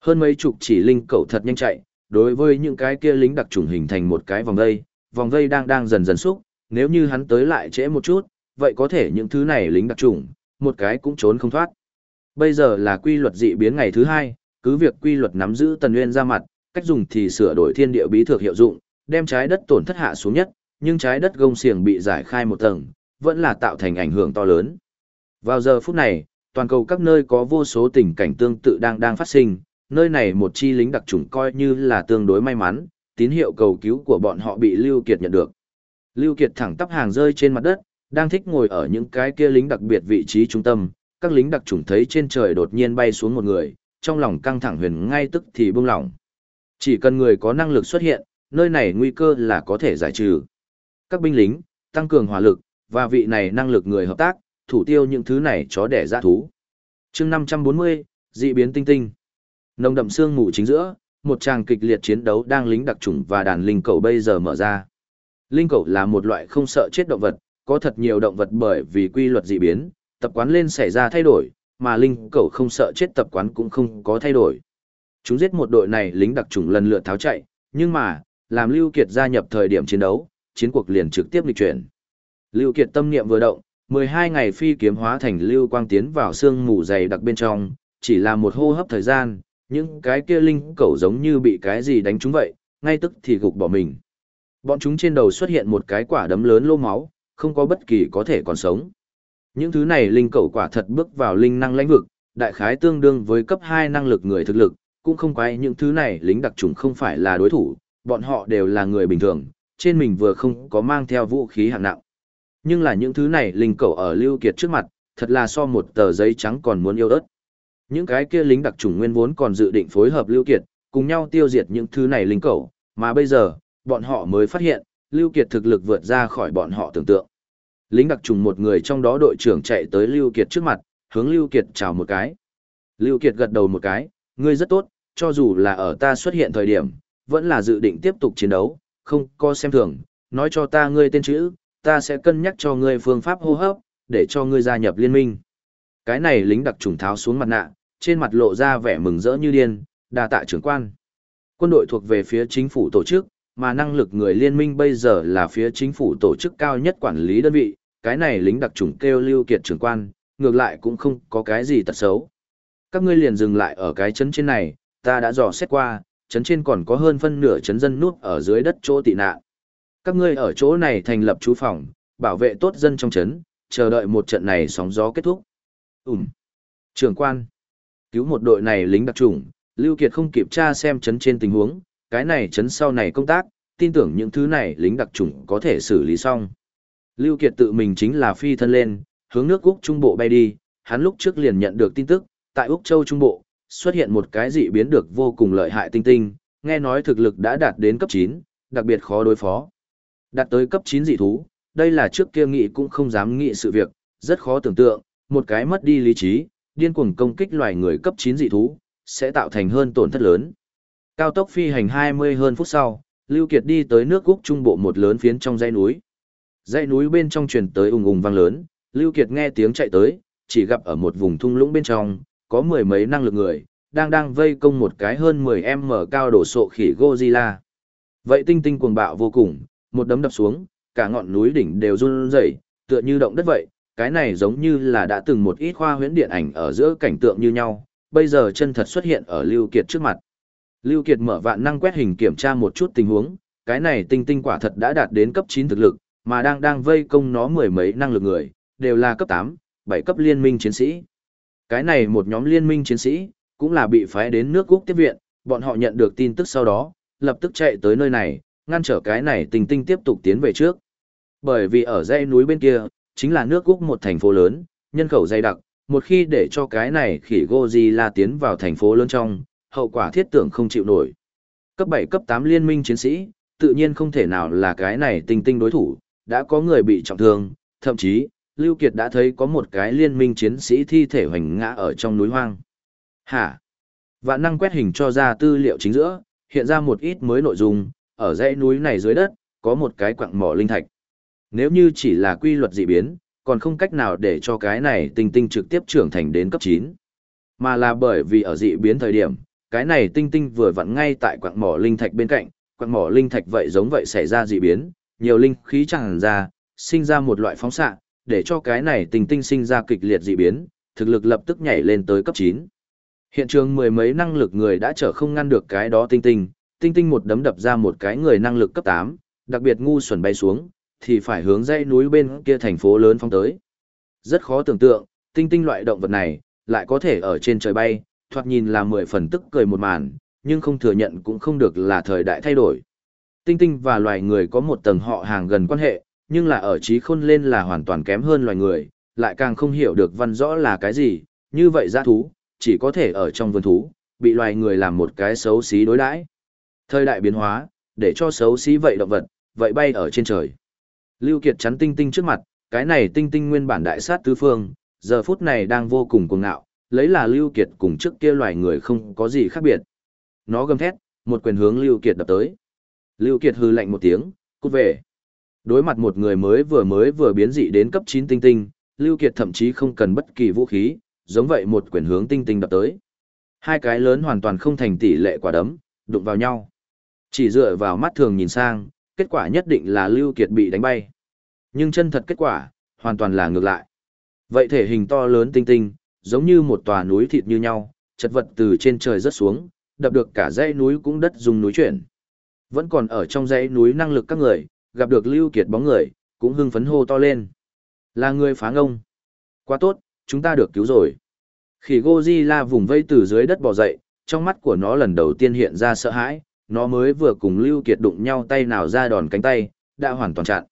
Speaker 1: Hơn mấy chục chỉ linh cầu thật nhanh chạy, đối với những cái kia lính đặc trùng hình thành một cái vòng vây, vòng vây đang đang dần dần xúc, nếu như hắn tới lại trễ một chút, vậy có thể những thứ này lính đặc trùng, một cái cũng trốn không thoát. Bây giờ là quy luật dị biến ngày thứ hai, cứ việc quy luật nắm giữ tần nguyên ra mặt, cách dùng thì sửa đổi thiên địa bí thực hiệu dụng, đem trái đất tổn thất hạ xuống nhất, nhưng trái đất gông xiềng bị giải khai một tầng, vẫn là tạo thành ảnh hưởng to lớn. Vào giờ phút này, toàn cầu các nơi có vô số tình cảnh tương tự đang đang phát sinh, nơi này một chi lính đặc chủng coi như là tương đối may mắn, tín hiệu cầu cứu của bọn họ bị Lưu Kiệt nhận được. Lưu Kiệt thẳng tắp hàng rơi trên mặt đất, đang thích ngồi ở những cái kia lính đặc biệt vị trí trung tâm, các lính đặc chủng thấy trên trời đột nhiên bay xuống một người, trong lòng căng thẳng huyền ngay tức thì buông lỏng. Chỉ cần người có năng lực xuất hiện, nơi này nguy cơ là có thể giải trừ. Các binh lính, tăng cường hỏa lực, và vị này năng lực người hợp tác, thủ tiêu những thứ này chó đẻ ra thú. chương 540, dị biến tinh tinh. Nồng đậm xương ngủ chính giữa, một tràng kịch liệt chiến đấu đang lính đặc trùng và đàn linh cầu bây giờ mở ra. Linh cẩu là một loại không sợ chết động vật, có thật nhiều động vật bởi vì quy luật dị biến, tập quán lên xảy ra thay đổi, mà linh cẩu không sợ chết tập quán cũng không có thay đổi. Chúng giết một đội này lính đặc trùng lần lượt tháo chạy, nhưng mà, làm Lưu Kiệt gia nhập thời điểm chiến đấu, chiến cuộc liền trực tiếp lịch chuyển. Lưu Kiệt tâm niệm vừa động, 12 ngày phi kiếm hóa thành lưu quang tiến vào xương mù dày đặc bên trong, chỉ là một hô hấp thời gian, những cái kia linh cẩu giống như bị cái gì đánh trúng vậy, ngay tức thì gục bỏ mình. Bọn chúng trên đầu xuất hiện một cái quả đấm lớn lô máu, không có bất kỳ có thể còn sống. Những thứ này linh cẩu quả thật bước vào linh năng lãnh vực, đại khái tương đương với cấp 2 năng lực người thực lực, cũng không quay những thứ này lính đặc trùng không phải là đối thủ, bọn họ đều là người bình thường, trên mình vừa không có mang theo vũ khí hạng nặng. Nhưng là những thứ này linh cẩu ở Lưu Kiệt trước mặt, thật là so một tờ giấy trắng còn muốn yêu ớt. Những cái kia lính đặc chủng nguyên vốn còn dự định phối hợp Lưu Kiệt, cùng nhau tiêu diệt những thứ này linh cẩu, mà bây giờ, bọn họ mới phát hiện, Lưu Kiệt thực lực vượt ra khỏi bọn họ tưởng tượng. Lính đặc trùng một người trong đó đội trưởng chạy tới Lưu Kiệt trước mặt, hướng Lưu Kiệt chào một cái. Lưu Kiệt gật đầu một cái, ngươi rất tốt, cho dù là ở ta xuất hiện thời điểm, vẫn là dự định tiếp tục chiến đấu, không có xem thường, nói cho ta ngươi tên chữ, ta sẽ cân nhắc cho ngươi phương pháp hô hấp, để cho ngươi gia nhập liên minh. Cái này lính đặc trùng tháo xuống mặt nạ, trên mặt lộ ra vẻ mừng rỡ như điên, đa tạ trưởng quan. Quân đội thuộc về phía chính phủ tổ chức, mà năng lực người liên minh bây giờ là phía chính phủ tổ chức cao nhất quản lý đơn vị, cái này lính đặc chủng kêu lưu kiệt trưởng quan, ngược lại cũng không có cái gì tật xấu. Các ngươi liền dừng lại ở cái chấn trên này, ta đã dò xét qua, chấn trên còn có hơn phân nửa chấn dân núp ở dưới đất chỗ tị nạn. Các ngươi ở chỗ này thành lập chú phòng, bảo vệ tốt dân trong chấn, chờ đợi một trận này sóng gió kết thúc. Ừm. Trưởng quan. Cứu một đội này lính đặc chủng, Lưu Kiệt không kịp tra xem chấn trên tình huống, cái này chấn sau này công tác, tin tưởng những thứ này lính đặc chủng có thể xử lý xong. Lưu Kiệt tự mình chính là phi thân lên, hướng nước Úc Trung Bộ bay đi, hắn lúc trước liền nhận được tin tức, tại Úc Châu Trung Bộ, xuất hiện một cái dị biến được vô cùng lợi hại tinh tinh, nghe nói thực lực đã đạt đến cấp 9, đặc biệt khó đối phó. Đạt tới cấp 9 dị thú, đây là trước kia nghị cũng không dám nghĩ sự việc, rất khó tưởng tượng, một cái mất đi lý trí, điên cuồng công kích loài người cấp 9 dị thú, sẽ tạo thành hơn tổn thất lớn. Cao tốc phi hành 20 hơn phút sau, Lưu Kiệt đi tới nước Cúc trung bộ một lớn phiến trong dãy núi. Dãy núi bên trong truyền tới ùng ùng vang lớn, Lưu Kiệt nghe tiếng chạy tới, chỉ gặp ở một vùng thung lũng bên trong, có mười mấy năng lực người, đang đang vây công một cái hơn 10m cao đổ sộ khỉ Godzilla. Vậy tinh tinh cuồng bạo vô cùng, một đấm đập xuống, cả ngọn núi đỉnh đều run rẩy, tựa như động đất vậy, cái này giống như là đã từng một ít khoa huyễn điện ảnh ở giữa cảnh tượng như nhau, bây giờ chân thật xuất hiện ở Lưu Kiệt trước mặt. Lưu Kiệt mở vạn năng quét hình kiểm tra một chút tình huống, cái này tinh tinh quả thật đã đạt đến cấp 9 thực lực, mà đang đang vây công nó mười mấy năng lực người, đều là cấp 8, 7 cấp liên minh chiến sĩ. Cái này một nhóm liên minh chiến sĩ, cũng là bị phái đến nước Úc tiếp viện, bọn họ nhận được tin tức sau đó, lập tức chạy tới nơi này, ngăn trở cái này tinh tinh tiếp tục tiến về trước. Bởi vì ở dãy núi bên kia, chính là nước Úc một thành phố lớn, nhân khẩu dày đặc, một khi để cho cái này khỉ Godzilla tiến vào thành phố lớn trong, hậu quả thiết tưởng không chịu nổi. Cấp 7 cấp 8 liên minh chiến sĩ, tự nhiên không thể nào là cái này tinh tinh đối thủ, đã có người bị trọng thương, thậm chí, Lưu Kiệt đã thấy có một cái liên minh chiến sĩ thi thể hoành ngã ở trong núi hoang. Hả? Vạn năng quét hình cho ra tư liệu chính giữa, hiện ra một ít mới nội dung, ở dãy núi này dưới đất, có một cái quặng mỏ linh thạch. Nếu như chỉ là quy luật dị biến, còn không cách nào để cho cái này tinh tinh trực tiếp trưởng thành đến cấp 9. Mà là bởi vì ở dị biến thời điểm, cái này tinh tinh vừa vặn ngay tại quặng mỏ linh thạch bên cạnh, quặng mỏ linh thạch vậy giống vậy xảy ra dị biến, nhiều linh khí tràn ra, sinh ra một loại phóng xạ, để cho cái này tinh tinh sinh ra kịch liệt dị biến, thực lực lập tức nhảy lên tới cấp 9. Hiện trường mười mấy năng lực người đã trở không ngăn được cái đó tinh tinh, tinh tinh một đấm đập ra một cái người năng lực cấp 8, đặc biệt ngu xuẩn bay xuống, thì phải hướng dãy núi bên kia thành phố lớn phong tới. Rất khó tưởng tượng, tinh tinh loại động vật này, lại có thể ở trên trời bay, thoạt nhìn là mười phần tức cười một màn, nhưng không thừa nhận cũng không được là thời đại thay đổi. Tinh tinh và loài người có một tầng họ hàng gần quan hệ, nhưng là ở trí khôn lên là hoàn toàn kém hơn loài người, lại càng không hiểu được văn rõ là cái gì, như vậy giã thú, chỉ có thể ở trong vườn thú, bị loài người làm một cái xấu xí đối đãi. Thời đại biến hóa, để cho xấu xí vậy động vật, vậy bay ở trên trời. Lưu Kiệt chắn tinh tinh trước mặt, cái này tinh tinh nguyên bản đại sát tứ phương, giờ phút này đang vô cùng cuồng ngạo, lấy là Lưu Kiệt cùng trước kia loài người không có gì khác biệt. Nó gầm thét, một quyền hướng Lưu Kiệt đập tới. Lưu Kiệt hừ lạnh một tiếng, cút về. Đối mặt một người mới vừa mới vừa biến dị đến cấp 9 tinh tinh, Lưu Kiệt thậm chí không cần bất kỳ vũ khí, giống vậy một quyền hướng tinh tinh đập tới. Hai cái lớn hoàn toàn không thành tỷ lệ quả đấm, đụng vào nhau. Chỉ dựa vào mắt thường nhìn sang, kết quả nhất định là Lưu Kiệt bị đánh bay. Nhưng chân thật kết quả, hoàn toàn là ngược lại. Vậy thể hình to lớn tinh tinh, giống như một tòa núi thịt như nhau, chật vật từ trên trời rớt xuống, đập được cả dãy núi cũng đất dùng núi chuyển. Vẫn còn ở trong dãy núi năng lực các người, gặp được Lưu Kiệt bóng người, cũng hưng phấn hô to lên. Là người phá ngông. Quá tốt, chúng ta được cứu rồi. Khỉ Godzilla vùng vây từ dưới đất bò dậy, trong mắt của nó lần đầu tiên hiện ra sợ hãi, nó mới vừa cùng Lưu Kiệt đụng nhau tay nào ra đòn cánh tay, đã hoàn toàn chặn.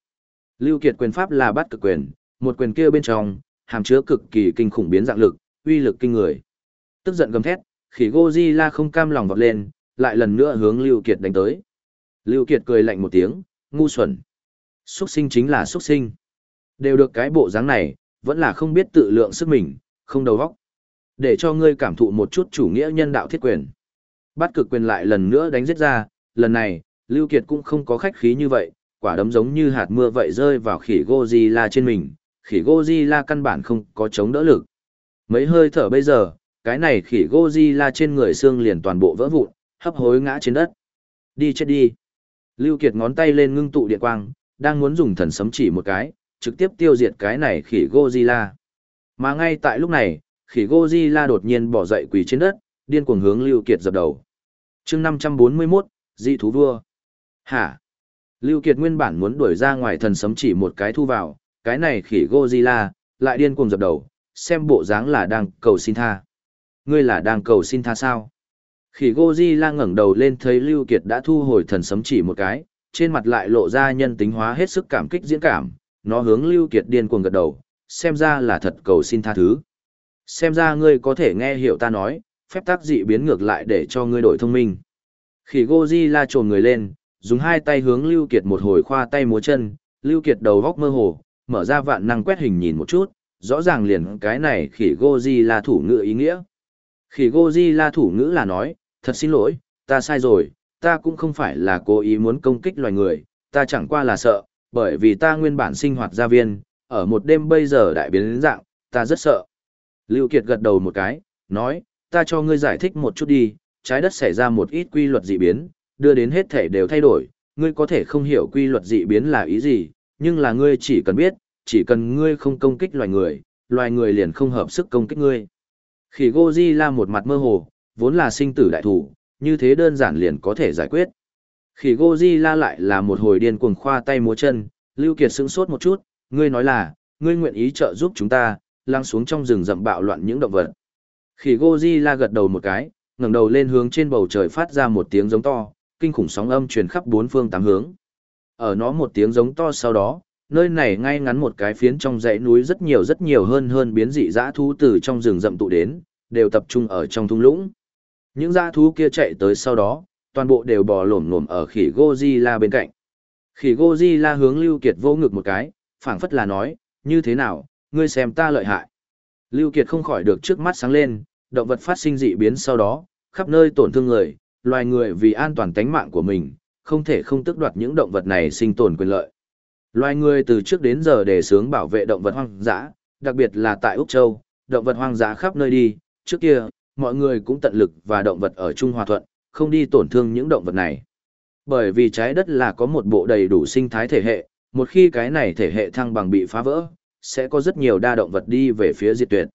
Speaker 1: Lưu Kiệt quyền pháp là bắt cực quyền, một quyền kia bên trong, hàm chứa cực kỳ kinh khủng biến dạng lực, uy lực kinh người. Tức giận gầm thét, khỉ Godzilla không cam lòng vọt lên, lại lần nữa hướng Lưu Kiệt đánh tới. Lưu Kiệt cười lạnh một tiếng, ngu xuẩn. Xuất sinh chính là xuất sinh. Đều được cái bộ dáng này, vẫn là không biết tự lượng sức mình, không đầu óc. Để cho ngươi cảm thụ một chút chủ nghĩa nhân đạo thiết quyền. Bắt cực quyền lại lần nữa đánh giết ra, lần này, Lưu Kiệt cũng không có khách khí như vậy, quả đấm giống như hạt mưa vậy rơi vào khỉ Godzilla trên mình, khỉ Godzilla căn bản không có chống đỡ lực. Mấy hơi thở bây giờ, cái này khỉ Godzilla trên người xương liền toàn bộ vỡ vụn, hấp hối ngã trên đất. Đi chết đi. Lưu Kiệt ngón tay lên ngưng tụ điện quang, đang muốn dùng thần sấm chỉ một cái, trực tiếp tiêu diệt cái này khỉ Godzilla. Mà ngay tại lúc này, khỉ Godzilla đột nhiên bỏ dậy quỳ trên đất, điên cuồng hướng Lưu Kiệt dập đầu. Chương 541, Dị thú vua. Hả? Lưu Kiệt nguyên bản muốn đuổi ra ngoài thần sấm chỉ một cái thu vào, cái này khỉ Godzilla, lại điên cuồng dập đầu, xem bộ dáng là đang cầu xin tha. Ngươi là đang cầu xin tha sao? Khỉ Godzilla ngẩng đầu lên thấy Lưu Kiệt đã thu hồi thần sấm chỉ một cái, trên mặt lại lộ ra nhân tính hóa hết sức cảm kích diễn cảm, nó hướng Lưu Kiệt điên cuồng gật đầu, xem ra là thật cầu xin tha thứ. Xem ra ngươi có thể nghe hiểu ta nói, phép tác dị biến ngược lại để cho ngươi đổi thông minh. Khỉ Godzilla trồn người lên, dùng hai tay hướng Lưu Kiệt một hồi khoa tay múa chân, Lưu Kiệt đầu góc mơ hồ, mở ra vạn năng quét hình nhìn một chút, rõ ràng liền cái này khỉ Goji là thủ ngữ ý nghĩa. Khỉ Goji là thủ ngữ là nói, thật xin lỗi, ta sai rồi, ta cũng không phải là cố ý muốn công kích loài người, ta chẳng qua là sợ, bởi vì ta nguyên bản sinh hoạt gia viên, ở một đêm bây giờ đại biến đến dạng, ta rất sợ. Lưu Kiệt gật đầu một cái, nói, ta cho ngươi giải thích một chút đi, trái đất xảy ra một ít quy luật dị biến, đưa đến hết thể đều thay đổi, ngươi có thể không hiểu quy luật dị biến là ý gì, nhưng là ngươi chỉ cần biết, chỉ cần ngươi không công kích loài người, loài người liền không hợp sức công kích ngươi. Khỉ Godzilla một mặt mơ hồ, vốn là sinh tử đại thủ, như thế đơn giản liền có thể giải quyết. Khỉ Godzilla lại là một hồi điên cuồng khoa tay múa chân, Lưu Kiệt sững sốt một chút, ngươi nói là, ngươi nguyện ý trợ giúp chúng ta, lăng xuống trong rừng rậm bạo loạn những động vật. Khỉ Godzilla gật đầu một cái, ngẩng đầu lên hướng trên bầu trời phát ra một tiếng giống to, kinh khủng sóng âm truyền khắp bốn phương tám hướng. Ở nó một tiếng giống to sau đó, nơi này ngay ngắn một cái phiến trong dãy núi rất nhiều rất nhiều hơn hơn biến dị dã thú từ trong rừng rậm tụ đến, đều tập trung ở trong thung lũng. Những dã thú kia chạy tới sau đó, toàn bộ đều bò lổm lổm ở khỉ Godzilla bên cạnh. Khỉ Godzilla hướng Lưu Kiệt vô ngực một cái, phảng phất là nói, như thế nào, ngươi xem ta lợi hại. Lưu Kiệt không khỏi được trước mắt sáng lên, động vật phát sinh dị biến sau đó, khắp nơi tổn thương người, loài người vì an toàn tính mạng của mình, không thể không tước đoạt những động vật này sinh tồn quyền lợi. Loài người từ trước đến giờ để sướng bảo vệ động vật hoang dã, đặc biệt là tại Úc Châu, động vật hoang dã khắp nơi đi, trước kia, mọi người cũng tận lực và động vật ở chung hòa thuận, không đi tổn thương những động vật này. Bởi vì trái đất là có một bộ đầy đủ sinh thái thể hệ, một khi cái này thể hệ thăng bằng bị phá vỡ, sẽ có rất nhiều đa động vật đi về phía diệt tuyệt.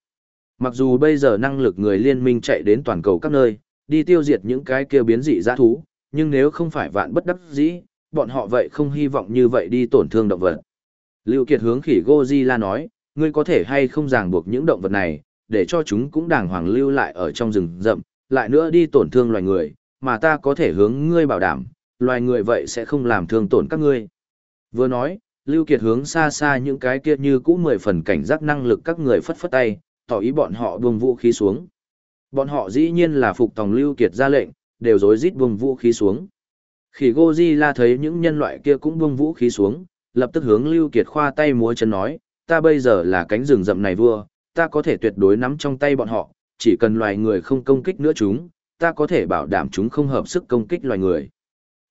Speaker 1: Mặc dù bây giờ năng lực người liên minh chạy đến toàn cầu các nơi, đi tiêu diệt những cái kia biến dị dã thú, nhưng nếu không phải vạn bất đắc dĩ, bọn họ vậy không hy vọng như vậy đi tổn thương động vật. Lưu Kiệt hướng khỉ Godzilla nói, ngươi có thể hay không ràng buộc những động vật này, để cho chúng cũng đàng hoàng lưu lại ở trong rừng rậm, lại nữa đi tổn thương loài người, mà ta có thể hướng ngươi bảo đảm, loài người vậy sẽ không làm thương tổn các ngươi. Vừa nói, Lưu Kiệt hướng xa xa những cái kia như cũ mười phần cảnh giác năng lực các người phất phất tay, tỏ ý bọn họ buông vũ khí xuống. Bọn họ dĩ nhiên là phục tòng Lưu Kiệt ra lệnh, đều rối rít buông vũ khí xuống. Khi Godzilla thấy những nhân loại kia cũng buông vũ khí xuống, lập tức hướng Lưu Kiệt khoa tay múa chân nói, ta bây giờ là cánh rừng rậm này vua, ta có thể tuyệt đối nắm trong tay bọn họ, chỉ cần loài người không công kích nữa chúng, ta có thể bảo đảm chúng không hợp sức công kích loài người.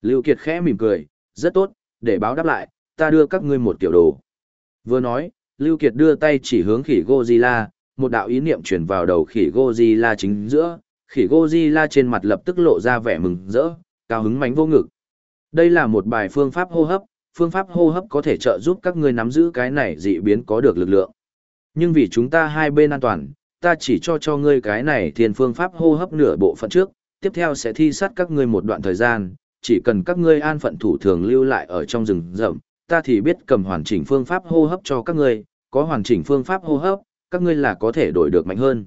Speaker 1: Lưu Kiệt khẽ mỉm cười, rất tốt, để báo đáp lại, ta đưa các ngươi một tiểu đồ. Vừa nói, Lưu Kiệt đưa tay chỉ hướng khỉ Godzilla, một đạo ý niệm truyền vào đầu khỉ Godzilla chính giữa, khỉ Godzilla trên mặt lập tức lộ ra vẻ mừng rỡ, cao hứng mánh vô ngực. Đây là một bài phương pháp hô hấp, phương pháp hô hấp có thể trợ giúp các ngươi nắm giữ cái này dị biến có được lực lượng. Nhưng vì chúng ta hai bên an toàn, ta chỉ cho cho ngươi cái này thiên phương pháp hô hấp nửa bộ phận trước, tiếp theo sẽ thi sát các ngươi một đoạn thời gian, chỉ cần các ngươi an phận thủ thường lưu lại ở trong rừng rậm, ta thì biết cầm hoàn chỉnh phương pháp hô hấp cho các ngươi, có hoàn chỉnh phương pháp hô hấp, các ngươi là có thể đổi được mạnh hơn.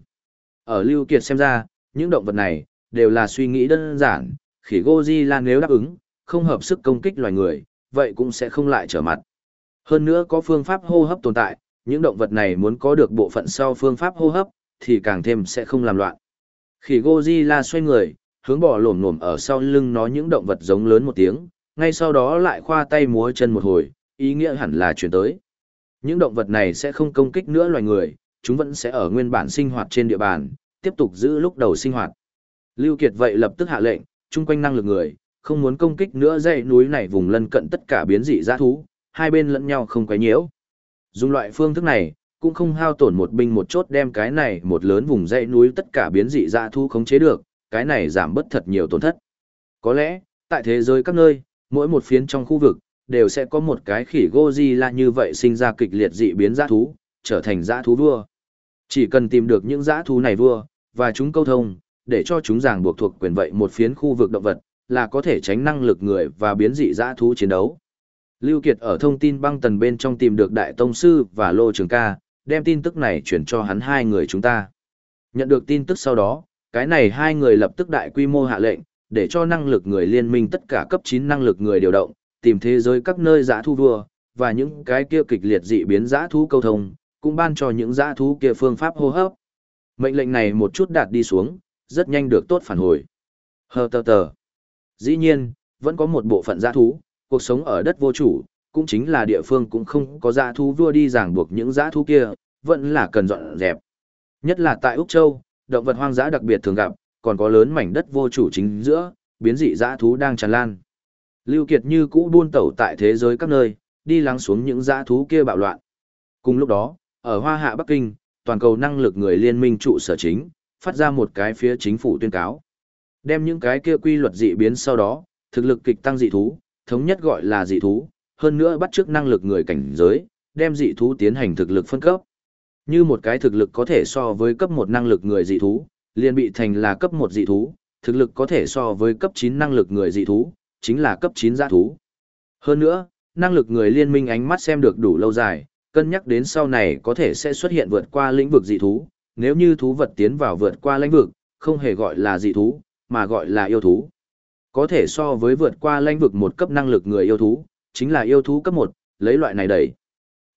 Speaker 1: Ở Lưu Kiệt xem ra, những động vật này, đều là suy nghĩ đơn giản, khỉ Godzilla nếu đáp ứng, không hợp sức công kích loài người, vậy cũng sẽ không lại trở mặt. Hơn nữa có phương pháp hô hấp tồn tại, những động vật này muốn có được bộ phận sau phương pháp hô hấp, thì càng thêm sẽ không làm loạn. Khỉ Godzilla xoay người, hướng bỏ lổm lổm ở sau lưng nó những động vật giống lớn một tiếng, ngay sau đó lại khoa tay múa chân một hồi, ý nghĩa hẳn là chuyển tới. Những động vật này sẽ không công kích nữa loài người, chúng vẫn sẽ ở nguyên bản sinh hoạt trên địa bàn, tiếp tục giữ lúc đầu sinh hoạt. Lưu Kiệt vậy lập tức hạ lệnh, chung quanh năng lực người, không muốn công kích nữa dãy núi này vùng lân cận tất cả biến dị giã thú, hai bên lẫn nhau không quấy nhiễu. Dùng loại phương thức này, cũng không hao tổn một binh một chốt đem cái này một lớn vùng dãy núi tất cả biến dị giã thú khống chế được, cái này giảm bớt thật nhiều tổn thất. Có lẽ, tại thế giới các nơi, mỗi một phiến trong khu vực, đều sẽ có một cái khỉ Godzilla như vậy sinh ra kịch liệt dị biến giã thú, trở thành giã thú vua. Chỉ cần tìm được những giã thú này vua, và chúng câu thông, để cho chúng ràng buộc thuộc quyền vậy một phiến khu vực động vật, là có thể tránh năng lực người và biến dị giã thú chiến đấu. Lưu Kiệt ở thông tin băng tần bên trong tìm được Đại Tông Sư và Lô Trường Ca, đem tin tức này chuyển cho hắn hai người chúng ta. Nhận được tin tức sau đó, cái này hai người lập tức đại quy mô hạ lệnh, để cho năng lực người liên minh tất cả cấp 9 năng lực người điều động, tìm thế giới các nơi giã thu vua, và những cái kia kịch liệt dị biến giã thú câu thông, cũng ban cho những giã thú kia phương pháp hô hấp. Mệnh lệnh này một chút đạt đi xuống, rất nhanh được tốt phản hồi. Hờ tờ tờ. Dĩ nhiên, vẫn có một bộ phận giã thú, cuộc sống ở đất vô chủ, cũng chính là địa phương cũng không có giã thú vua đi ràng buộc những giã thú kia, vẫn là cần dọn dẹp. Nhất là tại Úc Châu, động vật hoang dã đặc biệt thường gặp, còn có lớn mảnh đất vô chủ chính giữa, biến dị giã thú đang tràn lan. Lưu Kiệt như cũ buôn tẩu tại thế giới các nơi, đi lắng xuống những giã thú kia bạo loạn. Cùng lúc đó, ở Hoa Hạ Bắc Kinh, toàn cầu năng lực người liên minh trụ sở chính, phát ra một cái phía chính phủ tuyên cáo. Đem những cái kia quy luật dị biến sau đó, thực lực kịch tăng dị thú, thống nhất gọi là dị thú, hơn nữa bắt chước năng lực người cảnh giới, đem dị thú tiến hành thực lực phân cấp. Như một cái thực lực có thể so với cấp một năng lực người dị thú, liền bị thành là cấp một dị thú, thực lực có thể so với cấp 9 năng lực người dị thú, chính là cấp 9 giã thú. Hơn nữa, năng lực người liên minh ánh mắt xem được đủ lâu dài, cân nhắc đến sau này có thể sẽ xuất hiện vượt qua lĩnh vực dị thú, nếu như thú vật tiến vào vượt qua lĩnh vực, không hề gọi là dị thú, mà gọi là yêu thú. Có thể so với vượt qua lĩnh vực một cấp năng lực người yêu thú, chính là yêu thú cấp 1, lấy loại này đẩy.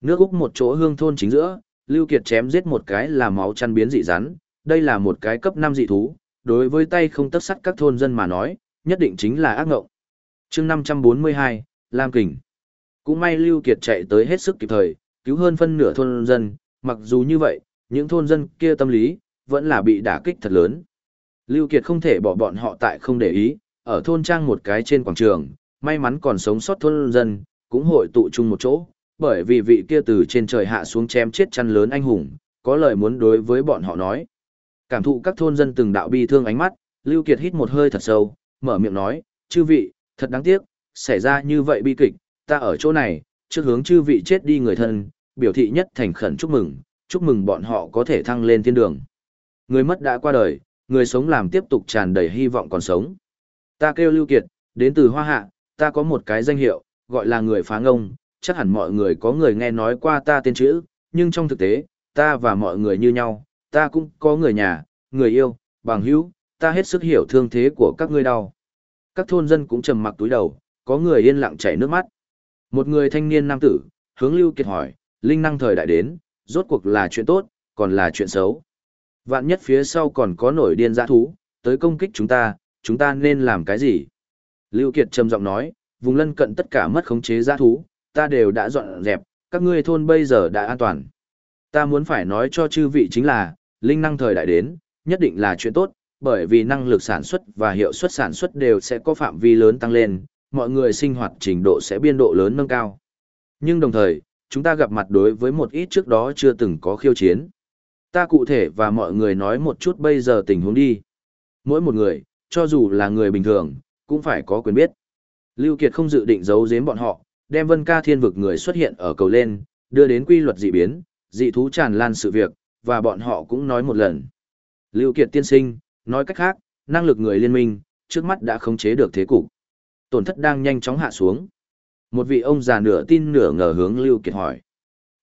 Speaker 1: Nước Úc một chỗ hương thôn chính giữa, Lưu Kiệt chém giết một cái là máu chăn biến dị rắn, đây là một cái cấp 5 dị thú, đối với tay không tấp sắt các thôn dân mà nói, nhất định chính là ác ngộng. Chương 542, Lam Kình. Cũng may Lưu Kiệt chạy tới hết sức kịp thời, cứu hơn phân nửa thôn dân, mặc dù như vậy, những thôn dân kia tâm lý, vẫn là bị đả kích thật lớn. Lưu Kiệt không thể bỏ bọn họ tại không để ý, ở thôn trang một cái trên quảng trường, may mắn còn sống sót thôn dân, cũng hội tụ chung một chỗ, bởi vì vị kia từ trên trời hạ xuống chém chết chăn lớn anh hùng, có lời muốn đối với bọn họ nói. Cảm thụ các thôn dân từng đạo bi thương ánh mắt, Lưu Kiệt hít một hơi thật sâu, mở miệng nói, chư vị, thật đáng tiếc, xảy ra như vậy bi kịch, ta ở chỗ này, trước hướng chư vị chết đi người thân, biểu thị nhất thành khẩn chúc mừng, chúc mừng bọn họ có thể thăng lên thiên đường. Người mất đã qua đời, người sống làm tiếp tục tràn đầy hy vọng còn sống. Ta kêu Lưu Kiệt, đến từ Hoa Hạ, ta có một cái danh hiệu, gọi là người phá ngông, chắc hẳn mọi người có người nghe nói qua ta tên chữ, nhưng trong thực tế, ta và mọi người như nhau, ta cũng có người nhà, người yêu, bằng hữu, ta hết sức hiểu thương thế của các ngươi đau. Các thôn dân cũng trầm mặc túi đầu, có người yên lặng chảy nước mắt. Một người thanh niên nam tử, hướng Lưu Kiệt hỏi, linh năng thời đại đến, rốt cuộc là chuyện tốt, còn là chuyện xấu. Vạn nhất phía sau còn có nổi điên dã thú, tới công kích chúng ta, chúng ta nên làm cái gì? Lưu Kiệt trầm giọng nói, vùng lân cận tất cả mất khống chế dã thú, ta đều đã dọn dẹp, các ngươi thôn bây giờ đã an toàn. Ta muốn phải nói cho chư vị chính là, linh năng thời đại đến, nhất định là chuyện tốt, bởi vì năng lực sản xuất và hiệu suất sản xuất đều sẽ có phạm vi lớn tăng lên, mọi người sinh hoạt trình độ sẽ biên độ lớn nâng cao. Nhưng đồng thời, chúng ta gặp mặt đối với một ít trước đó chưa từng có khiêu chiến. Ta cụ thể và mọi người nói một chút bây giờ tình huống đi. Mỗi một người, cho dù là người bình thường, cũng phải có quyền biết. Lưu Kiệt không dự định giấu giếm bọn họ, đem Vân Ca Thiên vực người xuất hiện ở cầu lên, đưa đến quy luật dị biến, dị thú tràn lan sự việc, và bọn họ cũng nói một lần. Lưu Kiệt tiên sinh, nói cách khác, năng lực người liên minh, trước mắt đã khống chế được thế cục. Tổn thất đang nhanh chóng hạ xuống. Một vị ông già nửa tin nửa ngờ hướng Lưu Kiệt hỏi.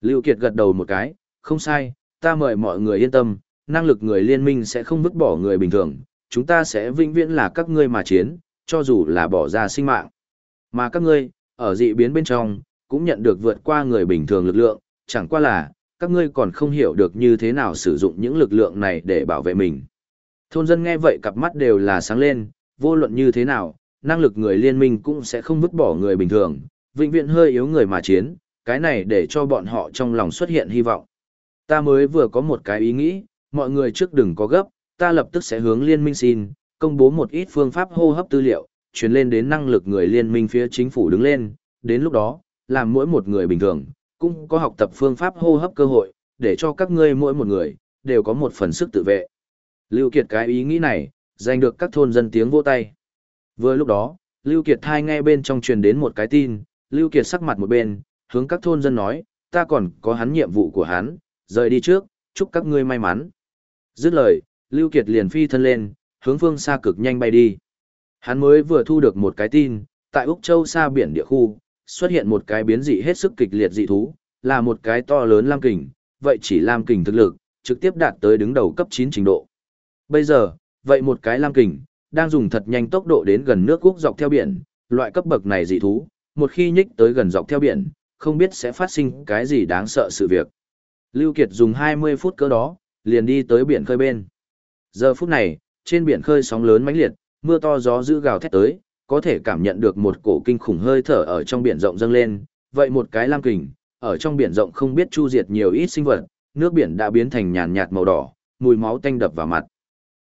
Speaker 1: Lưu Kiệt gật đầu một cái, không sai, ta mời mọi người yên tâm, năng lực người liên minh sẽ không vứt bỏ người bình thường, chúng ta sẽ vĩnh viễn là các ngươi mà chiến, cho dù là bỏ ra sinh mạng. Mà các ngươi, ở dị biến bên trong, cũng nhận được vượt qua người bình thường lực lượng, chẳng qua là, các ngươi còn không hiểu được như thế nào sử dụng những lực lượng này để bảo vệ mình. Thôn dân nghe vậy cặp mắt đều là sáng lên, vô luận như thế nào, năng lực người liên minh cũng sẽ không vứt bỏ người bình thường, vĩnh viễn hơi yếu người mà chiến, cái này để cho bọn họ trong lòng xuất hiện hy vọng. Ta mới vừa có một cái ý nghĩ, mọi người trước đừng có gấp, ta lập tức sẽ hướng liên minh xin, công bố một ít phương pháp hô hấp tư liệu, truyền lên đến năng lực người liên minh phía chính phủ đứng lên, đến lúc đó, làm mỗi một người bình thường, cũng có học tập phương pháp hô hấp cơ hội, để cho các ngươi mỗi một người, đều có một phần sức tự vệ. Lưu Kiệt cái ý nghĩ này, giành được các thôn dân tiếng vỗ tay. Vừa lúc đó, Lưu Kiệt thai nghe bên trong truyền đến một cái tin, Lưu Kiệt sắc mặt một bên, hướng các thôn dân nói, ta còn có hắn nhiệm vụ của hắn, rời đi trước, chúc các ngươi may mắn. Dứt lời, Lưu Kiệt liền phi thân lên, hướng phương xa cực nhanh bay đi. Hắn mới vừa thu được một cái tin, tại Úc Châu xa biển địa khu, xuất hiện một cái biến dị hết sức kịch liệt dị thú, là một cái to lớn lam kình, vậy chỉ lam kình thực lực, trực tiếp đạt tới đứng đầu cấp 9 trình độ. Bây giờ, vậy một cái lam kình, đang dùng thật nhanh tốc độ đến gần nước quốc dọc theo biển, loại cấp bậc này dị thú, một khi nhích tới gần dọc theo biển, không biết sẽ phát sinh cái gì đáng sợ sự việc. Lưu Kiệt dùng 20 phút cỡ đó, liền đi tới biển khơi bên. Giờ phút này, trên biển khơi sóng lớn mãnh liệt, mưa to gió dữ gào thét tới, có thể cảm nhận được một cổ kinh khủng hơi thở ở trong biển rộng dâng lên, vậy một cái lam kình, ở trong biển rộng không biết chu diệt nhiều ít sinh vật, nước biển đã biến thành nhàn nhạt màu đỏ, mùi máu tanh đập vào mặt.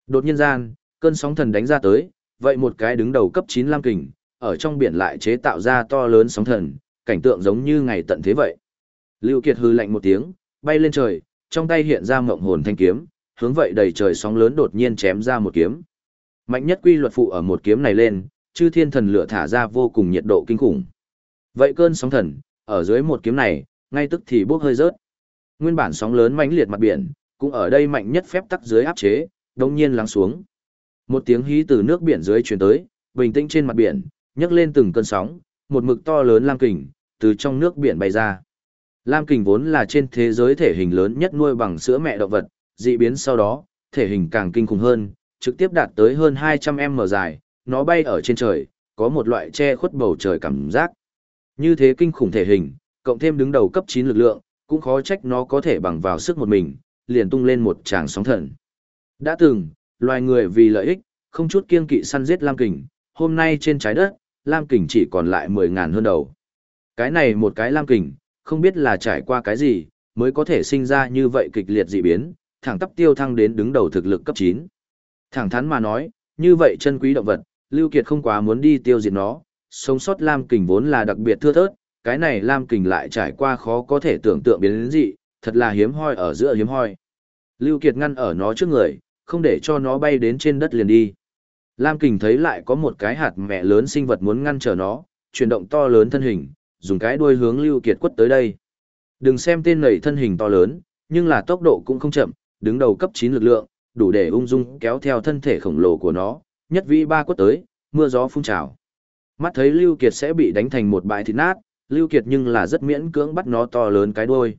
Speaker 1: Đột nhiên gian, cơn sóng thần đánh ra tới, vậy một cái đứng đầu cấp 9 lam kình, ở trong biển lại chế tạo ra to lớn sóng thần, cảnh tượng giống như ngày tận thế vậy. Lưu Kiệt hư lạnh một tiếng, bay lên trời, trong tay hiện ra ngộng hồn thanh kiếm, hướng vậy đầy trời sóng lớn đột nhiên chém ra một kiếm. Mạnh nhất quy luật phụ ở một kiếm này lên, chư thiên thần lửa thả ra vô cùng nhiệt độ kinh khủng. Vậy cơn sóng thần, ở dưới một kiếm này, ngay tức thì bốc hơi rớt. Nguyên bản sóng lớn mãnh liệt mặt biển, cũng ở đây mạnh nhất phép tắc dưới áp chế, đồng nhiên lắng xuống. Một tiếng hí từ nước biển dưới truyền tới, bình tĩnh trên mặt biển, nhấc lên từng cơn sóng, một mực to lớn lam kình, từ trong nước biển bay ra. Lam kình vốn là trên thế giới thể hình lớn nhất nuôi bằng sữa mẹ động vật, dị biến sau đó, thể hình càng kinh khủng hơn, trực tiếp đạt tới hơn 200m dài, nó bay ở trên trời, có một loại che khuất bầu trời cảm giác. Như thế kinh khủng thể hình, cộng thêm đứng đầu cấp 9 lực lượng, cũng khó trách nó có thể bằng vào sức một mình, liền tung lên một tràng sóng thần. Đã từng, loài người vì lợi ích, không chút kiên kỵ săn giết Lam Kình, hôm nay trên trái đất, Lam Kình chỉ còn lại 10.000 hơn đầu. Cái này một cái Lam Kình, không biết là trải qua cái gì, mới có thể sinh ra như vậy kịch liệt dị biến, thẳng tắp tiêu thăng đến đứng đầu thực lực cấp 9. Thẳng thắn mà nói, như vậy chân quý động vật, Lưu Kiệt không quá muốn đi tiêu diệt nó, sống sót Lam Kình vốn là đặc biệt thưa thớt, cái này Lam Kình lại trải qua khó có thể tưởng tượng biến đến dị, thật là hiếm hoi ở giữa hiếm hoi. Lưu Kiệt ngăn ở nó trước người, không để cho nó bay đến trên đất liền đi. Lam Kình thấy lại có một cái hạt mẹ lớn sinh vật muốn ngăn trở nó, chuyển động to lớn thân hình, dùng cái đuôi hướng Lưu Kiệt quất tới đây. Đừng xem tên này thân hình to lớn, nhưng là tốc độ cũng không chậm, đứng đầu cấp 9 lực lượng, đủ để ung dung kéo theo thân thể khổng lồ của nó, nhất vĩ ba quất tới, mưa gió phun trào. Mắt thấy Lưu Kiệt sẽ bị đánh thành một bãi thịt nát, Lưu Kiệt nhưng là rất miễn cưỡng bắt nó to lớn cái đuôi.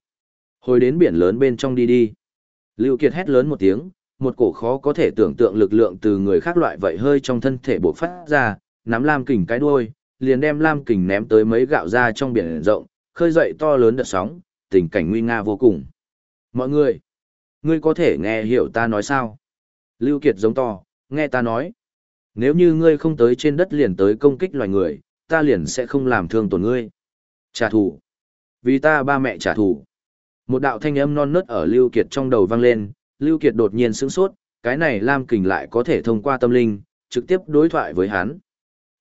Speaker 1: Hồi đến biển lớn bên trong đi đi. Lưu Kiệt hét lớn một tiếng, một cổ khó có thể tưởng tượng lực lượng từ người khác loại vậy hơi trong thân thể bộc phát ra, nắm lam kình cái đuôi, liền đem lam kình ném tới mấy gạo ra trong biển rộng, khơi dậy to lớn đợt sóng, tình cảnh nguy nga vô cùng. Mọi người, Ngươi có thể nghe hiểu ta nói sao? Lưu Kiệt giống to, nghe ta nói. Nếu như ngươi không tới trên đất liền tới công kích loài người, ta liền sẽ không làm thương tổn ngươi. Trả thù. Vì ta ba mẹ trả thù. Một đạo thanh âm non nớt ở Lưu Kiệt trong đầu vang lên, Lưu Kiệt đột nhiên sững sốt, cái này Lam Kình lại có thể thông qua tâm linh, trực tiếp đối thoại với hắn.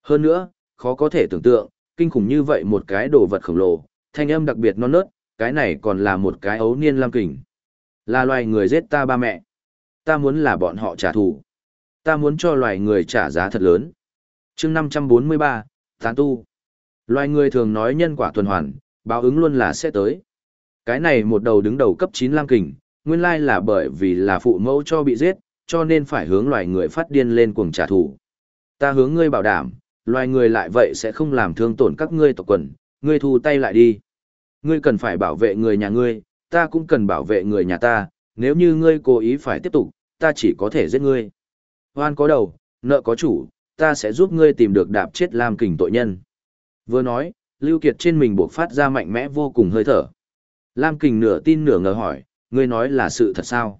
Speaker 1: Hơn nữa, khó có thể tưởng tượng, kinh khủng như vậy một cái đồ vật khổng lồ, thanh âm đặc biệt non nớt, cái này còn là một cái ấu niên Lam Kình. Là loài người giết ta ba mẹ. Ta muốn là bọn họ trả thù. Ta muốn cho loài người trả giá thật lớn. chương 543, Tán Tu. Loài người thường nói nhân quả tuần hoàn, báo ứng luôn là sẽ tới. Cái này một đầu đứng đầu cấp 9 lam kình, nguyên lai là bởi vì là phụ mẫu cho bị giết, cho nên phải hướng loài người phát điên lên cuồng trả thù. Ta hướng ngươi bảo đảm, loài người lại vậy sẽ không làm thương tổn các ngươi tộc quần, ngươi thu tay lại đi. Ngươi cần phải bảo vệ người nhà ngươi, ta cũng cần bảo vệ người nhà ta, nếu như ngươi cố ý phải tiếp tục, ta chỉ có thể giết ngươi. Hoan có đầu, nợ có chủ, ta sẽ giúp ngươi tìm được đạp chết Lam Kình tội nhân. Vừa nói, Lưu Kiệt trên mình buộc phát ra mạnh mẽ vô cùng hơi thở. Lam Kình nửa tin nửa ngờ hỏi, ngươi nói là sự thật sao?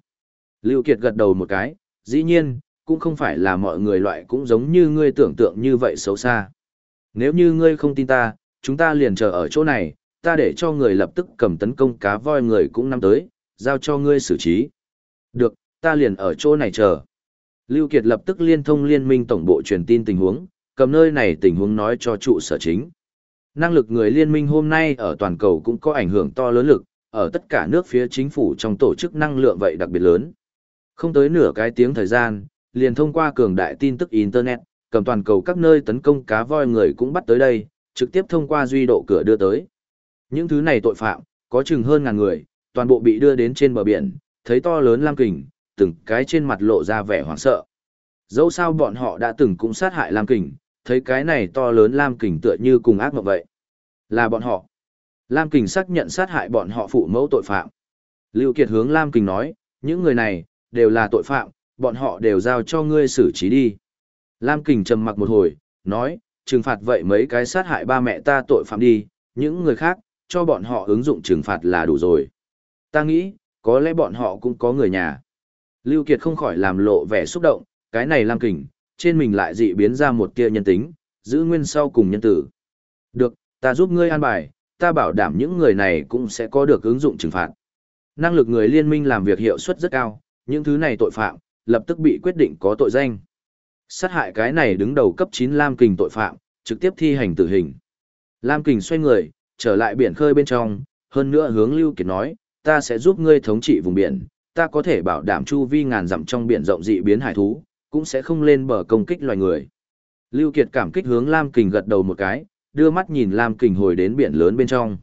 Speaker 1: Lưu Kiệt gật đầu một cái, dĩ nhiên, cũng không phải là mọi người loại cũng giống như ngươi tưởng tượng như vậy xấu xa. Nếu như ngươi không tin ta, chúng ta liền chờ ở chỗ này, ta để cho người lập tức cầm tấn công cá voi người cũng năm tới, giao cho ngươi xử trí. Được, ta liền ở chỗ này chờ. Lưu Kiệt lập tức liên thông liên minh tổng bộ truyền tin tình huống, cầm nơi này tình huống nói cho trụ sở chính. Năng lực người liên minh hôm nay ở toàn cầu cũng có ảnh hưởng to lớn lực, ở tất cả nước phía chính phủ trong tổ chức năng lượng vậy đặc biệt lớn. Không tới nửa cái tiếng thời gian, liền thông qua cường đại tin tức Internet, cầm toàn cầu các nơi tấn công cá voi người cũng bắt tới đây, trực tiếp thông qua duy độ cửa đưa tới. Những thứ này tội phạm, có chừng hơn ngàn người, toàn bộ bị đưa đến trên bờ biển, thấy to lớn lam kình, từng cái trên mặt lộ ra vẻ hoảng sợ. Dẫu sao bọn họ đã từng cũng sát hại lam kình, thấy cái này to lớn lam kình tựa như cùng ác mộng vậy. Là bọn họ. Lam kình xác nhận sát hại bọn họ phụ mẫu tội phạm. Lưu Kiệt hướng Lam kình nói, những người này, đều là tội phạm, bọn họ đều giao cho ngươi xử trí đi. Lam kình trầm mặc một hồi, nói, trừng phạt vậy mấy cái sát hại ba mẹ ta tội phạm đi, những người khác, cho bọn họ ứng dụng trừng phạt là đủ rồi. Ta nghĩ, có lẽ bọn họ cũng có người nhà. Lưu Kiệt không khỏi làm lộ vẻ xúc động, cái này Lam Kình, trên mình lại dị biến ra một tia nhân tính, giữ nguyên sau cùng nhân tử. Được, ta giúp ngươi an bài, ta bảo đảm những người này cũng sẽ có được ứng dụng trừng phạt. Năng lực người liên minh làm việc hiệu suất rất cao, những thứ này tội phạm, lập tức bị quyết định có tội danh. Sát hại cái này đứng đầu cấp 9 Lam Kình tội phạm, trực tiếp thi hành tử hình. Lam Kình xoay người, trở lại biển khơi bên trong, hơn nữa hướng Lưu Kiệt nói, ta sẽ giúp ngươi thống trị vùng biển, ta có thể bảo đảm chu vi ngàn dặm trong biển rộng dị biến hải thú, cũng sẽ không lên bờ công kích loài người. Lưu Kiệt cảm kích hướng Lam Kình gật đầu một cái, đưa mắt nhìn Lam Kình hồi đến biển lớn bên trong.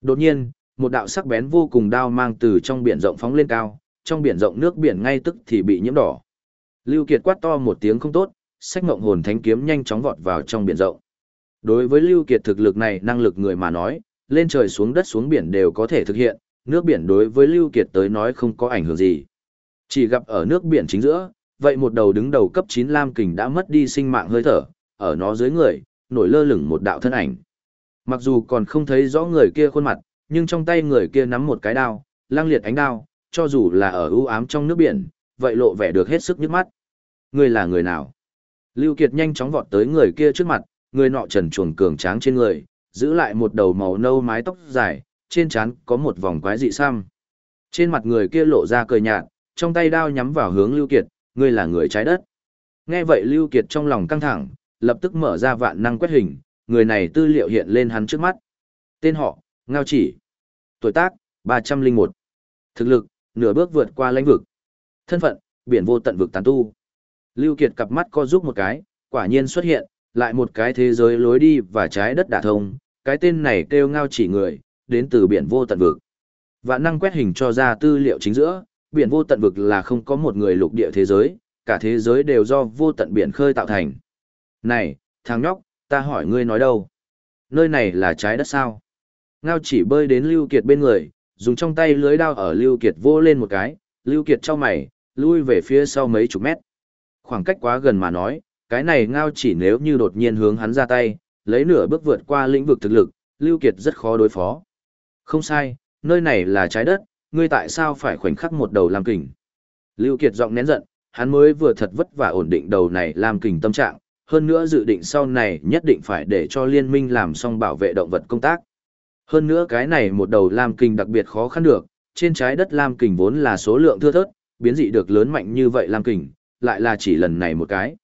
Speaker 1: Đột nhiên, một đạo sắc bén vô cùng đao mang từ trong biển rộng phóng lên cao, trong biển rộng nước biển ngay tức thì bị nhiễm đỏ. Lưu Kiệt quát to một tiếng không tốt, sách ngộng hồn thánh kiếm nhanh chóng vọt vào trong biển rộng. Đối với Lưu Kiệt thực lực này năng lực người mà nói, lên trời xuống đất xuống biển đều có thể thực hiện, nước biển đối với Lưu Kiệt tới nói không có ảnh hưởng gì. Chỉ gặp ở nước biển chính giữa, vậy một đầu đứng đầu cấp 9 Lam Kình đã mất đi sinh mạng hơi thở, ở nó dưới người, nổi lơ lửng một đạo thân ảnh. Mặc dù còn không thấy rõ người kia khuôn mặt, nhưng trong tay người kia nắm một cái đao, lang liệt ánh đao, cho dù là ở ưu ám trong nước biển, vậy lộ vẻ được hết sức nhức mắt. Người là người nào? Lưu Kiệt nhanh chóng vọt tới người kia trước mặt, người nọ trần truồng cường tráng trên người, giữ lại một đầu màu nâu mái tóc dài, trên trán có một vòng quái dị xăm. Trên mặt người kia lộ ra cười nhạt, trong tay đao nhắm vào hướng Lưu Kiệt, ngươi là người trái đất. Nghe vậy Lưu Kiệt trong lòng căng thẳng, lập tức mở ra vạn năng quét hình, người này tư liệu hiện lên hắn trước mắt. Tên họ, Ngao Chỉ. Tuổi tác, 301. Thực lực, nửa bước vượt qua lãnh vực. Thân phận, biển vô tận vực tán tu. Lưu Kiệt cặp mắt co giúp một cái, quả nhiên xuất hiện, lại một cái thế giới lối đi và trái đất đả thông, cái tên này kêu Ngao Chỉ người, đến từ biển vô tận vực. Vạn năng quét hình cho ra tư liệu chính giữa, biển vô tận vực là không có một người lục địa thế giới, cả thế giới đều do vô tận biển khơi tạo thành. Này, thằng nhóc, ta hỏi ngươi nói đâu? Nơi này là trái đất sao? Ngao chỉ bơi đến Lưu Kiệt bên người, dùng trong tay lưới đao ở Lưu Kiệt vô lên một cái, Lưu Kiệt cho mày, lui về phía sau mấy chục mét. Khoảng cách quá gần mà nói, cái này Ngao chỉ nếu như đột nhiên hướng hắn ra tay, lấy nửa bước vượt qua lĩnh vực thực lực, Lưu Kiệt rất khó đối phó. Không sai, nơi này là trái đất, ngươi tại sao phải khoảnh khắc một đầu làm Kình? Lưu Kiệt giọng nén giận, hắn mới vừa thật vất vả ổn định đầu này làm Kình tâm trạng, hơn nữa dự định sau này nhất định phải để cho liên minh làm xong bảo vệ động vật công tác. Hơn nữa cái này một đầu Lam Kình đặc biệt khó khăn được, trên trái đất Lam Kình vốn là số lượng thưa thớt, biến dị được lớn mạnh như vậy Lam Kình, lại là chỉ lần này một cái.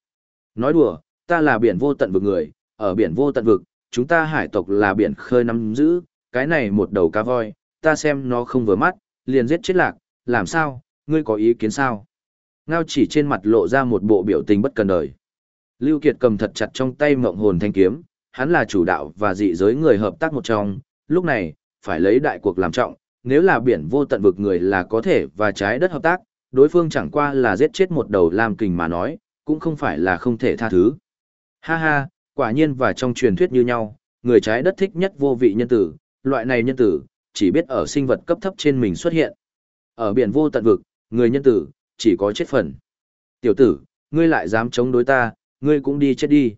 Speaker 1: Nói đùa, ta là biển vô tận vực người, ở biển vô tận vực, chúng ta hải tộc là biển khơi nắm giữ, cái này một đầu cá voi, ta xem nó không vừa mắt, liền giết chết lạc, làm sao, ngươi có ý kiến sao? Ngao chỉ trên mặt lộ ra một bộ biểu tình bất cần đời. Lưu Kiệt cầm thật chặt trong tay mộng hồn thanh kiếm, hắn là chủ đạo và dị giới người hợp tác một trong, lúc này, phải lấy đại cuộc làm trọng, nếu là biển vô tận vực người là có thể và trái đất hợp tác, đối phương chẳng qua là giết chết một đầu lam kình mà nói, cũng không phải là không thể tha thứ. Ha ha, quả nhiên và trong truyền thuyết như nhau, người trái đất thích nhất vô vị nhân tử, loại này nhân tử, chỉ biết ở sinh vật cấp thấp trên mình xuất hiện. Ở biển vô tận vực, người nhân tử, chỉ có chết phần. Tiểu tử, ngươi lại dám chống đối ta, ngươi cũng đi chết đi.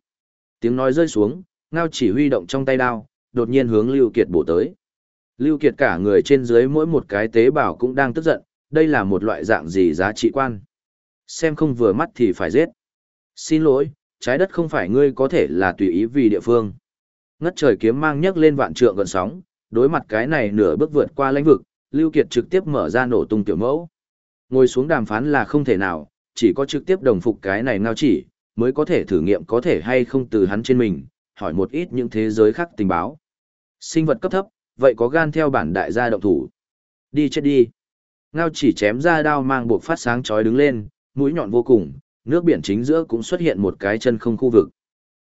Speaker 1: Tiếng nói rơi xuống, ngao chỉ huy động trong tay đao, đột nhiên hướng Lưu Kiệt bổ tới. Lưu Kiệt cả người trên dưới mỗi một cái tế bào cũng đang tức giận, đây là một loại dạng gì giá trị quan. Xem không vừa mắt thì phải giết. Xin lỗi, trái đất không phải ngươi có thể là tùy ý vì địa phương. Ngất trời kiếm mang nhấc lên vạn trượng gần sóng, đối mặt cái này nửa bước vượt qua lãnh vực, Lưu Kiệt trực tiếp mở ra nổ tung tiểu mẫu. Ngồi xuống đàm phán là không thể nào, chỉ có trực tiếp đồng phục cái này ngao chỉ, mới có thể thử nghiệm có thể hay không từ hắn trên mình, hỏi một ít những thế giới khác tình báo. Sinh vật cấp thấp, vậy có gan theo bản đại gia động thủ. Đi chết đi. Ngao chỉ chém ra đao mang buộc phát sáng chói đứng lên, mũi nhọn vô cùng, nước biển chính giữa cũng xuất hiện một cái chân không khu vực.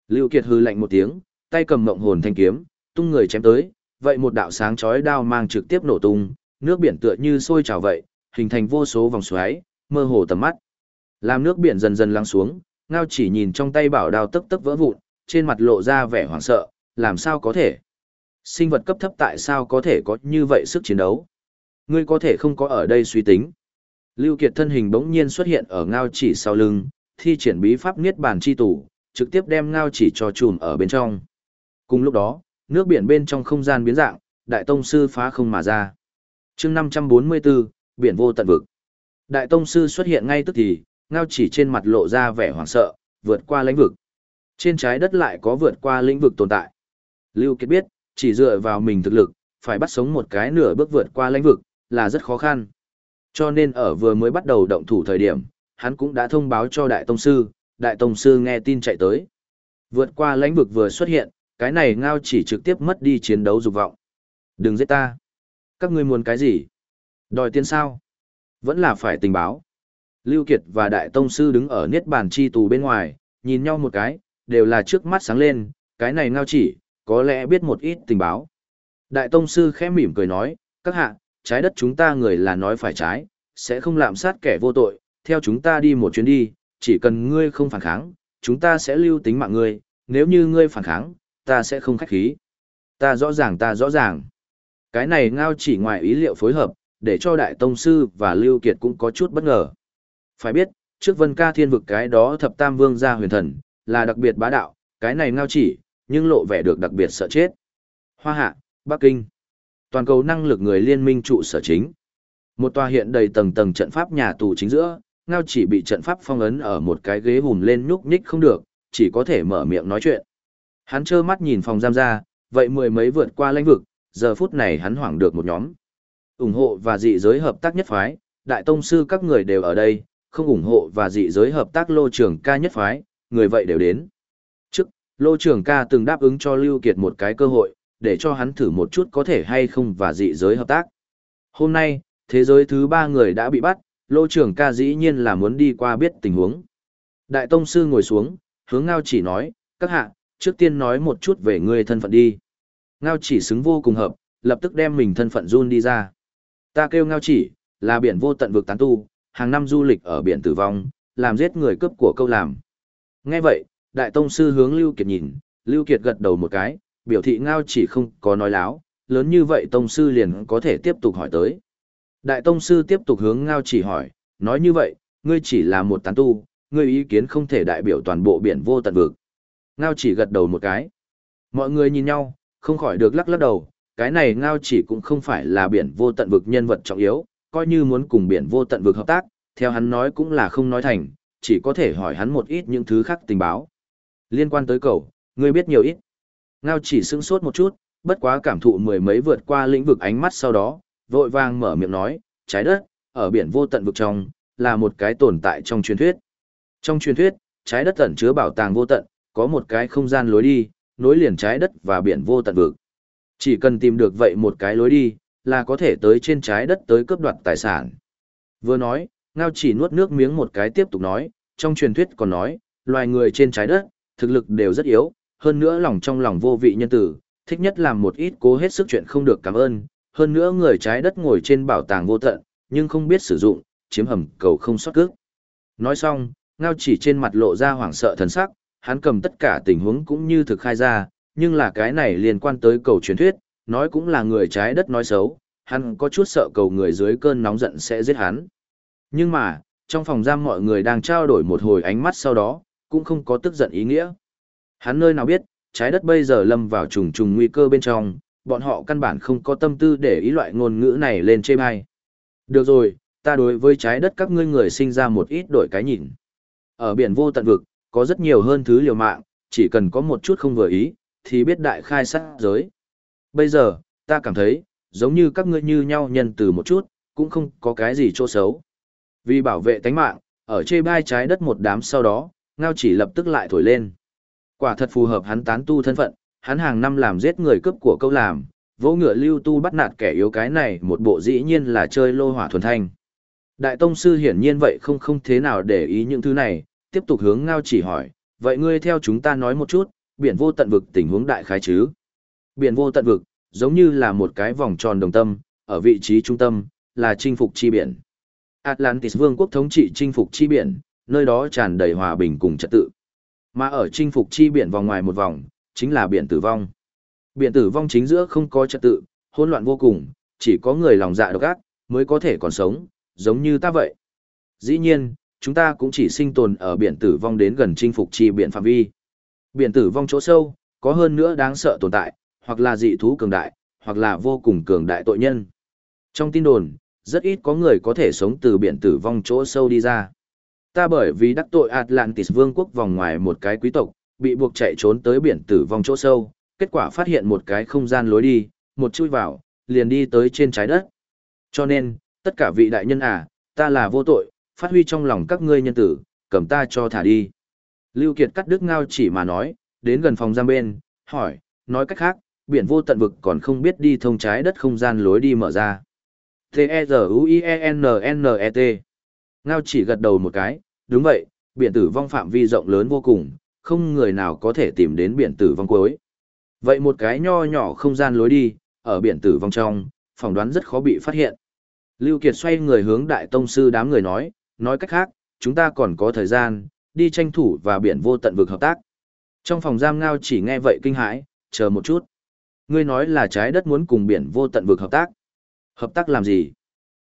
Speaker 1: Lưu Kiệt hừ lạnh một tiếng, tay cầm mộng hồn thanh kiếm, tung người chém tới, vậy một đạo sáng chói đao mang trực tiếp nổ tung, nước biển tựa như sôi trào vậy, hình thành vô số vòng xoáy, mơ hồ tầm mắt. Làm nước biển dần dần lắng xuống, Ngao chỉ nhìn trong tay bảo đao tức tức vỡ vụn, trên mặt lộ ra vẻ hoảng sợ, làm sao có thể? Sinh vật cấp thấp tại sao có thể có như vậy sức chiến đấu? Ngươi có thể không có ở đây suy tính. Lưu Kiệt thân hình bỗng nhiên xuất hiện ở ngao chỉ sau lưng, thi triển bí pháp niết bàn chi tủ, trực tiếp đem ngao chỉ cho chùm ở bên trong. Cùng lúc đó, nước biển bên trong không gian biến dạng, đại tông sư phá không mà ra. Chương 544, biển vô tận vực. Đại tông sư xuất hiện ngay tức thì, ngao chỉ trên mặt lộ ra vẻ hoảng sợ, vượt qua lĩnh vực. Trên trái đất lại có vượt qua lĩnh vực tồn tại. Lưu Kiệt biết, chỉ dựa vào mình thực lực, phải bắt sống một cái nửa bước vượt qua lĩnh vực, là rất khó khăn. Cho nên ở vừa mới bắt đầu động thủ thời điểm, hắn cũng đã thông báo cho Đại Tông Sư, Đại Tông Sư nghe tin chạy tới. Vượt qua lãnh vực vừa xuất hiện, cái này ngao chỉ trực tiếp mất đi chiến đấu dục vọng. Đừng giết ta. Các ngươi muốn cái gì? Đòi tiền sao? Vẫn là phải tình báo. Lưu Kiệt và Đại Tông Sư đứng ở niết bàn chi tù bên ngoài, nhìn nhau một cái, đều là trước mắt sáng lên, cái này ngao chỉ, có lẽ biết một ít tình báo. Đại Tông Sư khẽ mỉm cười nói, các hạ, trái đất chúng ta người là nói phải trái, sẽ không lạm sát kẻ vô tội, theo chúng ta đi một chuyến đi, chỉ cần ngươi không phản kháng, chúng ta sẽ lưu tính mạng ngươi, nếu như ngươi phản kháng, ta sẽ không khách khí. Ta rõ ràng ta rõ ràng. Cái này ngao chỉ ngoài ý liệu phối hợp, để cho Đại Tông Sư và Lưu Kiệt cũng có chút bất ngờ. Phải biết, trước vân ca thiên vực cái đó thập tam vương gia huyền thần, là đặc biệt bá đạo, cái này ngao chỉ, nhưng lộ vẻ được đặc biệt sợ chết. Hoa hạ, Bắc Kinh. Toàn cầu năng lực người liên minh trụ sở chính. Một tòa hiện đầy tầng tầng trận pháp nhà tù chính giữa, ngao chỉ bị trận pháp phong ấn ở một cái ghế hùm lên nhúc nhích không được, chỉ có thể mở miệng nói chuyện. Hắn trơ mắt nhìn phòng giam ra, vậy mười mấy vượt qua lãnh vực, giờ phút này hắn hoảng được một nhóm. ủng hộ và dị giới hợp tác nhất phái, đại tông sư các người đều ở đây, không ủng hộ và dị giới hợp tác lô trưởng ca nhất phái, người vậy đều đến. Trước, lô trưởng ca từng đáp ứng cho Lưu Kiệt một cái cơ hội, để cho hắn thử một chút có thể hay không và dị giới hợp tác. Hôm nay, thế giới thứ ba người đã bị bắt, lô trưởng ca dĩ nhiên là muốn đi qua biết tình huống. Đại Tông Sư ngồi xuống, hướng Ngao chỉ nói, các hạ, trước tiên nói một chút về người thân phận đi. Ngao chỉ xứng vô cùng hợp, lập tức đem mình thân phận run đi ra. Ta kêu Ngao chỉ, là biển vô tận vực tán tu, hàng năm du lịch ở biển tử vong, làm giết người cướp của câu làm. Nghe vậy, Đại Tông Sư hướng Lưu Kiệt nhìn, Lưu Kiệt gật đầu một cái, biểu thị Ngao chỉ không có nói láo, lớn như vậy Tông Sư liền có thể tiếp tục hỏi tới. Đại Tông Sư tiếp tục hướng Ngao chỉ hỏi, nói như vậy, ngươi chỉ là một tán tu, ngươi ý kiến không thể đại biểu toàn bộ biển vô tận vực. Ngao chỉ gật đầu một cái. Mọi người nhìn nhau, không khỏi được lắc lắc đầu, cái này Ngao chỉ cũng không phải là biển vô tận vực nhân vật trọng yếu, coi như muốn cùng biển vô tận vực hợp tác, theo hắn nói cũng là không nói thành, chỉ có thể hỏi hắn một ít những thứ khác tình báo. Liên quan tới cầu, ngươi biết nhiều ít. Ngao chỉ sững sốt một chút, bất quá cảm thụ mười mấy vượt qua lĩnh vực ánh mắt sau đó, vội vàng mở miệng nói, trái đất, ở biển vô tận vực trong, là một cái tồn tại trong truyền thuyết. Trong truyền thuyết, trái đất tẩn chứa bảo tàng vô tận, có một cái không gian lối đi, nối liền trái đất và biển vô tận vực. Chỉ cần tìm được vậy một cái lối đi, là có thể tới trên trái đất tới cướp đoạt tài sản. Vừa nói, Ngao chỉ nuốt nước miếng một cái tiếp tục nói, trong truyền thuyết còn nói, loài người trên trái đất, thực lực đều rất yếu, hơn nữa lòng trong lòng vô vị nhân tử, thích nhất làm một ít cố hết sức chuyện không được cảm ơn, hơn nữa người trái đất ngồi trên bảo tàng vô tận, nhưng không biết sử dụng, chiếm hầm cầu không sót cước. Nói xong, Ngao chỉ trên mặt lộ ra hoảng sợ thần sắc, hắn cầm tất cả tình huống cũng như thực khai ra, nhưng là cái này liên quan tới cầu truyền thuyết, nói cũng là người trái đất nói xấu, hắn có chút sợ cầu người dưới cơn nóng giận sẽ giết hắn. Nhưng mà, trong phòng giam mọi người đang trao đổi một hồi ánh mắt sau đó, cũng không có tức giận ý nghĩa. Hắn nơi nào biết, trái đất bây giờ lâm vào trùng trùng nguy cơ bên trong, bọn họ căn bản không có tâm tư để ý loại ngôn ngữ này lên chê bai. Được rồi, ta đối với trái đất các ngươi người sinh ra một ít đổi cái nhìn. Ở biển vô tận vực, có rất nhiều hơn thứ liều mạng, chỉ cần có một chút không vừa ý, thì biết đại khai sát giới. Bây giờ, ta cảm thấy, giống như các ngươi như nhau nhân từ một chút, cũng không có cái gì chỗ xấu. Vì bảo vệ tánh mạng, ở chê bai trái đất một đám sau đó, ngao chỉ lập tức lại thổi lên. Quả thật phù hợp hắn tán tu thân phận, hắn hàng năm làm giết người cướp của câu làm, vỗ ngựa lưu tu bắt nạt kẻ yếu cái này một bộ dĩ nhiên là chơi lô hỏa thuần thanh. Đại tông sư hiển nhiên vậy không không thế nào để ý những thứ này, tiếp tục hướng ngao chỉ hỏi, vậy ngươi theo chúng ta nói một chút, biển vô tận vực tình huống đại khái chứ? Biển vô tận vực, giống như là một cái vòng tròn đồng tâm, ở vị trí trung tâm, là chinh phục chi biển. Atlantis vương quốc thống trị chinh phục chi biển, nơi đó tràn đầy hòa bình cùng trật tự. Mà ở chinh phục chi biển vòng ngoài một vòng, chính là biển tử vong. Biển tử vong chính giữa không có trật tự, hỗn loạn vô cùng, chỉ có người lòng dạ độc ác mới có thể còn sống, giống như ta vậy. Dĩ nhiên, chúng ta cũng chỉ sinh tồn ở biển tử vong đến gần chinh phục chi biển phạm vi. Biển tử vong chỗ sâu, có hơn nữa đáng sợ tồn tại, hoặc là dị thú cường đại, hoặc là vô cùng cường đại tội nhân. Trong tin đồn, rất ít có người có thể sống từ biển tử vong chỗ sâu đi ra. Ta bởi vì đắc tội Atlantis vương quốc vòng ngoài một cái quý tộc, bị buộc chạy trốn tới biển tử vong chỗ sâu, kết quả phát hiện một cái không gian lối đi, một chui vào, liền đi tới trên trái đất. Cho nên, tất cả vị đại nhân à, ta là vô tội, phát huy trong lòng các ngươi nhân tử, cầm ta cho thả đi. Lưu Kiệt cắt đứt ngao chỉ mà nói, đến gần phòng giam bên, hỏi, nói cách khác, biển vô tận vực còn không biết đi thông trái đất không gian lối đi mở ra. T-E-Z-U-I-E-N-N-E-T Ngao chỉ gật đầu một cái, đúng vậy, biển tử vong phạm vi rộng lớn vô cùng, không người nào có thể tìm đến biển tử vong cuối. Vậy một cái nho nhỏ không gian lối đi, ở biển tử vong trong, phỏng đoán rất khó bị phát hiện. Lưu Kiệt xoay người hướng đại tông sư đám người nói, nói cách khác, chúng ta còn có thời gian, đi tranh thủ và biển vô tận vực hợp tác. Trong phòng giam ngao chỉ nghe vậy kinh hãi, chờ một chút. Ngươi nói là trái đất muốn cùng biển vô tận vực hợp tác. Hợp tác làm gì?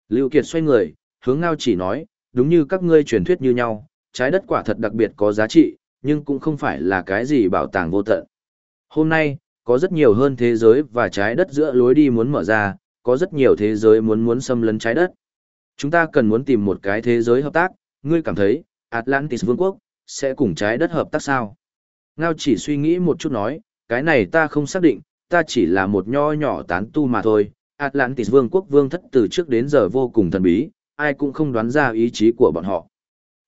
Speaker 1: Lưu Kiệt xoay người, hướng ngao chỉ nói, đúng như các ngươi truyền thuyết như nhau, trái đất quả thật đặc biệt có giá trị, nhưng cũng không phải là cái gì bảo tàng vô tận. Hôm nay, có rất nhiều hơn thế giới và trái đất giữa lối đi muốn mở ra, có rất nhiều thế giới muốn muốn xâm lấn trái đất. Chúng ta cần muốn tìm một cái thế giới hợp tác, ngươi cảm thấy, Atlantis Vương quốc, sẽ cùng trái đất hợp tác sao? Ngao chỉ suy nghĩ một chút nói, cái này ta không xác định, ta chỉ là một nho nhỏ tán tu mà thôi. Atlantis Vương quốc vương thất từ trước đến giờ vô cùng thần bí, ai cũng không đoán ra ý chí của bọn họ.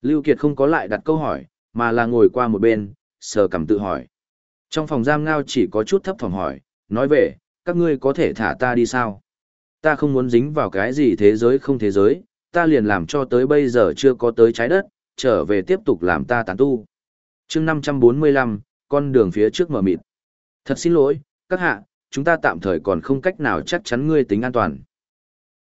Speaker 1: Lưu Kiệt không có lại đặt câu hỏi, mà là ngồi qua một bên, sờ cầm tự hỏi. Trong phòng giam ngao chỉ có chút thấp thỏm hỏi, nói về, các ngươi có thể thả ta đi sao? Ta không muốn dính vào cái gì thế giới không thế giới, ta liền làm cho tới bây giờ chưa có tới trái đất, trở về tiếp tục làm ta tán tu. chương 545, con đường phía trước mở mịt. Thật xin lỗi, các hạ, chúng ta tạm thời còn không cách nào chắc chắn ngươi tính an toàn.